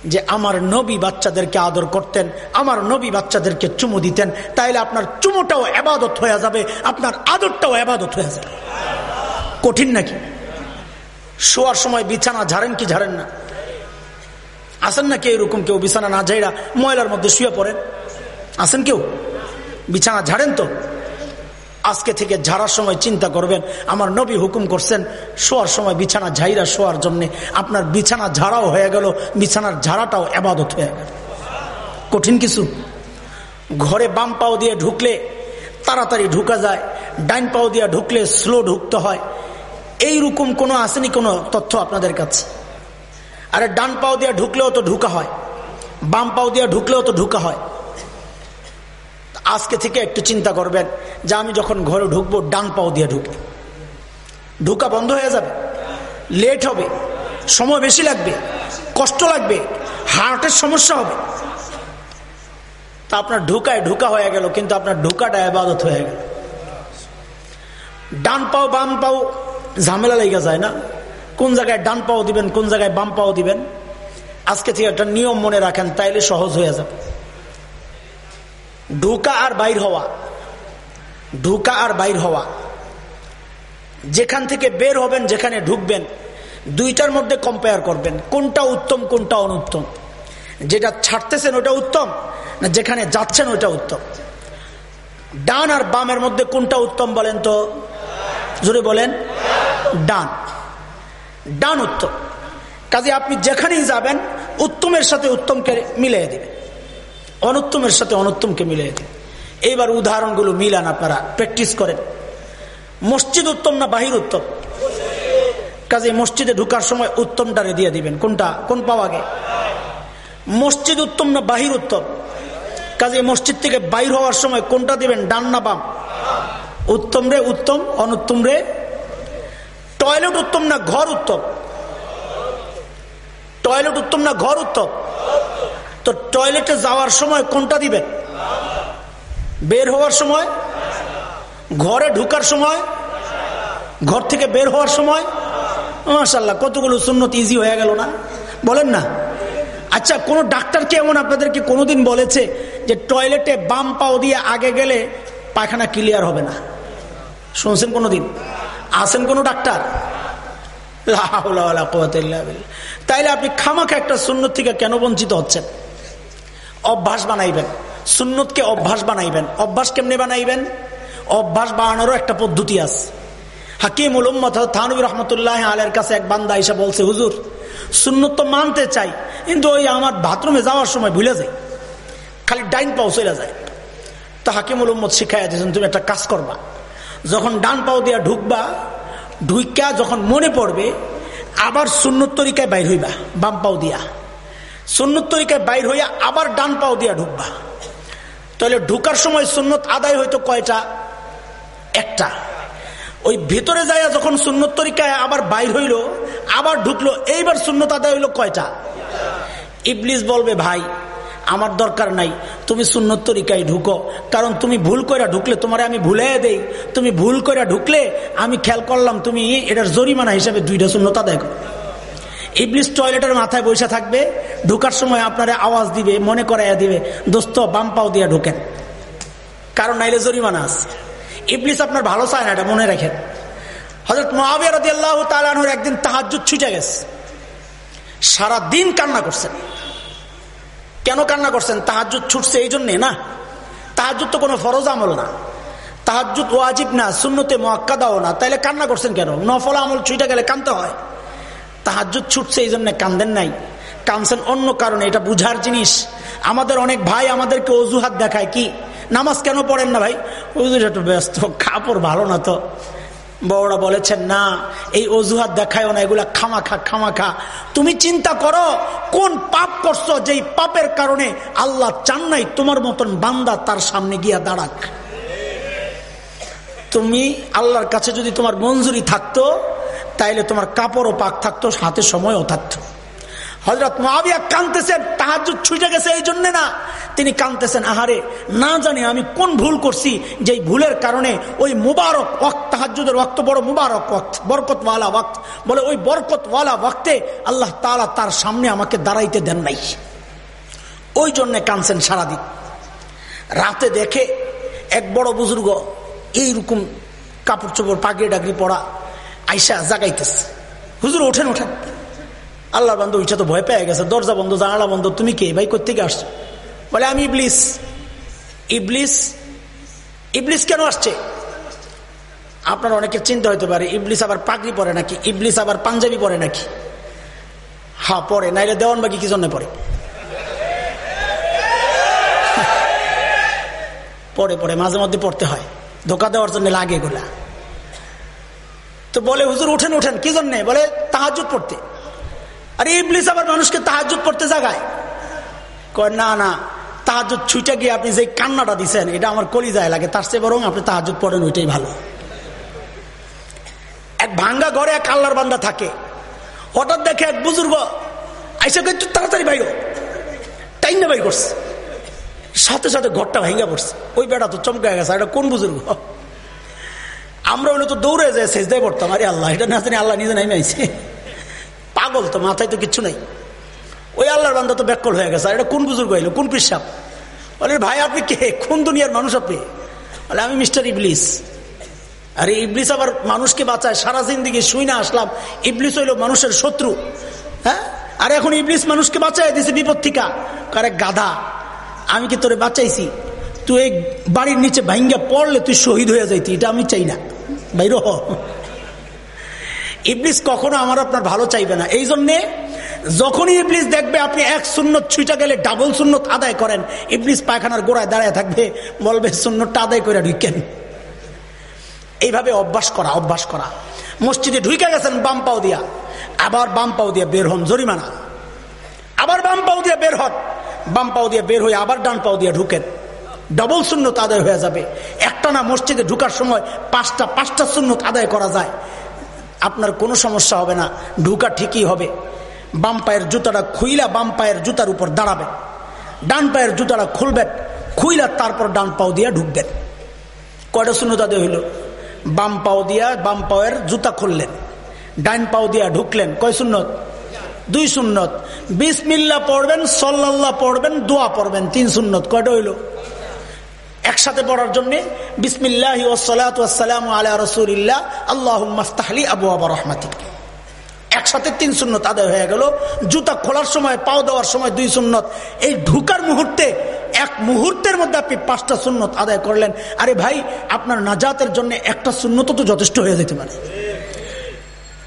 যে আমার নবী বাচ্চাদেরকে আদর করতেন, আমার নবী বাচ্চাদেরকে চুমু দিতেন, তাইলে আপনার চুমুটাও আবাদত হয়ে যাবে, আপনার আদরটাও আবাদত হয়ে যাবে। কঠিন নাকি? শোয়ার সময় বিছানা ঝাড়েন কি ঝাড়েন না? আসেন না কেউ এরকম কেউ বিছানা না ঝাইরা ময়লার মধ্যে শুয়ে পড়েন? আসেন কেউ? বিছানা ঝাড়েন তো? আজকে থেকে ঝাড়ার সময় চিন্তা করবেন, আমার নবী হুকুম করছেন, শোয়ার সময় বিছানা ঝাইরা শোয়ার জন্য আপনার বিছানা ঝাড়াও হয়ে গেল, বিছানার ঝাড়াটাও এবাদত হয়ে গেল। কঠিন কিছু। ঘরে বাম পাও দিয়ে ঢুকলে তাড়াতাড়ি ঢুকা যায়, ডাইন পাও দিয়ে ঢুকলে স্লো ঢুকতে হয়। এইরকম কোনো আসেনি কোনো তথ্য আপনাদের কাছে। আরে ডান পাও দিয়ে ঢুকলেও তো ঢুকা হয়, বাম পাও দিয়ে ঢুকলেও তো ঢুকা হয়। আজকে থেকে একটু চিন্তা করবেন যে আমি যখন ঘরে ঢুকবো, ডান পাও দিয়ে ঢুকবো। ঢুকা বন্ধ হয়ে যাবে। লেট হবে। সময় বেশি লাগবে। কষ্ট লাগবে। হার্টের সমস্যা হবে। তা আপনার ঢুকায় ঢুকা হয়ে গেল, কিন্তু আপনার ঢুকাটা আবাদত হয়ে গেল। ডান পাও, বাম পাও, ঝামেলা লেগে যায় না। কোন জায়গায় ডান পাও দিবেন, কোন জায়গায় বাম পাও দিবেন? আজকে থেকে একটা নিয়ম মনে রাখেন, তাইলে সহজ হয়ে যাবে। ঢুকা আর বাইর হওয়া। ঢুকা আর বাইর হওয়া। যেখান থেকে বের হবেন, যেখানে ঢুকবেন, দুইটার মধ্যে কম্পেয়ার করবেন, কোনটা উত্তম, কোনটা অনুত্তম। যেটা ছাড়তেছেন ওটা উত্তম, না যেখানে যাচ্ছেন ওটা উত্তম। ডান আর বামের মধ্যে কোনটা উত্তম বলেন তো? জোরে বলেন। ডান। ডান উত্তম। কাজে আপনি যেখানেই যাবেন, উত্তমের সাথে উত্তমকে মিলিয়ে দিবেন। অনুত্তমের সাথে অনুত্তমকে মিলিয়ে দেবেন এইবার উদাহরণগুলো মিলান আপনারা, প্র্যাকটিস করেন। মসজিদ উত্তম না বাহির উত্তম? কাজে মসজিদে ঢুকার সময় উত্তমটারে দিয়ে দিবেন। কোনটা? কোন পাওয়া গে মসজিদ উত্তম না বাহির উত্তম? কাজে মসজিদ থেকে বাইর হওয়ার সময় কোনটা দিবেন? ডান না বাম? উত্তম রে উত্তম, অনুত্তম রে? টয়লেট উত্তম না ঘর উত্তম? টয়লেট উত্তম না ঘর উত্তম? তো টয়লেটে যাওয়ার সময় কোনটা দিবেন বের হওয়ার সময়? ঘরে ঢুকার সময়? ঘর থেকে বের হওয়ার সময়? মাসাল্লাহ কতগুলো সুন্নত ইজি হয়ে গেল না? বলেন না। আচ্ছা কোন ডাক্তার কি এমন আপনাদেরকে কোনোদিন বলেছে যে টয়লেটে বাম পাও দিয়ে আগে গেলে পায়খানা ক্লিয়ার হবে না? শুনছেন কোনোদিন? আসেন কোন ডাক্তার? তাইলে আপনি খামাখা একটা সুন্নত থেকে কেন বঞ্চিত হচ্ছেন? অভ্যাস বানাইবেন। সুন্নতকে অভ্যাস বানাইবেন। অভ্যাস কেমনে বানাইবেন? অভ্যাস বানানোরও একটা পদ্ধতি আছে। হাকিম উলম্মদ থানবী রহমতুল্লাহ আলের কাছে এক বান্দা এসে বলছে, হুজুর, সুন্নত তো মানতে চাই, কিন্তু ওই আমার বাথরুমে যাওয়ার সময় ভুলে যাই। খালি ডাইন পাও চলে যায়। তো হাকিম উলম্মদ শিখাইয়া দিয়েছেন, তুমি একটা কাজ করবা। যখন ডান পাও দিয়া ঢুকবা, ঢুইকা যখন মনে পড়বে, আবার সুন্নত তরিকায় বাইর হইবা, বাম পাও দিয়া। সুন্নত তরিকায় বাইর হইয়া আবার ডান পাও দিয়া ঢুকবা। তাহলে ঢুকার সময় সুন্নত আদায় হইতো কয়টা? একটা। ওই ভিতরে যাইয়া যখন সুন্নত তরিকায় আবার বাইর হইল, আবার ঢুকলো, এইবার সুন্নত আদায় হইল কয়টা? ইবলিস বলবে, ভাই, আমার দরকার নাই, তুমি সুন্নত তরিকায় ঢুকো। কারণ তুমি ভুল করে ঢুকলে তোমার আমি ভুলে দেই। তুমি ভুল করে ঢুকলে আমি খেয়াল করলাম তুমি এটার জরিমানা হিসাবে দুইটা শূন্যতা দেখো ইবলিস টয়লেটের মাথায় বসে থাকবে, ঢুকার সময় আপনারা আওয়াজ দিবে, মনে করাইয়া দিবে, দোস্ত, বাম পাও দিয়ে ঢুকেন। কারণ নাইলে জরিমানা আছে। ইবলিস আপনার ভালো চায় না, এটা মনে রাখেন। হজরত মহাবিয়া রদি আল্লাহ একদিন তাহাজুদ ছুটে গেছে। সারা দিন কান্না করছেন। কেন কান্না করছেন? তাহাজুদ ছুটছে এই জন্যে না। তাহাজুদ তো কোনো ফরজ আমল না। তাহাজুদ ওয়াজিব না শূন্যতে মহাক্কা দাও না। তাইলে কান্না করছেন কেন? নফল আমল ছুটে গেলে কানতে হয়। তাহাজুদ ছুটছে এই জন্য কান্দেন নাই। কানছেন অন্য কারণে, এটা বুঝার জিনিস। আমাদের অনেক ভাই আমাদেরকে অজুহাত দেখায়। কি? নামাজ কেন পড়েন না ভাই? একটু ব্যস্ত, কাপড় ভালো না তো। বড়রা বলেছেন, না, এই অজুহাত দেখায় না, এগুলা খামাখা খামাখা। তুমি চিন্তা করো, কোন পাপ করছ যেই পাপের কারণে আল্লাহ চান নাই তোমার মতন বান্দা তার সামনে গিয়া দাঁড়াক? তুমি আল্লাহর কাছে যদি তোমার মঞ্জুরি থাকতো তাইলে তোমার কাপড়ও পাক থাকতো হাতে সময়ও থাকতো। হজরত মহাবিয়া কানতেছেন তাহাজ ছুটে গেছে এই জন্যে না। তিনি কানতেছেন আহারে, না জানি আমি কোন ভুল করছি যে ভুলের কারণে ওই মুবারক ওয়াক্ত তাহাজুদের ওয়াক্ত বড় মুবারক ওয়াক্ত, বরকতওয়ালা ওয়াক্ত, বলে ওই বরকতওয়ালা ওয়াক্তে আল্লাহ তালা তার সামনে আমাকে দাঁড়াইতে দেন নাই। ওই জন্যে কানছেন সারাদিন। রাতে দেখে এক বড় বুজুর্গ এইরকম কাপড় চোপড় পাগড়ি ডাগরি পড়া আইসা জাগাইতেছে। হুজুর, ওঠেন ওঠেন। আল্লাহ বান্ধব ইচ্ছা তো ভয় পেয়ে গেছে। দরজা বন্ধ, জানালা বন্ধ, তুমি কে? ভাই কোথেকে আসছো? বলে, আমি ইবলিস। ইবলিস? ইবলিস কেন আসছে? আপনার অনেকে চিন্তা হইতে পারে, ইবলিস আবার পাগড়ি পরে নাকি? ইবলিস আবার পাঞ্জাবি পরে নাকি? হা, পরে, নাইলে দেওয়ান বাকি কি জন্য পরে? পরে পরে, মাঝে মধ্যে পড়তে হয়। ধোকা দেওয়ার জন্য লাগে এগুলা। তো বলে, হুজুর, উঠেন উঠেন। কি জন্যে? বলে তাহাজুদ পড়তে। আরে ইবলিস আবার মানুষকে তাহাজুদ পড়তে জাগায়। কয়, না না তাহাজুদ ছুটে গিয়ে আপনি যে কান্নাটা দিচ্ছেন এটা আমার কলি যায় লাগে। তার চেয়ে বরং আপনি তাহাজুদ পড়েন, ওইটাই ভালো। এক ভাঙ্গা ঘরে এক আল্লাহর বান্দা থাকে। হঠাৎ দেখে এক বুজুর্গ, আইসা একটু তাড়াতাড়ি বাইর টাইম না বাই করছে। সাথে সাথে ঘরটা ভেঙে পড়ছে। ওই বেটা তো চমকে গেছে, এটা কোন বুজুর্গ? আমরা হলে তো দৌড়ে যায় শেষদায় পড়তাম। আরে আল্লাহ, এটা না জানি আল্লাহ নিজে নাই আইছে। পাগল তো, মাথায় তো কিচ্ছু নাই। ওই আল্লাহর বান্দা তো ব্যাকল হয়ে গেছে। আর এটা কোন বুজুর্গ হইল? কোন পিসাব বলে, ভাই, আপনি কে? কোন দুনিয়ার মানুষ আপনি? বলে, আমি মিস্টার ইবলিস। আরে ইবলিস আবার মানুষকে বাঁচায়। সারা জিন্দিগি শুই না আসলাম। ইবলিস হইল মানুষের শত্রু। হ্যাঁ? আর এখন ইবলিস মানুষকে বাঁচাই দিছে বিপত্তিকা কারে গাধা, আমি কি তোরে বাঁচাইছি? তুই এই বাড়ির নিচে ভাইঙ্গা পড়লে তুই শহীদ হয়ে যাইতি। এটা আমি চাই না। বাইর ইবলিস কখনো আমার আপনার ভালো চাইবে না। এই জন্যে যখনই ইবলিস দেখবে আপনি এক সুন্নত ছুইটা গেলে ডাবল সুন্নত আদায় করেন, ইবলিস পায়খানার গোড়ায় দাঁড়ায় থাকবে, বলবে সুন্নতটা আদায় করে ঢুকেন। এইভাবে অভ্যাস করা অভ্যাস করা। মসজিদে ঢুকে গেছেন, বাম পাও দিয়া। আবার বাম পাও দিয়া বের হন, জরিমানা। আবার বাম পাও দিয়া বের হন। বাম পাও দিয়ে বের হয়ে আবার ডান পাও দিয়ে ঢুকেন। ডবল শূন্যত আদায় হয়ে যাবে। একটা না মসজিদে ঢুকার সময় পাঁচটা পাঁচটা শূন্যত আদায় করা যায়। আপনার কোনো সমস্যা হবে না, ঢুকা ঠিকই হবে। বাম পায়ের জুতাটা খুইলা বাম পায়ের জুতার উপর দাঁড়াবে। ডান পায়ের জুতাটা খুলবেন খুইলা তারপর ডান পাও দিয়া ঢুকবেন। কয়টা শূন্যত আদায় হইল? বাম পাও দিয়া বাম পায়ের জুতা খুললেন ডাইন পাও দিয়া ঢুকলেন। কয় সুন্নত দুই সুন্নত বিসমিল্লা পড়বেন, সল্লাল্লাহ পড়বেন, দোয়া পড়বেন, তিন সুন্নত কয়টা হইল? একসাথে পড়ার জন্য বিসমিল্লাহ ওসালাম আলা রসুল্লাহ আল্লাহ মাস্তাহলি আবু আবার রহমাতি একসাথে তিন সুন্নত আদায় হয়ে গেল। জুতা খোলার সময়, পাও দেওয়ার সময় দুই সুন্নত। এই ঢুকার মুহূর্তে, এক মুহূর্তের মধ্যে আপনি পাঁচটা সুন্নত আদায় করলেন। আরে ভাই, আপনার নাজাতের জন্য একটা সুন্নত তো যথেষ্ট হয়ে যেতে পারে।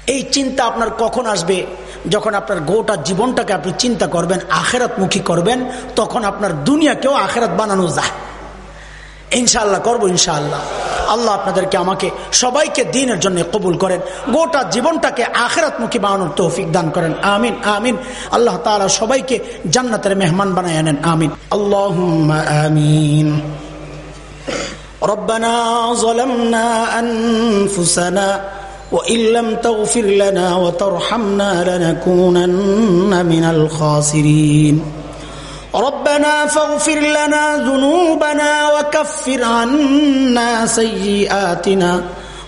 এই চিন্তা আপনার কখন আসবে? যখন আপনার গোটা জীবনটাকে আপনি চিন্তা করবেন, আখেরাতমুখী করবেন, তখন আপনার দুনিয়াকেও আখেরাত বানানো যায়। ইনশাআল্লাহ করবো ইনশাআল্লাহ আল্লাহ আপনাদেরকে আমাকে সবাইকে দিনের জন্য কবুল করেন গোটা জীবনটাকে আখেরাতমুখী বানানোর তৌফিক দান করেন আমিন আমিন আল্লাহ তালা সবাইকে জান্নাতের মেহমান বানায় আনেন আমিন আল্লাহ আমিন ربنا ظلمنا أنفسنا وإن لم تغفر لنا وترحمنا لنكونن من الخاسرين ربنا فاغفر لنا ذنوبنا وكفر عنا سيئاتنا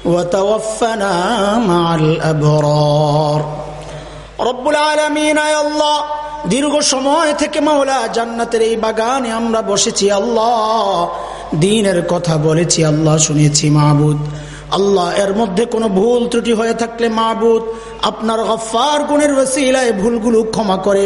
وتوفنا مع الأبرار رب العالمين يا الله দীর্ঘ সময় থেকে মাওলা জান্নাতের এই বাগানে আমরা বসেছি আল্লাহ দিনের কথা বলেছি আল্লাহ শুনেছি মাহবুদ আল্লাহ এর মধ্যে কোনো ভুল ত্রুটি হয়ে থাকলে মাহবুদ আপনার গফার গুণের ওসিলায় ভুলগুলো ক্ষমা করে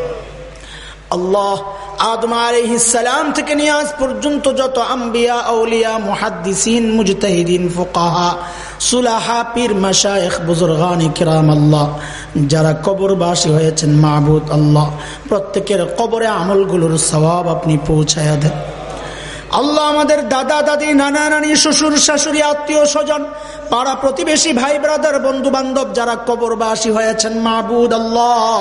আল্লাহ আদম আলহিসাম থেকে নিয়ে পর্যন্ত যত আম্বিয়া, আউলিয়া, মুহাদ্দিসিন, মুজতাহিদিন, ফোকাহা, সুলাহা, পীর, মাশায়েখ বুজুরগান কিরাম আল্লাহ, যারা কবরবাসী হয়েছেন মাহবুদ আল্লাহ, প্রত্যেকের কবরে আমলগুলোর স্বভাব আপনি পৌঁছায়া দেন। আল্লাহ আমাদের দাদা, দাদি, নানা, নানি, শ্বশুর, শাশুড়ি, আত্মীয়, স্বজন, পাড়া প্রতিবেশী, ভাই ব্রাদার বন্ধু বান্ধব যারা কবরবাসী হয়েছেন মাহবুদ আল্লাহ।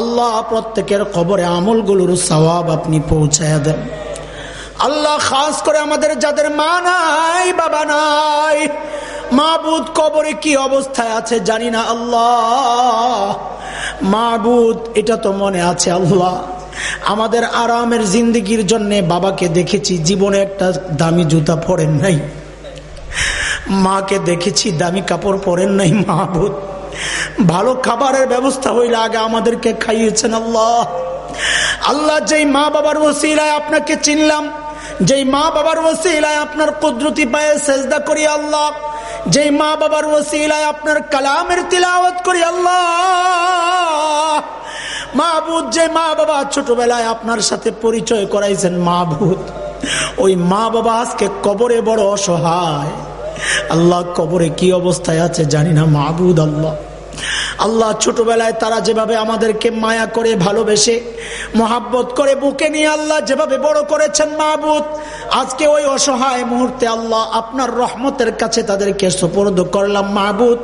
আল্লাহ প্রত্যেকের কবরে আমলগুলোর সবাব আপনি পৌঁছায় দেন। আল্লাহ খাস করে আমাদের যাদের মা নাই, বাবা নাই মাহবুদ কবরে কি অবস্থায় আছে জানি না আল্লাহ। মাহবুদ এটা তো মনে আছে আল্লাহ। আমাদের আরামের জিন্দিগির জন্য বাবাকে দেখেছি, জীবনে একটা দামি জুতা পরেন নাই। মাকে দেখেছি, দামি কাপড় পরেন নাই মাহবুদ ভালো খাবারের ব্যবস্থা হইলে আগে আমাদেরকে খাইয়েছেন আল্লাহ। আল্লাহ যেই মা বাবার ওসিলায় আপনাকে চিনলাম, যেই মা বাবার ওসিলায় আপনার কুদরতি পায়ে সেজদা করি আল্লাহ, যেই মা বাবার ওসিলায় আপনার কালামের তিলাওয়াত করি আল্লাহ। মাহবুদ যে মা বাবা ছোটবেলায় আপনার সাথে পরিচয় করাইছেন মাহবুদ, ওই মা বাবা আজকে কবরে বড় অসহায়। আল্লাহ কবরে কি অবস্থায় আছে জানি না, মাহবুদ আল্লাহ। আল্লাহ ছোটবেলায় তারা যেভাবে আমাদেরকে মায়া করে ভালোবেসে, মহাব্বত করে বুকে নিয়ে আল্লাহ যেভাবে বড় করেছেন মাহবুদ, আজকে ওই অসহায় মুহূর্তে আল্লাহ আপনার রহমতের কাছে তাদেরকে সুপর্দ করলাম মাহবুদ।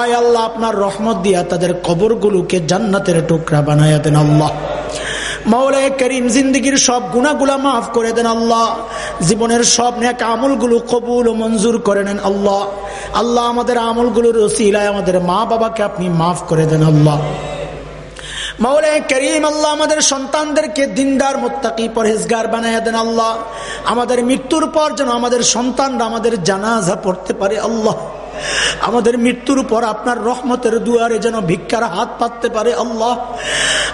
আয় আল্লাহ, আপনার রহমত দিয়া তাদের কবরগুলোকে জান্নাতের টুকরা বানাইয়া দেন আল্লাহ। মাওলায় করিম জিন্দগির সব গুণাগুলা মাফ করে দেন আল্লাহ। জীবনের সব নেক আমলগুলো কবুল ও মঞ্জুর করে নেন আল্লাহ। আল্লাহ আমাদের আমলগুলোর রসিলায় আমাদের মা বাবাকে আপনি মাফ করে দেন আল্লাহ। মাওলায় করিম আল্লাহ আমাদের সন্তানদেরকে দিনদার, মোত্তাকি পরহেজগার বানায় দেন আল্লাহ। আমাদের মৃত্যুর পর যেন আমাদের সন্তানরা আমাদের জানাজা পড়তে পারে আল্লাহ। আমাদের মৃত্যুর পর আপনার রহমতের দুয়ারে যেন ভিক্ষার হাত পাততে পারে আল্লাহ।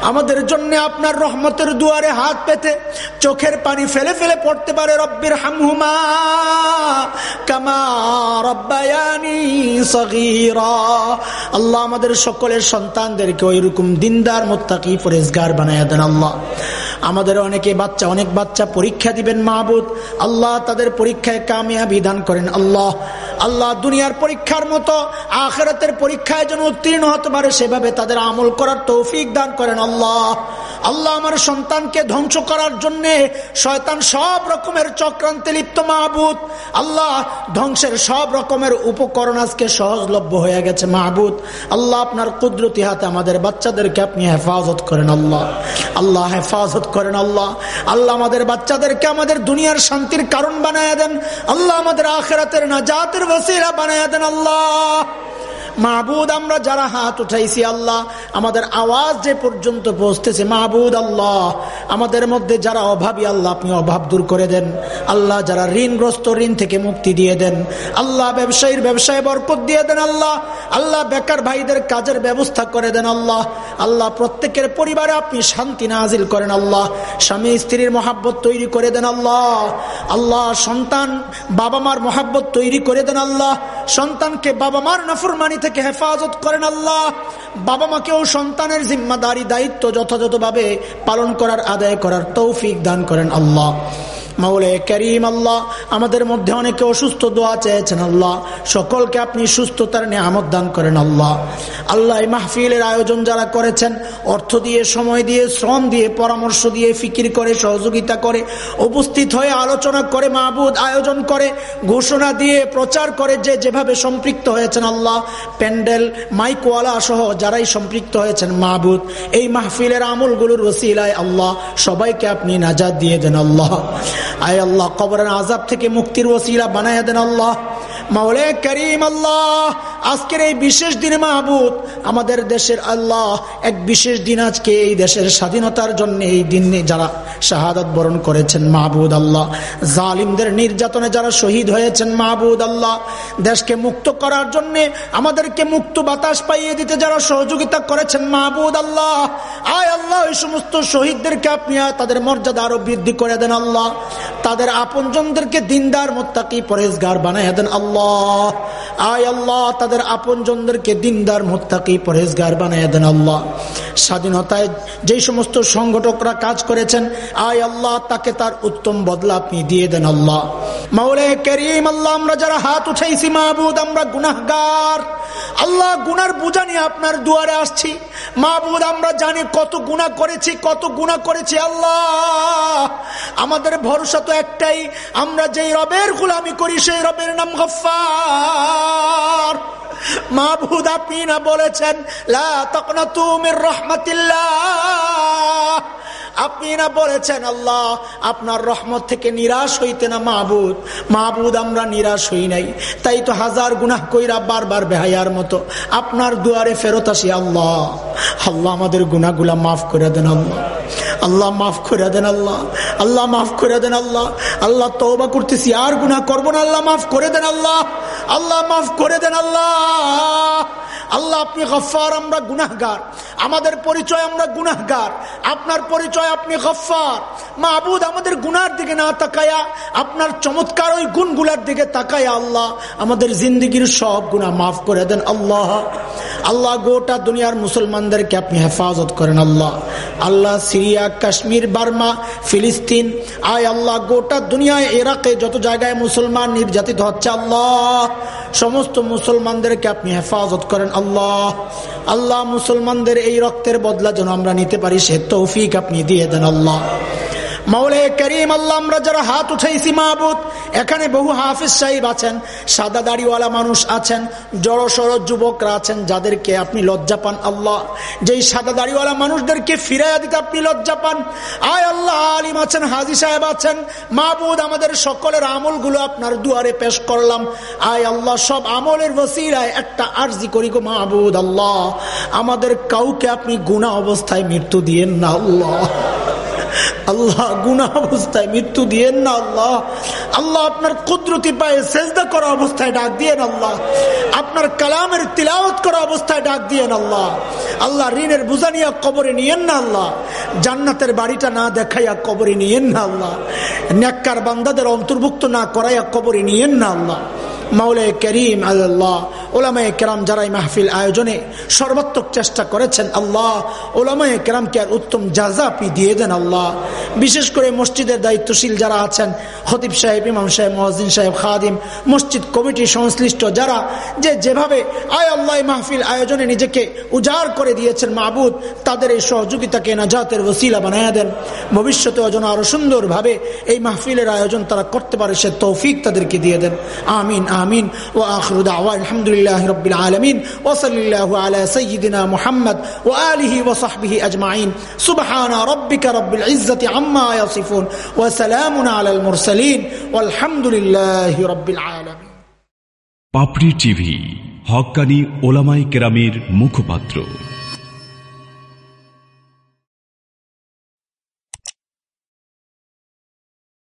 আমাদের জন্য আপনার রহমতের দুয়ারে হাত পেতে চোখের পানি ফেলে ফেলে পড়তে পারে রব্বির হামহুমা। কামা আল্লাহ আমাদের সকলের সন্তানদেরকে ওই রকম দিনদার, মোত্তাকি, পরেজগার বানায় দেন আল্লাহ। আমাদের অনেকে বাচ্চা, অনেক বাচ্চা পরীক্ষা দিবেন মাহবুদ। আল্লাহ তাদের পরীক্ষায় কামিয়াবি দান করেন। আল্লাহ আল্লাহ দুনিয়ার পরীক্ষার মতো আখেরাতের পরীক্ষায় যেন উত্তীর্ণ হতে পারে, সেভাবে তাদের আমল করার তৌফিক দান করেন আল্লাহ। আল্লাহ আমার সন্তানকে ধ্বংস করার জন্য শয়তান সব রকমের চক্রান্তে লিপ্ত মাহবুদ। আল্লাহ ধ্বংসের সব রকমের উপকরণ আজকে সহজলভ্য হয়ে গেছে মাহবুদ। আল্লাহ আপনার কুদরতি হাতে আমাদের বাচ্চাদেরকে আপনি হেফাজত করেন আল্লাহ। আল্লাহ হেফাজত করেন আল্লাহ। আল্লাহ আমাদের বাচ্চাদেরকে আমাদের দুনিয়ার শান্তির কারণ বানায় দেন। আল্লাহ আমাদের আখেরাতের না জাতের বসিরা বানায় দেন আল্লাহ। মাহবুদ, আমরা যারা হাত উঠাইছি আল্লাহ, আমাদের আওয়াজ যে পর্যন্ত পৌঁছতেছে, মাহবুদ আল্লাহ, আমাদের মধ্যে যারা অভাবী, আল্লাহ আপনি অভাব দূর করে দেন। আল্লাহ যারা ঋণগ্রস্ত, ঋণ থেকে মুক্তি দিয়ে দেন। আল্লাহ ব্যবসায়ীর ব্যবসায় বরকত দিয়ে দেন আল্লাহ। আল্লাহ বেকার ভাইদের কাজের ব্যবস্থা করে দেন আল্লাহ। আল্লাহ প্রত্যেকের পরিবারে আপনি শান্তি নাজিল করেন আল্লাহ। স্বামী স্ত্রীর মহাব্বত তৈরি করে দেন আল্লাহ। আল্লাহ সন্তান বাবা মার মহাব্বত তৈরি করে দেন আল্লাহ। সন্তানকে বাবা মার নফরমানি থেকে হেফাজত করেন আল্লাহ। বাবা মাকেও সন্তানের জিম্মাদারি দায়িত্ব যথাযথভাবে পালন করার, আদায় করার তৌফিক দান করেন আল্লাহ। মাওলে করিম আল্লাহ, আমাদের মধ্যে অনেকে অসুস্থ দোয়া চেয়েছেন আল্লাহ। সকলকে আপনি সুস্থতার নিয়ামত দান করেন আল্লাহ। আল্লাহ এই মাহফিলের আয়োজন যারা করেছেন, অর্থ দিয়ে, সময় দিয়ে, শ্রম দিয়ে, পরামর্শ দিয়ে, ফিকির করে, সহযোগিতা করে, উপস্থিত হয়ে আলোচনা করে, মাহবুদ আয়োজন করে, ঘোষণা দিয়ে, প্রচার করে যে যেভাবে সম্পৃক্ত হয়েছেন আল্লাহ, প্যান্ডেল, মাইকওয়ালা সহ যারাই সম্পৃক্ত হয়েছেন, মাহবুদ, এই মাহফিলের আমলগুলোর ওসিলায় আল্লাহ, সবাইকে আপনি নাজাদ দিয়ে দেন আল্লাহ। আয় আল্লাহ, কবরের আজাব থেকে মুক্তির ওসিলা বানায় দেন আল্লাহ। মাওলে করিম আল্লাহ, আজকের এই বিশেষ দিনে মাহবুদ আমাদের দেশের আল্লাহ এক বিশেষ দিন আজকে এই দেশের স্বাধীনতার জন্য এই দিনে যারা শাহাদত বরণ করেছেন মাহবুদ আল্লাহ, জালিমদের নির্যাতনে যারা শহীদ হয়েছেন মাহবুদ আল্লাহ, দেশকে মুক্ত করার জন্য আমাদেরকে মুক্ত বাতাস পাইয়ে দিতে যারা সহযোগিতা করেছেন মাহবুদ আল্লাহ, আয় আল্লাহ ওই সমস্ত শহীদদেরকে আপনি তাদের মর্যাদা আরও বৃদ্ধি করে দেন আল্লাহ। তাদের আপনজনদেরকে দিনদার, মোত্তাকি, পরেজগার বানায় দেন আল্লাহ। আয় আল্লাহ, তাদের আপনজনদেরকে দিনদার, মোত্তাকি, পরেজগার বানায় দেন আল্লাহ। স্বাধীনতায় যে সমস্ত সংগঠকরা কাজ করেছেন, আয় আল্লাহ, তাকে তার উত্তম বদলা আপনি দিয়ে দেন আল্লাহ। মাওলে করিম আল্লাহ, আমরা যারা হাত উঠাইছি মাহবুদ, আমরা গুনাহগার। আল্লাহ গুনার বুঝা নিয়ে আপনার দুয়ারে আসছি। মাহবুদ আমরা জানি কত গুণা করেছি, কত গুণা করেছি আল্লাহ। আমাদের ভরসা তো একটাই, আমরা যেই রবের গুলামি করি, সেই রবের নাম গফার মাহবুদ আপনি না বলেছেন, লা তখন তুমি রহমতিল্লাহ। আপনি না বলেছেন, আল্লাহ, আপনার রহমত থেকে নিরাশ হইতে না মাহবুদ মাহবুদ আমরা নিরাশ হই নাই। তাই তো হাজার গুনাহ কইরা বারবার বেহাইয়ার মতো। আপনার দুয়ারে ফেরত আসি, আল্লাহ। আল্লাহ আমাদের গুনাগুলা মাফ করে দেন, আল্লাহ। আল্লাহ মাফ করে দেন, আল্লাহ। আল্লাহ মাফ করে দেন, আল্লাহ। আল্লাহ তওবা করতেছি, আর গুনাহ করব না, আল্লাহ মাফ করে দেন, আল্লাহ। আল্লাহ মাফ করে দেন, আল্লাহ। আল্লাহ, আপনি গফার আমরা গুনাহগার। আমাদের পরিচয় আমরা গুনাহগার। আপনার পরিচয় আপনি গফার মাহবুদ আমাদের গুনার দিকে না তাকায়া, আপনার চমৎকার ওই গুণগুলার দিকে তাকায়া আল্লাহ আমাদের জিন্দগির সব গুণা মাফ করে দেন আল্লাহ। আল্লাহ গোটা দুনিয়ার মুসলমানদেরকে আপনি হেফাজত করেন আল্লাহ। আল্লাহ সিরিয়া, কাশ্মীর, বার্মা, ফিলিস্তিন, আয় আল্লাহ, গোটা দুনিয়ায় এরাকে যত জায়গায় মুসলমান নির্যাতিত হচ্ছে আল্লাহ, সমস্ত মুসলমানদেরকে আপনি হেফাজত করেন আল্লাহ। আল্লাহ মুসলমানদের এই রক্তের বদলা যেন আমরা নিতে পারি, সে তৌফিক আপনি দিয়ে দেন আল্লাহ মাওলে করিম আল্লাহ, আমরা যারা হাত উঠাইছি মাহবুদ এখানে বহু হাফিজ সাহিব আছেন, সাদা দাড়িওয়ালা মানুষ আছেন, জড় সড় যুবকরা আছেন, যাদেরকে আপনি লজ্জা পান আল্লাহ। যেই সাদা দাড়িওয়ালা মানুষদেরকে ফিরাইয়া দিতে আপনি লজ্জা পান, আয় আল্লাহ, আলিম আছেন, হাজি সাহেব আছেন মাহবুদ আমাদের সকলের আমলগুলো আপনার দুয়ারে পেশ করলাম। আয় আল্লাহ, সব আমলের বসিরায় একটা আর্জি করি গো মাহবুদ আল্লাহ। আমাদের কাউকে আপনি গুণা অবস্থায় মৃত্যু দিয়েন না আল্লাহ। আল্লাহ গুনা অবস্থায় মৃত্যু দিয়েন না আল্লাহ। আল্লাহ আপনার কুদরতি পায়ে সেজদা করা অবস্থায় ডাক দিয়েন আল্লাহ। আপনার কালামের তিলাওত করা অবস্থায় ডাক দিয়েন আল্লাহ। আল্লাহ ঋণের বুঝা নিয়ে কবরে নিয়েন না আল্লাহ। জান্নাতের বাড়িটা না দেখাইয়া কবরে নিয়েন না আল্লাহ। ন্যাক্কার বান্দাদের অন্তর্ভুক্ত না করাইয়া কবরে নিয়েন না আল্লাহ। মাওলে করিম আল্লাহ। ওলামায় কেরাম যারা মাহফিল আয়োজনে সর্বাত্মক চেষ্টা করেছেন আল্লাহ, ওলামায় কেরামকে আর উত্তম জাজা আপনি দিয়ে দেন আল্লাহ। বিশেষ করে মসজিদের দায়িত্বশীল যারা আছেন হতিব সাহেব, ইমাম সাহেব মহাজিন সাহেব, খাদিম, মসজিদ কমিটি সংশ্লিষ্ট যারা, যে যেভাবে আয় আল্লাহ মাহফিল আয়োজনে নিজেকে উজাড় করে দিয়েছেন মাহবুদ তাদের এই সহযোগিতাকে নাজাতের ওসিলা বানায় দেন। ভবিষ্যতে যেন আরও সুন্দরভাবে এই মাহফিলের আয়োজন তারা করতে পারে সে তৌফিক তাদেরকে দিয়ে দেন। আমিন আমিন ও আখরু দাওয়া আলহামদুলিল্লাহ রবিল আলমিন ওসলিল্লাহ আলা সঈদিনা ও আলিহি আজমাইন। সুবহানা রব্বিকা রব্বিল ইজ্জতি আম্মা ইয়াসিফুন ওয়া সালামুন আলাল মুরসালিন। ওয়ালহামদুলিল্লাহি রব্বিল আলামিন। পাপড়ি টিভি, হক্কানি ওলামাই কেরামের মুখপাত্র।